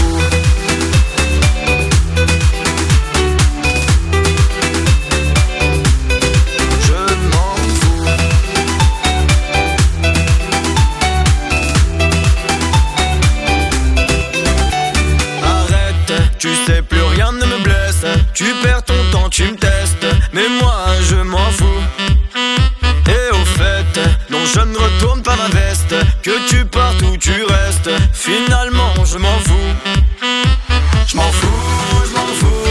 Sais plus rien ne me blesse. Tu perds ton temps, tu me testes. Mais moi je m'en fous. Et au fait, non je ne retourne pas ma veste Que tu partes ou tu restes Finalement je m'en fous Je m'en fous, je m'en fous,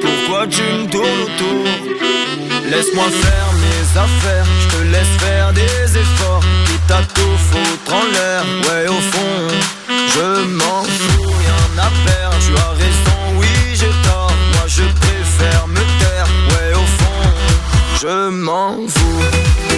Pourquoi tu me tournes autour Laisse-moi faire mes affaires, je te laisse faire des efforts. Quitte à tout foutre en l'air, ouais au fond, je m'en fous, rien à perdre. Tu as raison, oui j'ai tort. Moi je préfère me taire, ouais au fond, je m'en fous.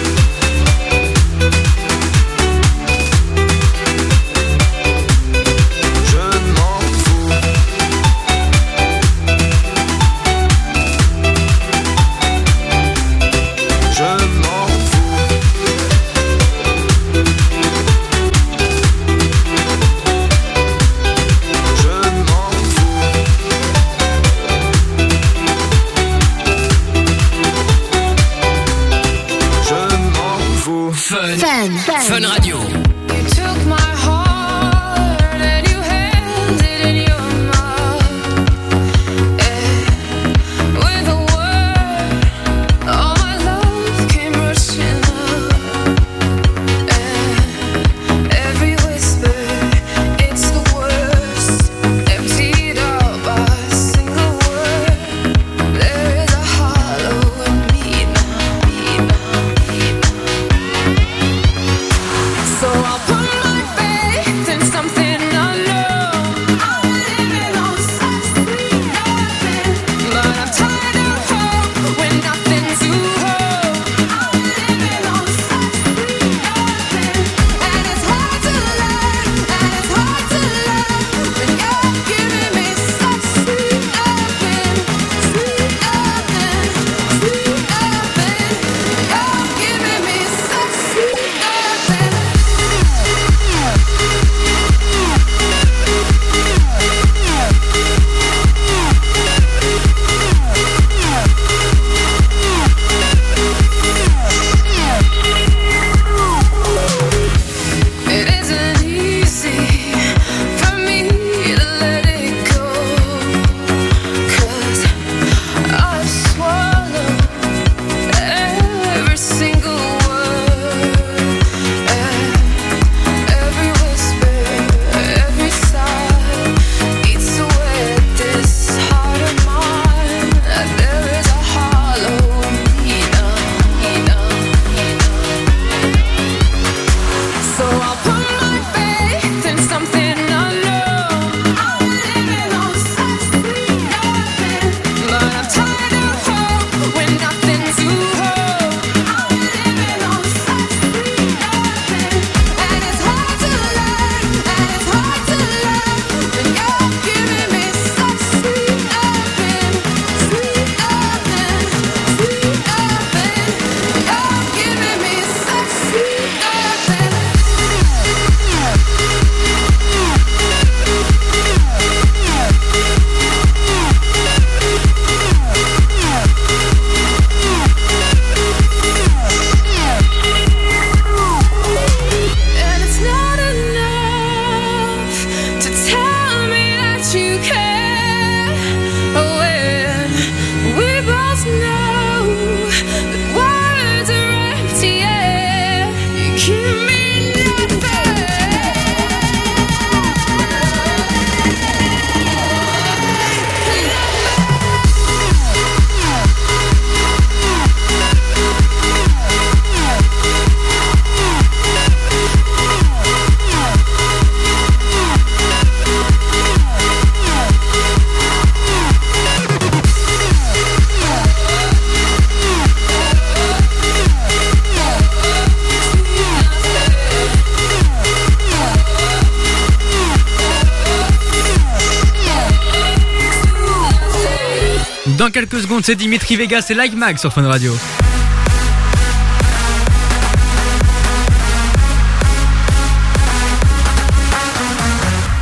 C'est Dimitri Vegas et Like Mag sur Fun Radio.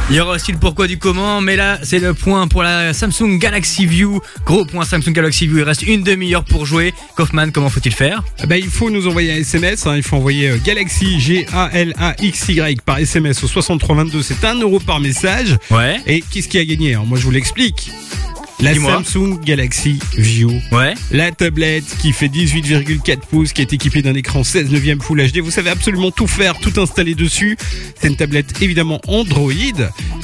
Il y aura aussi le pourquoi du comment, mais là c'est le point pour la Samsung Galaxy View. Gros point Samsung Galaxy View, il reste une demi-heure pour jouer. Kaufman, comment faut-il faire? Ah bah, il faut nous envoyer un SMS, hein, il faut envoyer euh, Galaxy G-A-L-A-X-Y par SMS au 6322, c'est 1 euro par message. Ouais. Et qu'est-ce qui a gagné? Alors moi je vous l'explique. La. Samsung Galaxy View. Ouais. La tablette qui fait 18,4 pouces, qui est équipée d'un écran 16 neuvième Full HD. Vous savez absolument tout faire, tout installer dessus. C'est une tablette évidemment Android.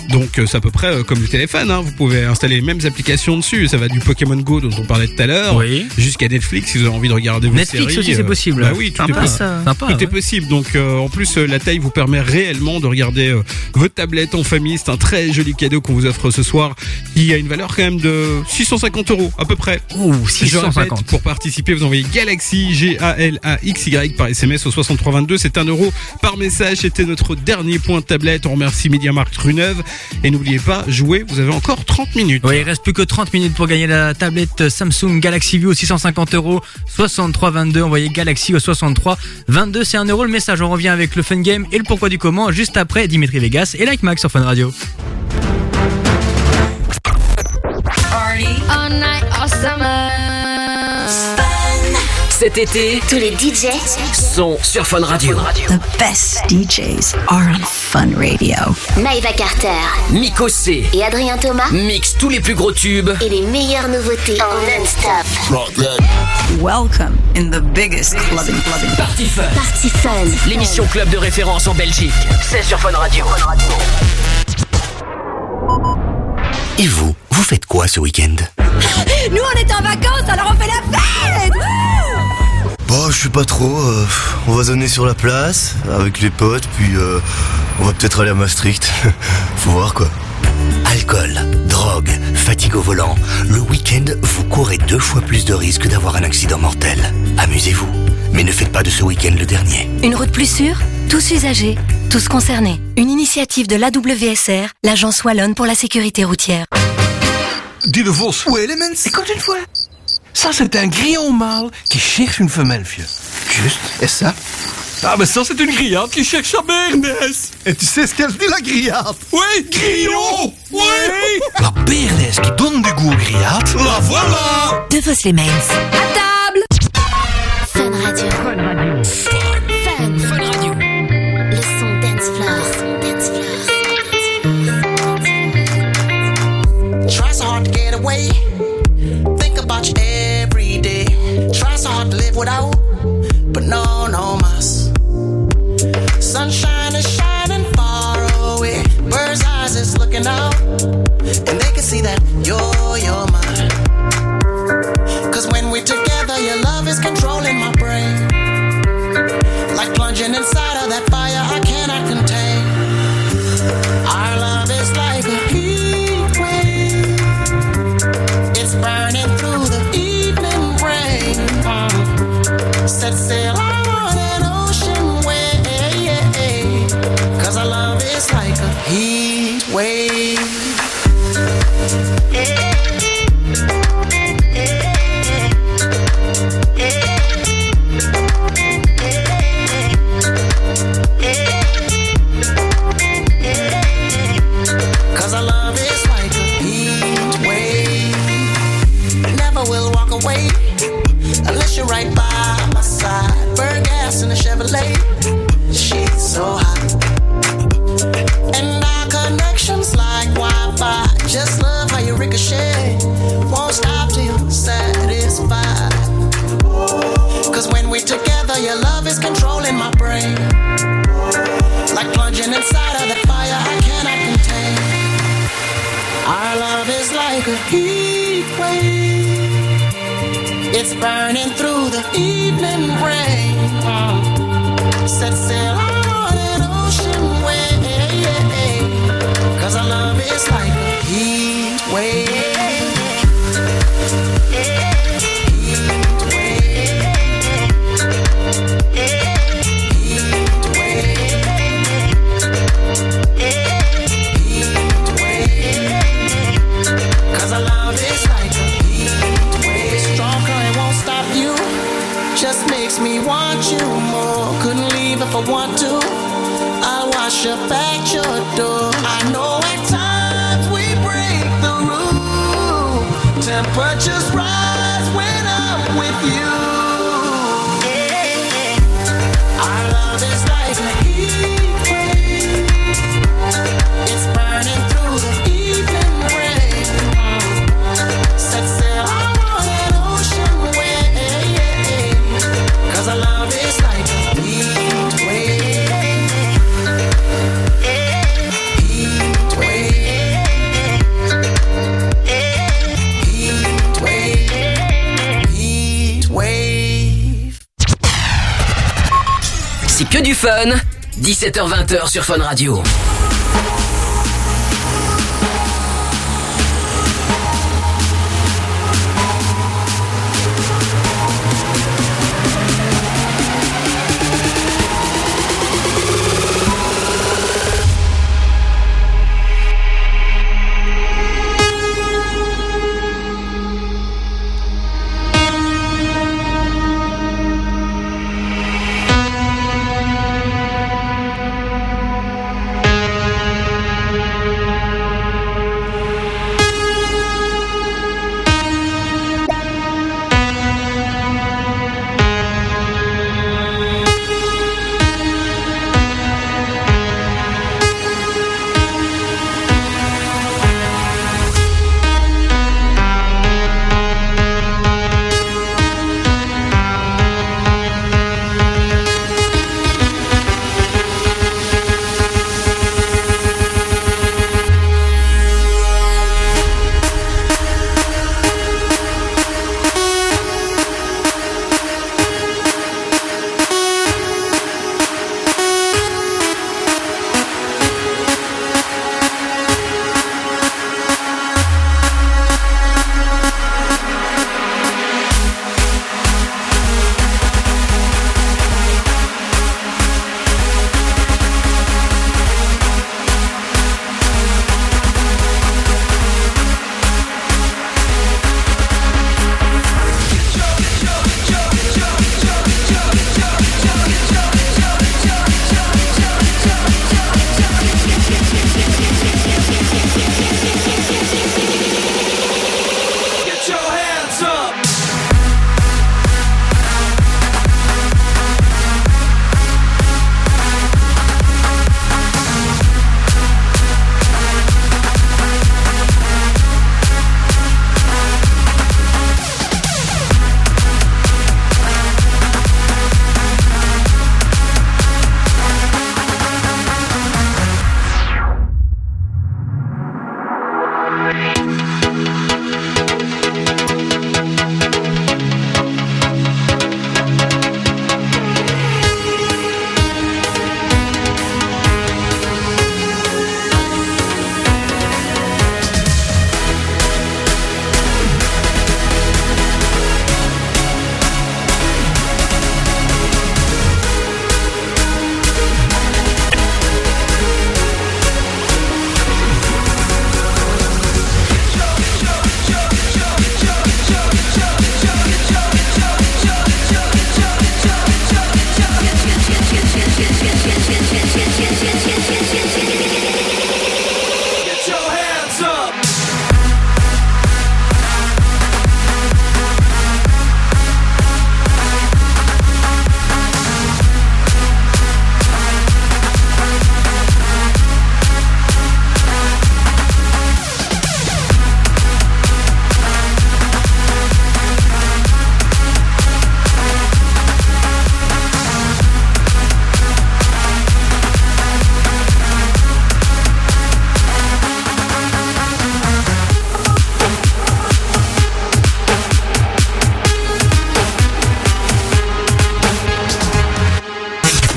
Donc euh, c'est à peu près euh, comme le téléphone. hein. Vous pouvez installer les mêmes applications dessus. Ça va du Pokémon Go dont on parlait tout à l'heure Oui. jusqu'à Netflix si vous avez envie de regarder vos Netflix séries. aussi, c'est euh, possible. Bah oui, tout Sympa, est possible. ça. Sympa, Tout ouais. est possible. Donc euh, en plus la taille vous permet réellement de regarder euh, votre tablette en famille. C'est un très joli cadeau qu'on vous offre ce soir qui a une valeur quand même de 650 euros à peu près. Ouh, Je répète, 650. pour participer, vous envoyez Galaxy G-A-L-A-X-Y par SMS au 6322. C'est un euro par message. C'était notre dernier point de tablette. On remercie MediaMarkt Runeuve. Et n'oubliez pas, jouez, vous avez encore 30 minutes. Oui, il reste plus que 30 minutes pour gagner la tablette Samsung Galaxy View 650 euros 63 22. Envoyez Galaxy au 63 22. C'est un euro le message. On revient avec le fun game et le pourquoi du comment juste après Dimitri Vegas et Like Max sur Fun Radio. All night, all summer. Cet été, Tous les DJ sont sur Fun Radio. The best DJs are on Fun Radio. Maïva Carter Miko C et Adrien Thomas mix tous les plus gros tubes et les meilleures nouveautés en non-stop. Welcome in the biggest clubbing clubbing. Party Fun. Party Fun. L'émission club de référence en Belgique. C'est sur Fun Radio. Et vous, vous faites quoi ce week-end? Nous on est en vacances alors on fait la fête Bon, je sais pas trop. euh, on va zoner sur la place avec les potes, puis euh, on va peut-être aller à Maastricht. Faut voir quoi. Alcool, drogue, fatigue au volant. Le week-end, vous courez deux fois plus de risques d'avoir un accident mortel. Amusez-vous, mais ne faites pas de ce week-end le dernier. Une route plus sûre Tous usagers, tous concernés. Une initiative de l'AWSR, l'agence Wallonne pour la sécurité routière. Dis de Vos. Où est Écoute une fois. Ça, c'est un grillon mâle qui cherche une femelle, vieux. Juste. Et ça? Ah, mais ça, c'est une grillade qui cherche sa bernesse. Et tu sais ce qu'elle dit, la grillade? Oui, grillon Oui La bernesse qui donne du goût aux grillades. La voilà De Vos les Mains. À table Fun Radio. Without, but no, no mas. Sunshine is shining far away. Bird's eyes is looking out, and they can see that you're, you're mine. Cause when we're together, your love is controlling my brain. Like plunging inside way sur Fun Radio.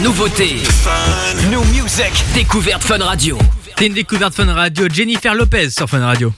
nouveauté, New Music, découverte Fun Radio. C'est une découverte Fun Radio, Jennifer Lopez sur Fun Radio.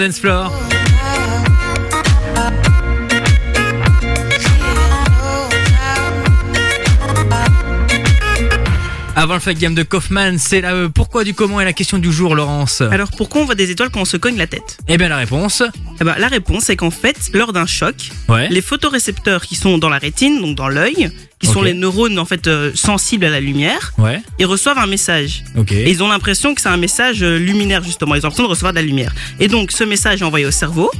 Dance Floor. Avant le fake game de Kaufman, c'est la euh, pourquoi du comment et la question du jour, Laurence. Alors pourquoi on voit des étoiles quand on se cogne la tête? Eh bien la réponse. Eh ben, la réponse c'est qu'en fait, lors d'un choc, Ouais. les photorécepteurs qui sont dans la rétine, donc dans l'œil, sont les neurones en fait euh, sensibles à la lumière, Ouais. ils reçoivent un message. Et ils ont l'impression que c'est un message euh, luminaire justement. Ils ont l'impression de recevoir de la lumière. Et donc ce message est envoyé au cerveau.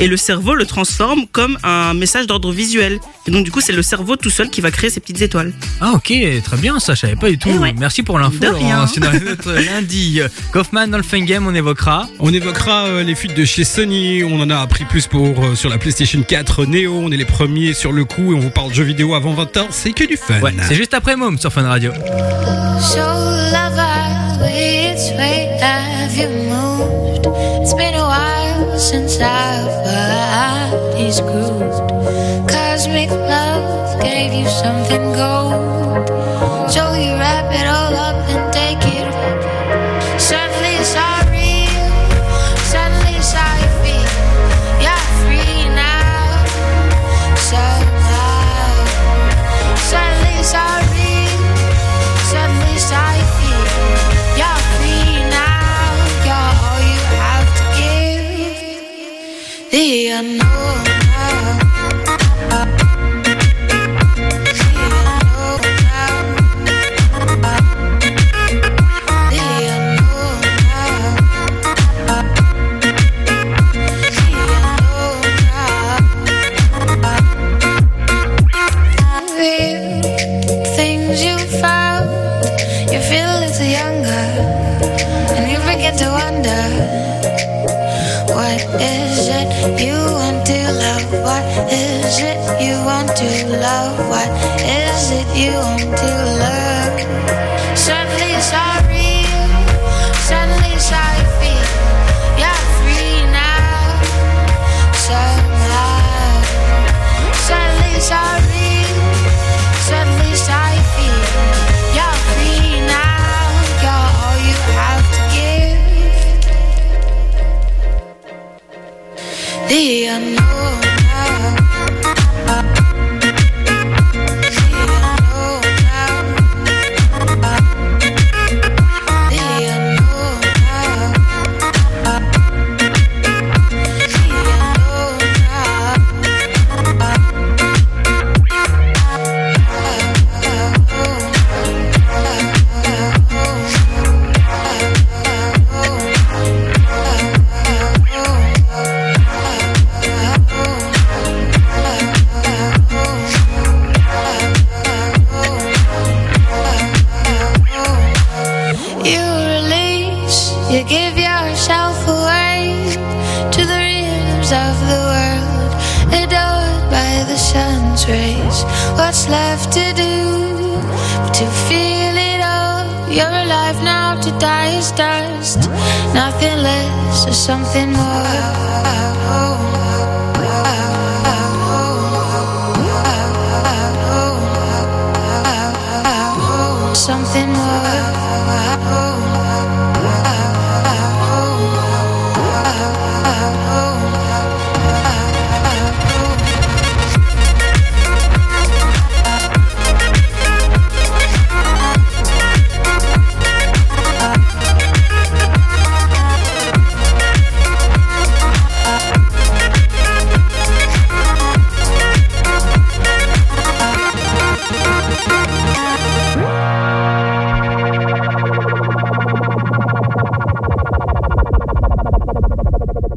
Et le cerveau le transforme comme un message d'ordre visuel. Et donc du coup c'est le cerveau tout seul qui va créer ces petites étoiles. Ah ok, très bien, ça je savais pas du tout. Eh ouais. Merci pour l'info. De rien. Laurence. Dans notre lundi, Kaufman dans le fake game, on évoquera. On évoquera euh, les fuites de chez Sony, on en a appris plus pour euh, sur la PlayStation 4 Neo, on est les premiers sur le coup et on vous parle de jeux vidéo avant 20h, c'est que du fun. Ouais, c'est juste après Môme sur Fun Radio. So lover, which way have you moved? It's been a while since grooved. Cosmic love gave you something gold. So you wrap it all up and something more.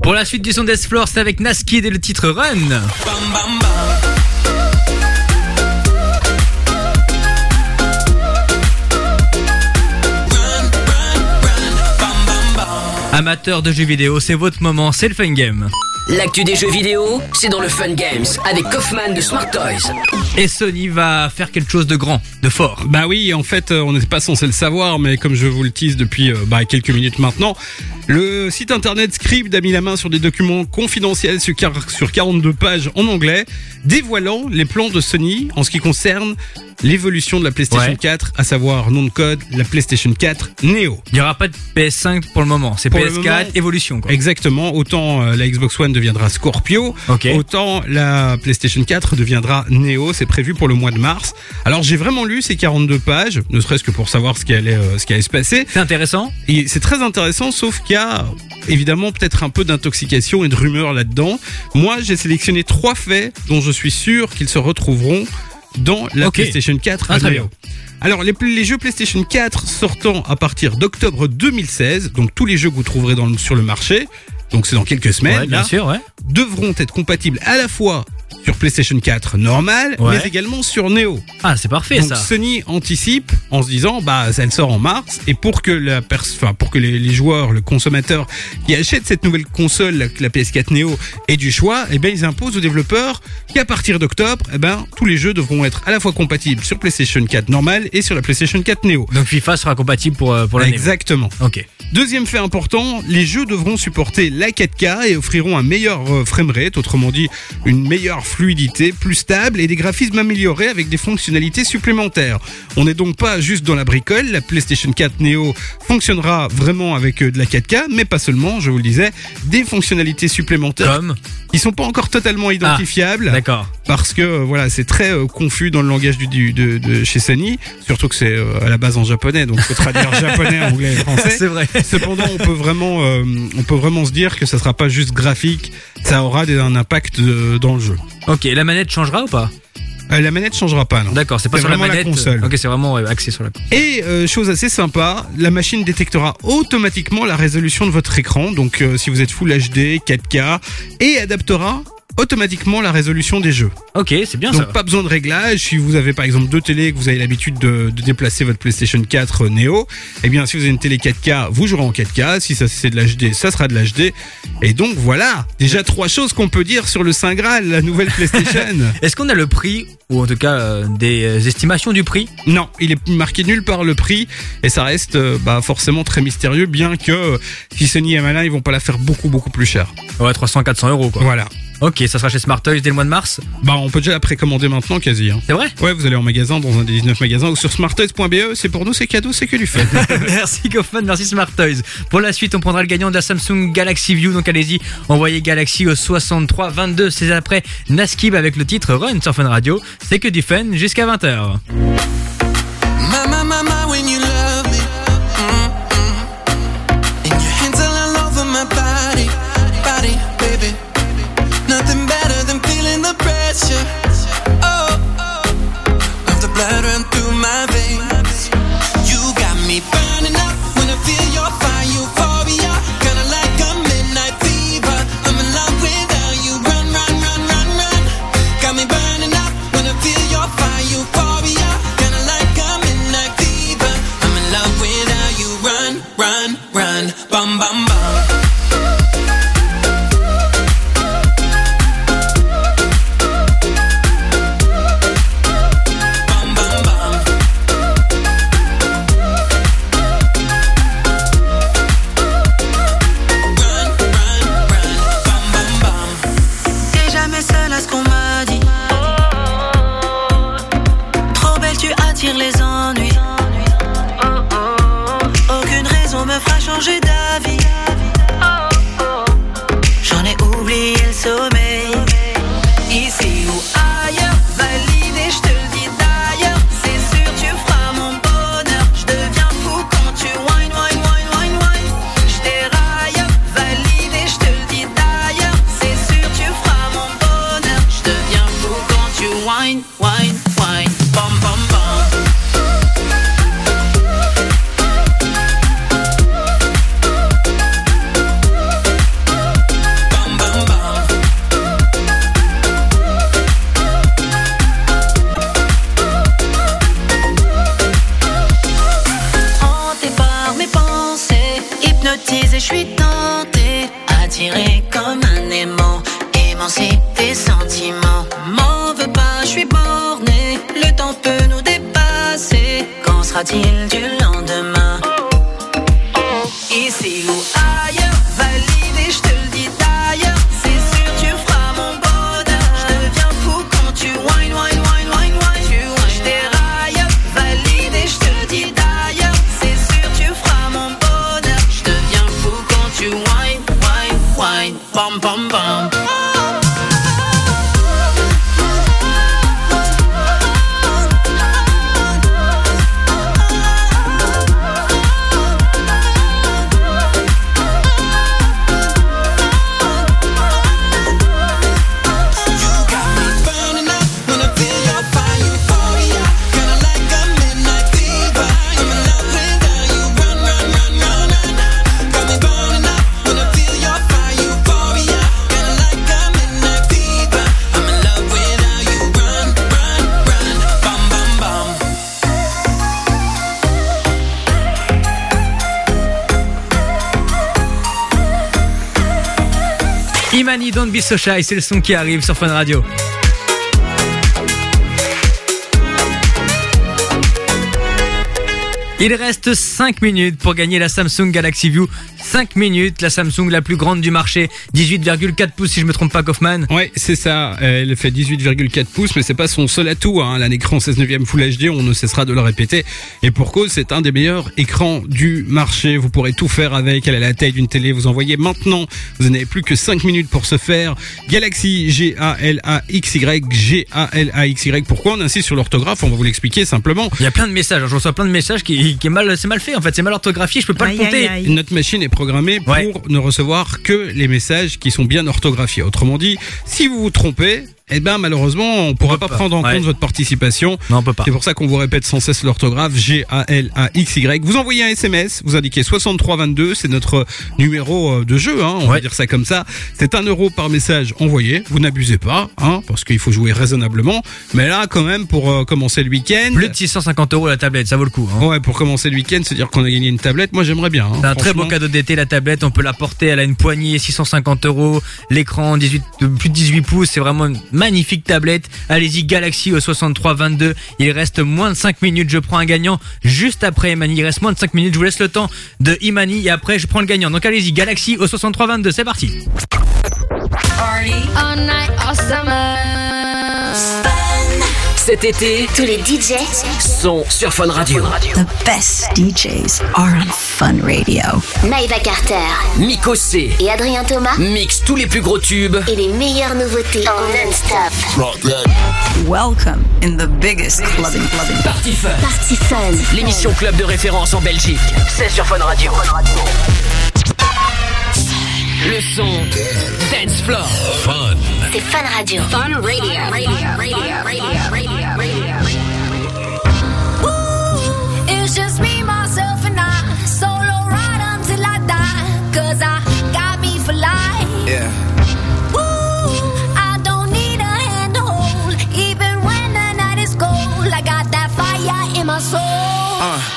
Pour la suite du son d'Esflore, c'est avec Naskid et le titre Run. Amateur de jeux vidéo, c'est votre moment, c'est le fun game. L'actu des jeux vidéo, c'est dans le Fun Games avec Kaufman de Smart Toys. Et Sony va faire quelque chose de grand, de fort. Bah oui, en fait, euh, on n'était pas censé le savoir, mais comme je vous le tease depuis euh, bah, quelques minutes maintenant, le site internet Scribd a mis la main sur des documents confidentiels sur, quar- sur 42 pages en anglais, dévoilant les plans de Sony en ce qui concerne l'évolution de la PlayStation Ouais. 4, à savoir nom de code, la PlayStation 4 Neo. Il n'y aura pas de PS5 pour le moment, c'est Pour le PS4 moment, évolution. Quoi. Exactement, autant euh, la Xbox One deviendra Scorpio, autant la PlayStation 4 deviendra Neo, c'est prévu pour le mois de mars. Alors j'ai vraiment lu ces 42 pages, ne serait-ce que pour savoir ce qui allait, euh, ce qui allait se passer. C'est intéressant Et c'est très intéressant, sauf qu'il y a évidemment peut-être un peu d'intoxication et de rumeurs là-dedans. Moi j'ai sélectionné trois faits dont je suis sûr qu'ils se retrouveront dans la. PlayStation 4 Ah, très bien. Alors, les, les jeux PlayStation 4 sortant à partir d'octobre 2016, donc tous les jeux que vous trouverez dans le- sur le marché, donc c'est dans quelques semaines, Ouais, bien là, sûr, ouais. devront être compatibles à la fois sur PlayStation 4 normale, Ouais. mais également sur Neo. Ah, c'est parfait Donc ça. Sony anticipe en se disant, bah, elle sort en mars, et pour que la pers enfin, pour que les, les joueurs, le consommateur qui achète cette nouvelle console, la, la PS4 Neo, ait du choix, et ben ils imposent aux développeurs qu'à partir d'octobre, eh ben tous les jeux devront être à la fois compatibles sur PlayStation 4 normale et sur la PlayStation 4 Neo. Donc FIFA sera compatible pour, euh, pour l'année. Exactement. Ok. Deuxième fait important, les jeux devront supporter la 4K et offriront un meilleur euh, framerate, autrement dit une meilleure fluidité, plus stable et des graphismes améliorés avec des fonctionnalités supplémentaires. On n'est donc pas juste dans la bricole, la PlayStation 4 Neo fonctionnera vraiment avec euh, de la 4K, mais pas seulement, je vous le disais, des fonctionnalités supplémentaires qui sont pas encore totalement identifiables. D'accord. Parce que euh, voilà, c'est très euh, confus dans le langage du, du- de, de chez Sony, surtout que c'est euh, à la base en japonais, donc faut traduire japonais, anglais et français. C'est vrai. Cependant, on peut vraiment, on peut vraiment se dire que ça sera pas juste graphique, ça aura des- un impact dans le jeu. Ok, la manette changera ou pas? Euh, la manette changera pas, non. D'accord, c'est pas sur la manette. console. Ok, c'est vraiment ouais, axé sur la console. Et euh, chose assez sympa, la machine détectera automatiquement la résolution de votre écran, donc euh, si vous êtes Full HD, 4K, et adaptera automatiquement la résolution des jeux. Ok, c'est bien Donc ça. pas besoin de réglage. Si vous avez par exemple deux télés et que vous avez l'habitude de, de déplacer votre PlayStation 4 Neo, eh bien si vous avez une télé 4K, vous jouerez en 4K. Si ça c'est de l'HD, ça sera de l'HD. Et donc voilà, déjà trois choses qu'on peut dire sur le Saint Graal, la nouvelle PlayStation. Est-ce qu'on a le prix, ou en tout cas euh, des euh, estimations du prix non, il est marqué nulle part le prix et ça reste euh, bah, forcément très mystérieux, bien que euh, si Sony est malin, ils vont pas la faire beaucoup beaucoup plus cher. Ouais, 300-400 euros quoi. Voilà. Ok, ça sera chez Smart Toys dès le mois de mars Bah on peut déjà la précommander maintenant quasi. Hein. C'est vrai Ouais, vous allez en magasin dans un des 19 magasins ou sur smarttoys.be, c'est pour nous c'est cadeau, c'est que du fun. Merci Kaufman, merci Smart Toys. Pour la suite, on prendra le gagnant de la Samsung Galaxy View. Donc allez-y, envoyez Galaxy au 63 22. C'est après Naskib avec le titre Run sur Fun Radio. C'est que du fun jusqu'à 20h. Don't Be So Shy, c'est le son qui arrive sur Fun Radio. Il reste 5 minutes pour gagner la Samsung Galaxy View. 5 minutes, la Samsung la plus grande du marché. 18,4 pouces si je me trompe pas, Kaufman. Ouais, c'est ça. Elle fait 18,4 pouces, mais c'est pas son seul atout. Hein. Elle a un écran 16 neuvième Full HD, on ne cessera de le répéter. Et pour cause, c'est un des meilleurs écrans du marché. Vous pourrez tout faire avec. Elle a la taille d'une télé. Vous envoyez maintenant. Vous n'avez plus que 5 minutes pour ce faire. Galaxy G-A-L-A-X-Y. G-A-L-A-X-Y. Pourquoi on insiste sur l'orthographe? On va vous l'expliquer simplement. Il y a plein de messages. Je reçois plein de messages qui, qui est mal, c'est mal fait en fait. C'est mal orthographié. Je peux pas le compter. Notre machine est programmée pour ne recevoir que les messages qui sont bien orthographiés. Autrement dit, si vous vous trompez, eh ben malheureusement, on pourra pas, pas. prendre en Ouais. compte votre participation. Non, on peut pas. C'est pour ça qu'on vous répète sans cesse l'orthographe G A L A X Y. Vous envoyez un SMS, vous indiquez 6322, c'est notre numéro euh, de jeu, hein, on va dire ça comme ça. C'est un euro par message envoyé. Vous n'abusez pas, hein, parce qu'il faut jouer raisonnablement. Mais là, quand même, pour euh, commencer le week-end. Plus de 650 euros la tablette, ça vaut le coup. hein. Ouais, pour commencer le week-end, se dire qu'on a gagné une tablette, moi j'aimerais bien. hein, C'est un très beau cadeau d'été, la tablette. On peut la porter. Elle a une poignée, 650 euros. L'écran, 18, plus de 18 pouces. C'est vraiment une magnifique tablette. Allez-y, Galaxy au 6322. Il reste moins de 5 minutes. Je prends un gagnant juste après Imani. Il reste moins de 5 minutes. Je vous laisse le temps de Imani et après je prends le gagnant. Donc allez-y, Galaxy au 6322. C'est parti. Cet été, Tous les DJ sont sur Fun Radio. The best DJs are on Fun Radio. Maïva Carter Miko C et Adrien Thomas mix tous les plus gros tubes et les meilleures nouveautés en non-stop. Welcome in the biggest clubbing clubbing. Party Fun. Party Fun. L'émission club de référence en Belgique. C'est sur Fun Radio. Le son Dance Floor. Fun. C'est Fun Radio. Fun Radio. Radio, radio, radio, radio, Yeah. Woo, I don't need a hand to hold. Even when the night is cold, I got that fire in my soul. Uh.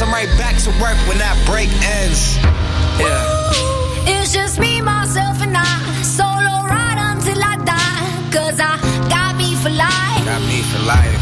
I'm right back to work when that break ends. Yeah. It's just me, myself, and I. Solo ride until I die. Cause I got me for life. Got me for life.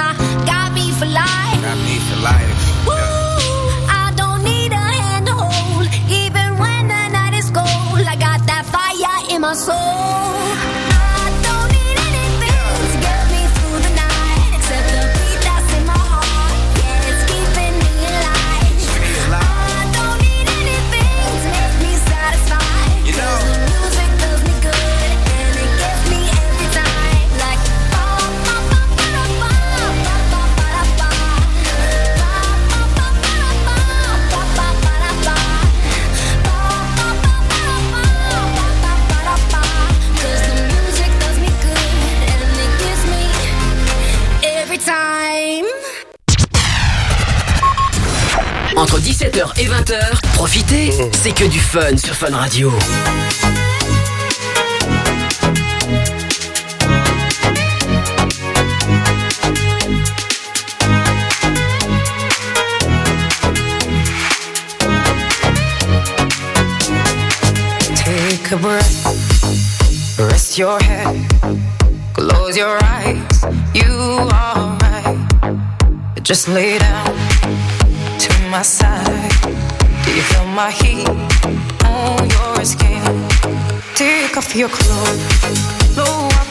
soul. Entre 17h et 20h, profitez, c'est que du fun sur Fun Radio. Take a breath, rest your head, close your eyes. You are right. Just lay down my side. Do you feel my heat on your skin? Take off your clothes, blow up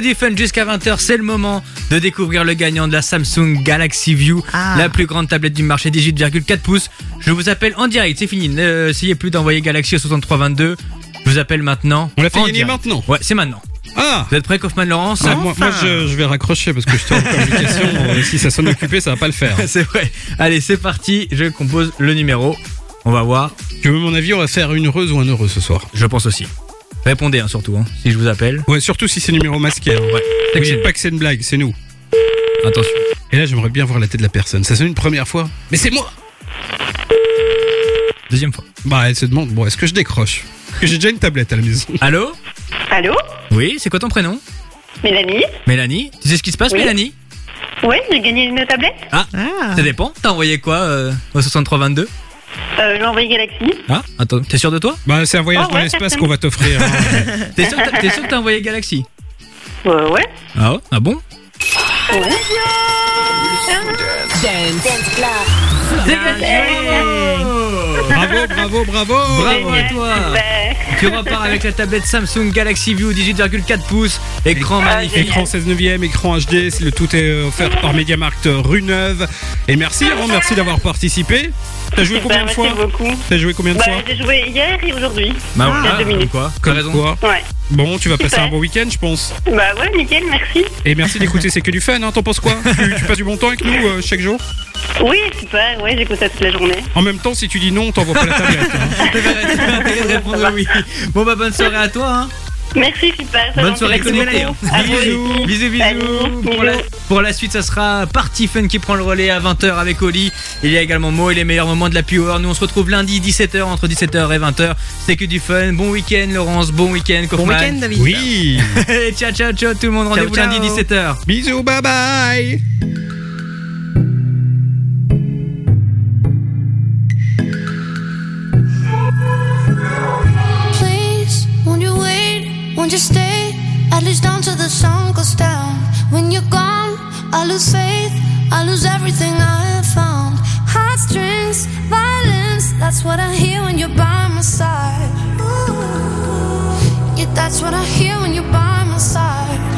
Que du fun jusqu'à 20h, c'est le moment de découvrir le gagnant de la Samsung Galaxy View, Ah. la plus grande tablette du marché 18,4 pouces. Je vous appelle en direct, c'est fini. N'essayez plus d'envoyer Galaxy au 6322. Je vous appelle maintenant. On l'a fait en gagner direct. maintenant Ouais, c'est maintenant. Ah Vous êtes prêts, Kaufman Laurence Ah, moi, moi, je, je vais raccrocher parce que je suis en communication. Euh, si ça sonne occupé, ça va pas le faire. c'est vrai. Allez, c'est parti. Je compose le numéro On va voir. Tu veux mon avis, on va faire une heureuse ou un heureux ce soir. Je pense aussi. Répondez hein, surtout, hein, si je vous appelle. Ouais, surtout si c'est numéro masqué. hein. Ouais. Ne dites pas que c'est une blague, c'est nous. Attention. Et là, j'aimerais bien voir la tête de la personne. Ça sonne une première fois. Mais c'est moi Deuxième fois. Bah, elle se demande, bon, est-ce que je décroche Parce que j'ai déjà une tablette à la maison. Allô Allô Oui, c'est quoi ton prénom Mélanie Mélanie Tu sais ce qui se passe, Oui. Mélanie Oui, j'ai gagné une tablette. Ah, ça dépend. T'as envoyé quoi euh, au 6322 Euh, j'ai envoyé Galaxy. Ah, attends, t'es sûr de toi? Bah, c'est un voyage Oh, dans ouais, l'espace qu'on va t'offrir. hein. T'es sûr, que t'as- t'es sûr que t'as envoyé Galaxy? Euh, ouais. Ah, ouais ah bon? Ouais. bravo, bravo, bravo Bravo à toi Tu repars avec la tablette Samsung Galaxy View 18,4 pouces, écran magnifique. Écran 16 neuvième, écran HD, le tout est offert par MediaMarkt rue Neuve. Et merci, hein, merci d'avoir participé. T'as joué combien de fois. T'as joué combien de Bah, fois j'ai joué hier et aujourd'hui. Bah Il y a voilà, deux minutes. quoi T'as Comme raison. quoi Ouais. Bon, tu vas passer un bon week-end, je pense. Bah ouais, nickel, merci. Et merci d'écouter, c'est que du fun, hein, t'en penses quoi tu, tu passes du bon temps avec nous euh, chaque jour Oui, super, ouais, j'écoute ça toute la journée. En même temps, si tu dis non, on t'envoie pas la tablette. hein. T'as intérêt de répondre oui. Bon bah bonne soirée à toi hein. Merci, super. c'est Bonne soirée connectée. hein. Bisous, bisous, bisous. Salut, Pour la, pour la suite, ça sera Party Fun qui prend le relais à 20h avec Oli. Il y a également Mo et les meilleurs moments de la Power. Nous, on se retrouve lundi 17h entre 17h et 20h. C'est que du fun. Bon week-end, Laurence. Bon week-end, Bon week-end, David. Oui ciao, ciao, ciao tout le monde. Rendez-vous lundi 17h. Bisous, bye bye Won't you stay? At least until the sun goes down. When you're gone, I lose faith. I lose everything I have found. Heartstrings, violence. That's what I hear when you're by my side. Yeah, that's what I hear when you're by my side.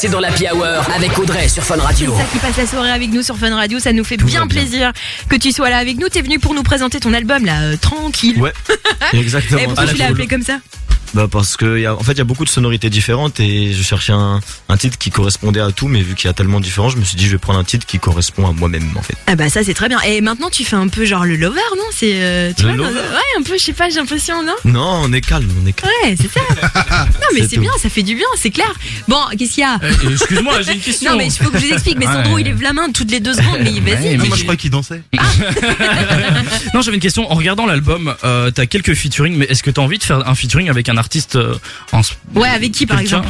passé dans l'Happy Hour avec Audrey sur Fun Radio. C'est ça qui passe la soirée avec nous sur Fun Radio, ça nous fait bien, plaisir que tu sois là avec nous. T'es venu pour nous présenter ton album là, euh, tranquille. Ouais, exactement. Et pourquoi tu l'as appelé comme ça? Bah parce que y a, en fait il y a beaucoup de sonorités différentes et je cherchais un, un titre qui correspondait à tout mais vu qu'il y a tellement de différents je me suis dit je vais prendre un titre qui correspond à moi-même en fait. Ah bah ça c'est très bien. Et maintenant tu fais un peu genre le lover, non? C'est euh, tu Le vois, dans- lover Ouais, un peu, je sais pas, j'ai l'impression, non? Non on est calme, on est calme. Ouais, c'est ça. non mais C'est bien, ça fait du bien, c'est clair. Bon, qu'est-ce qu'il y a? Euh, excuse-moi, j'ai une question. Non mais il faut que je vous explique. Mais Sandro Ouais. il lève la main toutes les deux secondes. Mais vas-y. Ouais, mais moi, je crois qu'il dansait. Non, j'avais une question. En regardant l'album, euh, t'as quelques featuring, mais est-ce que t'as envie de faire un featuring avec un artiste euh, en Ouais, avec qui par exemple?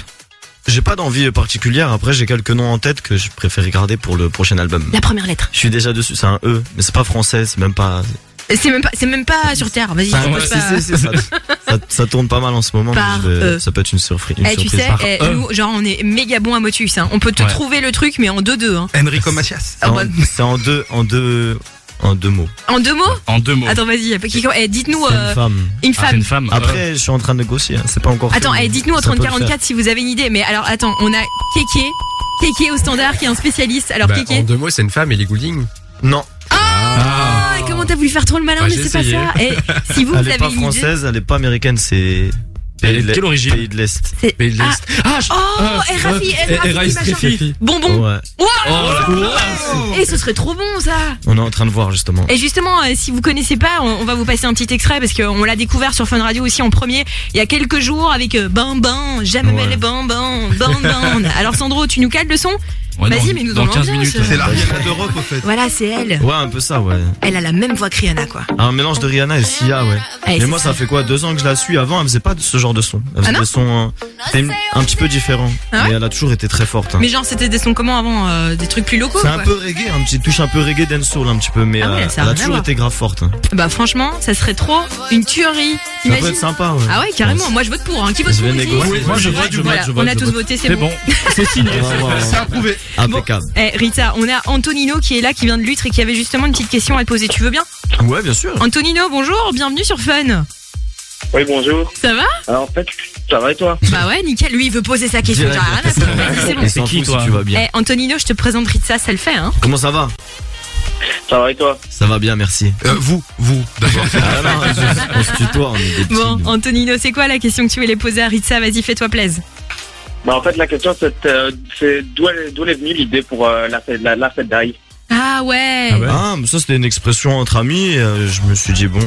J'ai pas d'envie particulière après j'ai quelques noms en tête que je préfère garder pour le prochain album. La première lettre. Je suis déjà dessus, c'est un E mais c'est pas français, c'est même pas C'est même pas, c'est même pas sur terre. Vas-y. Ah, je ouais, pas- ça, ça, ça tourne pas mal en ce moment, Par mais je vais- E. ça peut être une, surprise. une Eh, tu sais, Par eh, E. nous, genre, on est méga bon à Motus. Hein. On peut te Ouais. trouver le truc, mais en deux-deux. Hein. Enrico Macias. C'est en deux, en deux, en deux mots. En deux mots En deux mots. Attends, vas-y. qui- eh, dites-nous. C'est euh, une femme. Une femme. Après, je suis en train de négocier. hein, C'est pas encore. Attends, fait, eh, dites-nous le 3044 si vous avez une idée. Mais alors, attends, on a Kéké. Kéké au standard qui est un spécialiste. Alors, Bah, Kéké. En deux mots, c'est une femme, Ellie Goulding. Non. Ah, comment t'as voulu faire trop le malin, Bah, mais c'est pas ça. Et si vous, elle vous est avez pas une idée. française, elle est pas américaine, c'est. Elle est Pays de quelle l'Est- origine Pays de l'Est. C'est- Pays de Ah, l'Est. Ah, Oh, eh, Rafi, eh, Rafi, Rice machin. Krifi. Bonbon. Ouais. Wow Oh, Et ce serait trop bon, ça. On est en train de voir justement. Et justement, euh, si vous connaissez pas, on, on va vous passer un petit extrait parce qu'on l'a découvert sur Fun Radio aussi en premier il y a quelques jours avec euh, Bam Bam, jamais Ouais. les Bam Bam, Bam Bam. Alors Sandro, tu nous cales le son? Ouais, Vas-y, mais nous dans dans 15 l'ambiance. minutes. C'est la Rihanna d'Europe, au fait. Voilà, c'est elle. Ouais, un peu ça, ouais. Elle a la même voix que Rihanna, quoi. Un mélange de Rihanna et Sia, ouais. Mais moi, ça fait quoi Deux ans que je la suis. Avant, elle faisait pas ce genre de son. Elle faisait Ah des sons euh, un petit peu différents. Ah ouais mais elle a toujours été très forte. hein. Mais genre, c'était des sons comment avant euh, Des trucs plus locaux C'est un peu reggae, un petit touche un peu reggae dancehall un petit peu, mais Ah ouais, euh, elle a toujours été grave forte. hein. Bah franchement, ça serait trop une tuerie. Ça peut être sympa, ouais. Ah ouais, carrément. Moi, je vote pour. Hein. Qui vote pour moi, je vote, je vote, On a tous voté, c'est bon. bon. C'est signé. C'est approuvé. Impeccable. Eh, Rita, on a Antonino qui est là, qui vient de Lutre et qui avait justement une petite question à te poser. Tu veux bien Ouais, bien sûr. Antonino, bonjour, bienvenue sur Fun. Oui, bonjour. Ça va Alors, en fait, ça va et toi Bah ouais, nickel. Lui, il veut poser sa question. C'est s'en fout si tu vas bien. Eh, Antonino, je te présente Ritza, ça le fait, hein Comment ça va Ça va et toi Ça va bien, merci. vous, vous, d'abord. Ah non, je- on se tutoie, on est des petits. Bon, Antonino, c'est quoi la question que tu voulais poser à Ritza Vas-y, fais-toi plaisir. Bah, en fait, la question, c'est euh, c'est d'où est, d'où est venue l'idée pour euh, la, fête- la, la fête d'ail? Ah ouais. Ah, mais ça c'était une expression entre amis. euh, je me suis dit bon,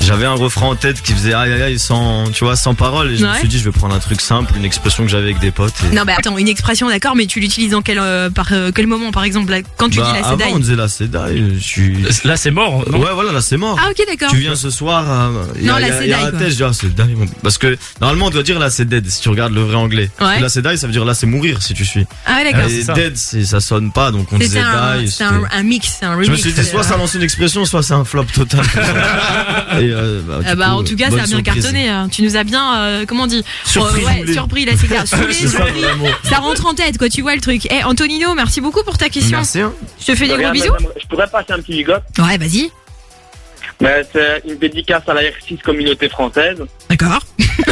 j'avais un refrain en tête qui faisait aïe aïe aïe sans, tu vois, sans parole. Et je me suis dit je vais prendre un truc simple, une expression que j'avais avec des potes. et- Non, bah attends, une expression, d'accord, mais tu l'utilises dans quel, euh, par euh, quel moment, par exemple, là, quand tu Bah, dis la avant sédaille on disait la sédaille. Je suis. Là c'est mort. non? Ouais voilà là c'est mort. Ah, ok, d'accord. Tu viens ce soir. euh, il y a- Non, la a- il y a sédaille, je dis ah c'est dingue. Parce que normalement on doit dire là c'est dead si tu regardes le vrai anglais. Ouais. La sédaille ça veut dire là c'est mourir si tu suis. Ah ouais, d'accord. Et c'est ça. dead c'est- ça sonne pas donc on disait die. c'était un, un mix, un remix. Je me suis dit soit ça lance une expression soit c'est un flop total. Et, euh, bah, du Ah bah, coup, en tout cas, ça a bien surprise. cartonné. hein. Tu nous as bien, euh, comment on dit Surpris, Euh, Ouais, saoulé. surpris, là, c'est clair. Saoulé, C'est ça, surpris. vraiment. Ça rentre en tête, quoi, tu vois le truc. Eh, Antonino, merci beaucoup pour ta question. Merci. hein. Je te fais des De gros bisous. madame, Je pourrais passer un petit big up Ouais, vas-y. Mais c'est une dédicace à la R6 communauté française. D'accord.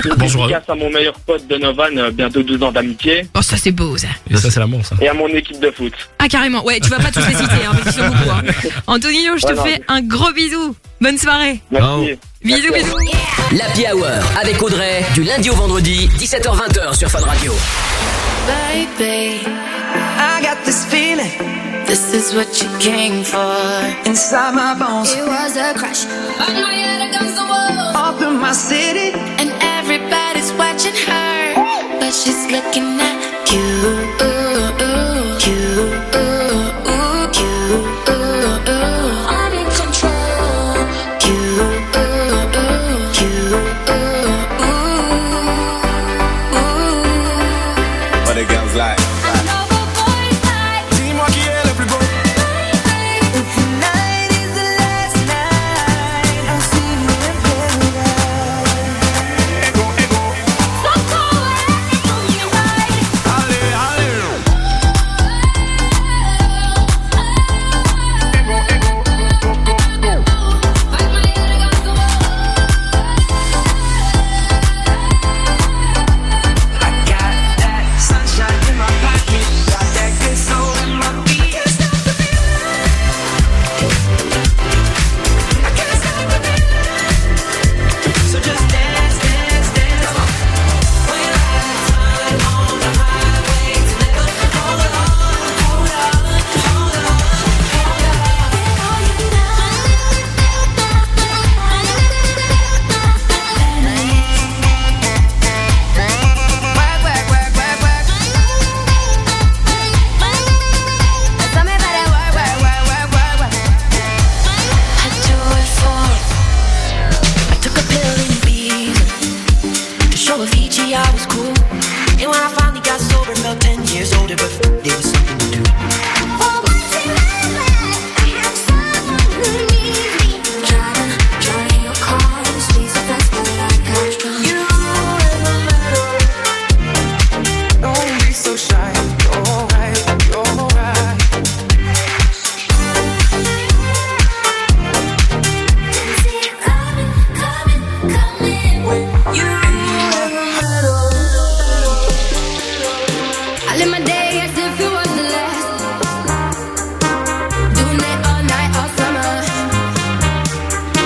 Une Bonjour dédicace à mon meilleur pote Donovan, euh, bientôt 12 ans d'amitié. Oh, ça, c'est beau, ça. Et ça c'est l'amour ça. Et à mon équipe de foot. Ah, carrément. Ouais, tu vas pas tous les citer, hein, qu'ils sont beaucoup. Hein. Antonino, je te Ouais, non, fais un gros bisou. Bonne soirée. Merci. Bisous, bisous. L'Happy Hour avec Audrey, du lundi au vendredi, 17h-20h sur Fun Radio. Baby, I got this feeling. This is what you came for. Inside my bones. It was a crush. On my head against the wall. Up in my city. And everybody's watching her. But she's looking at. You.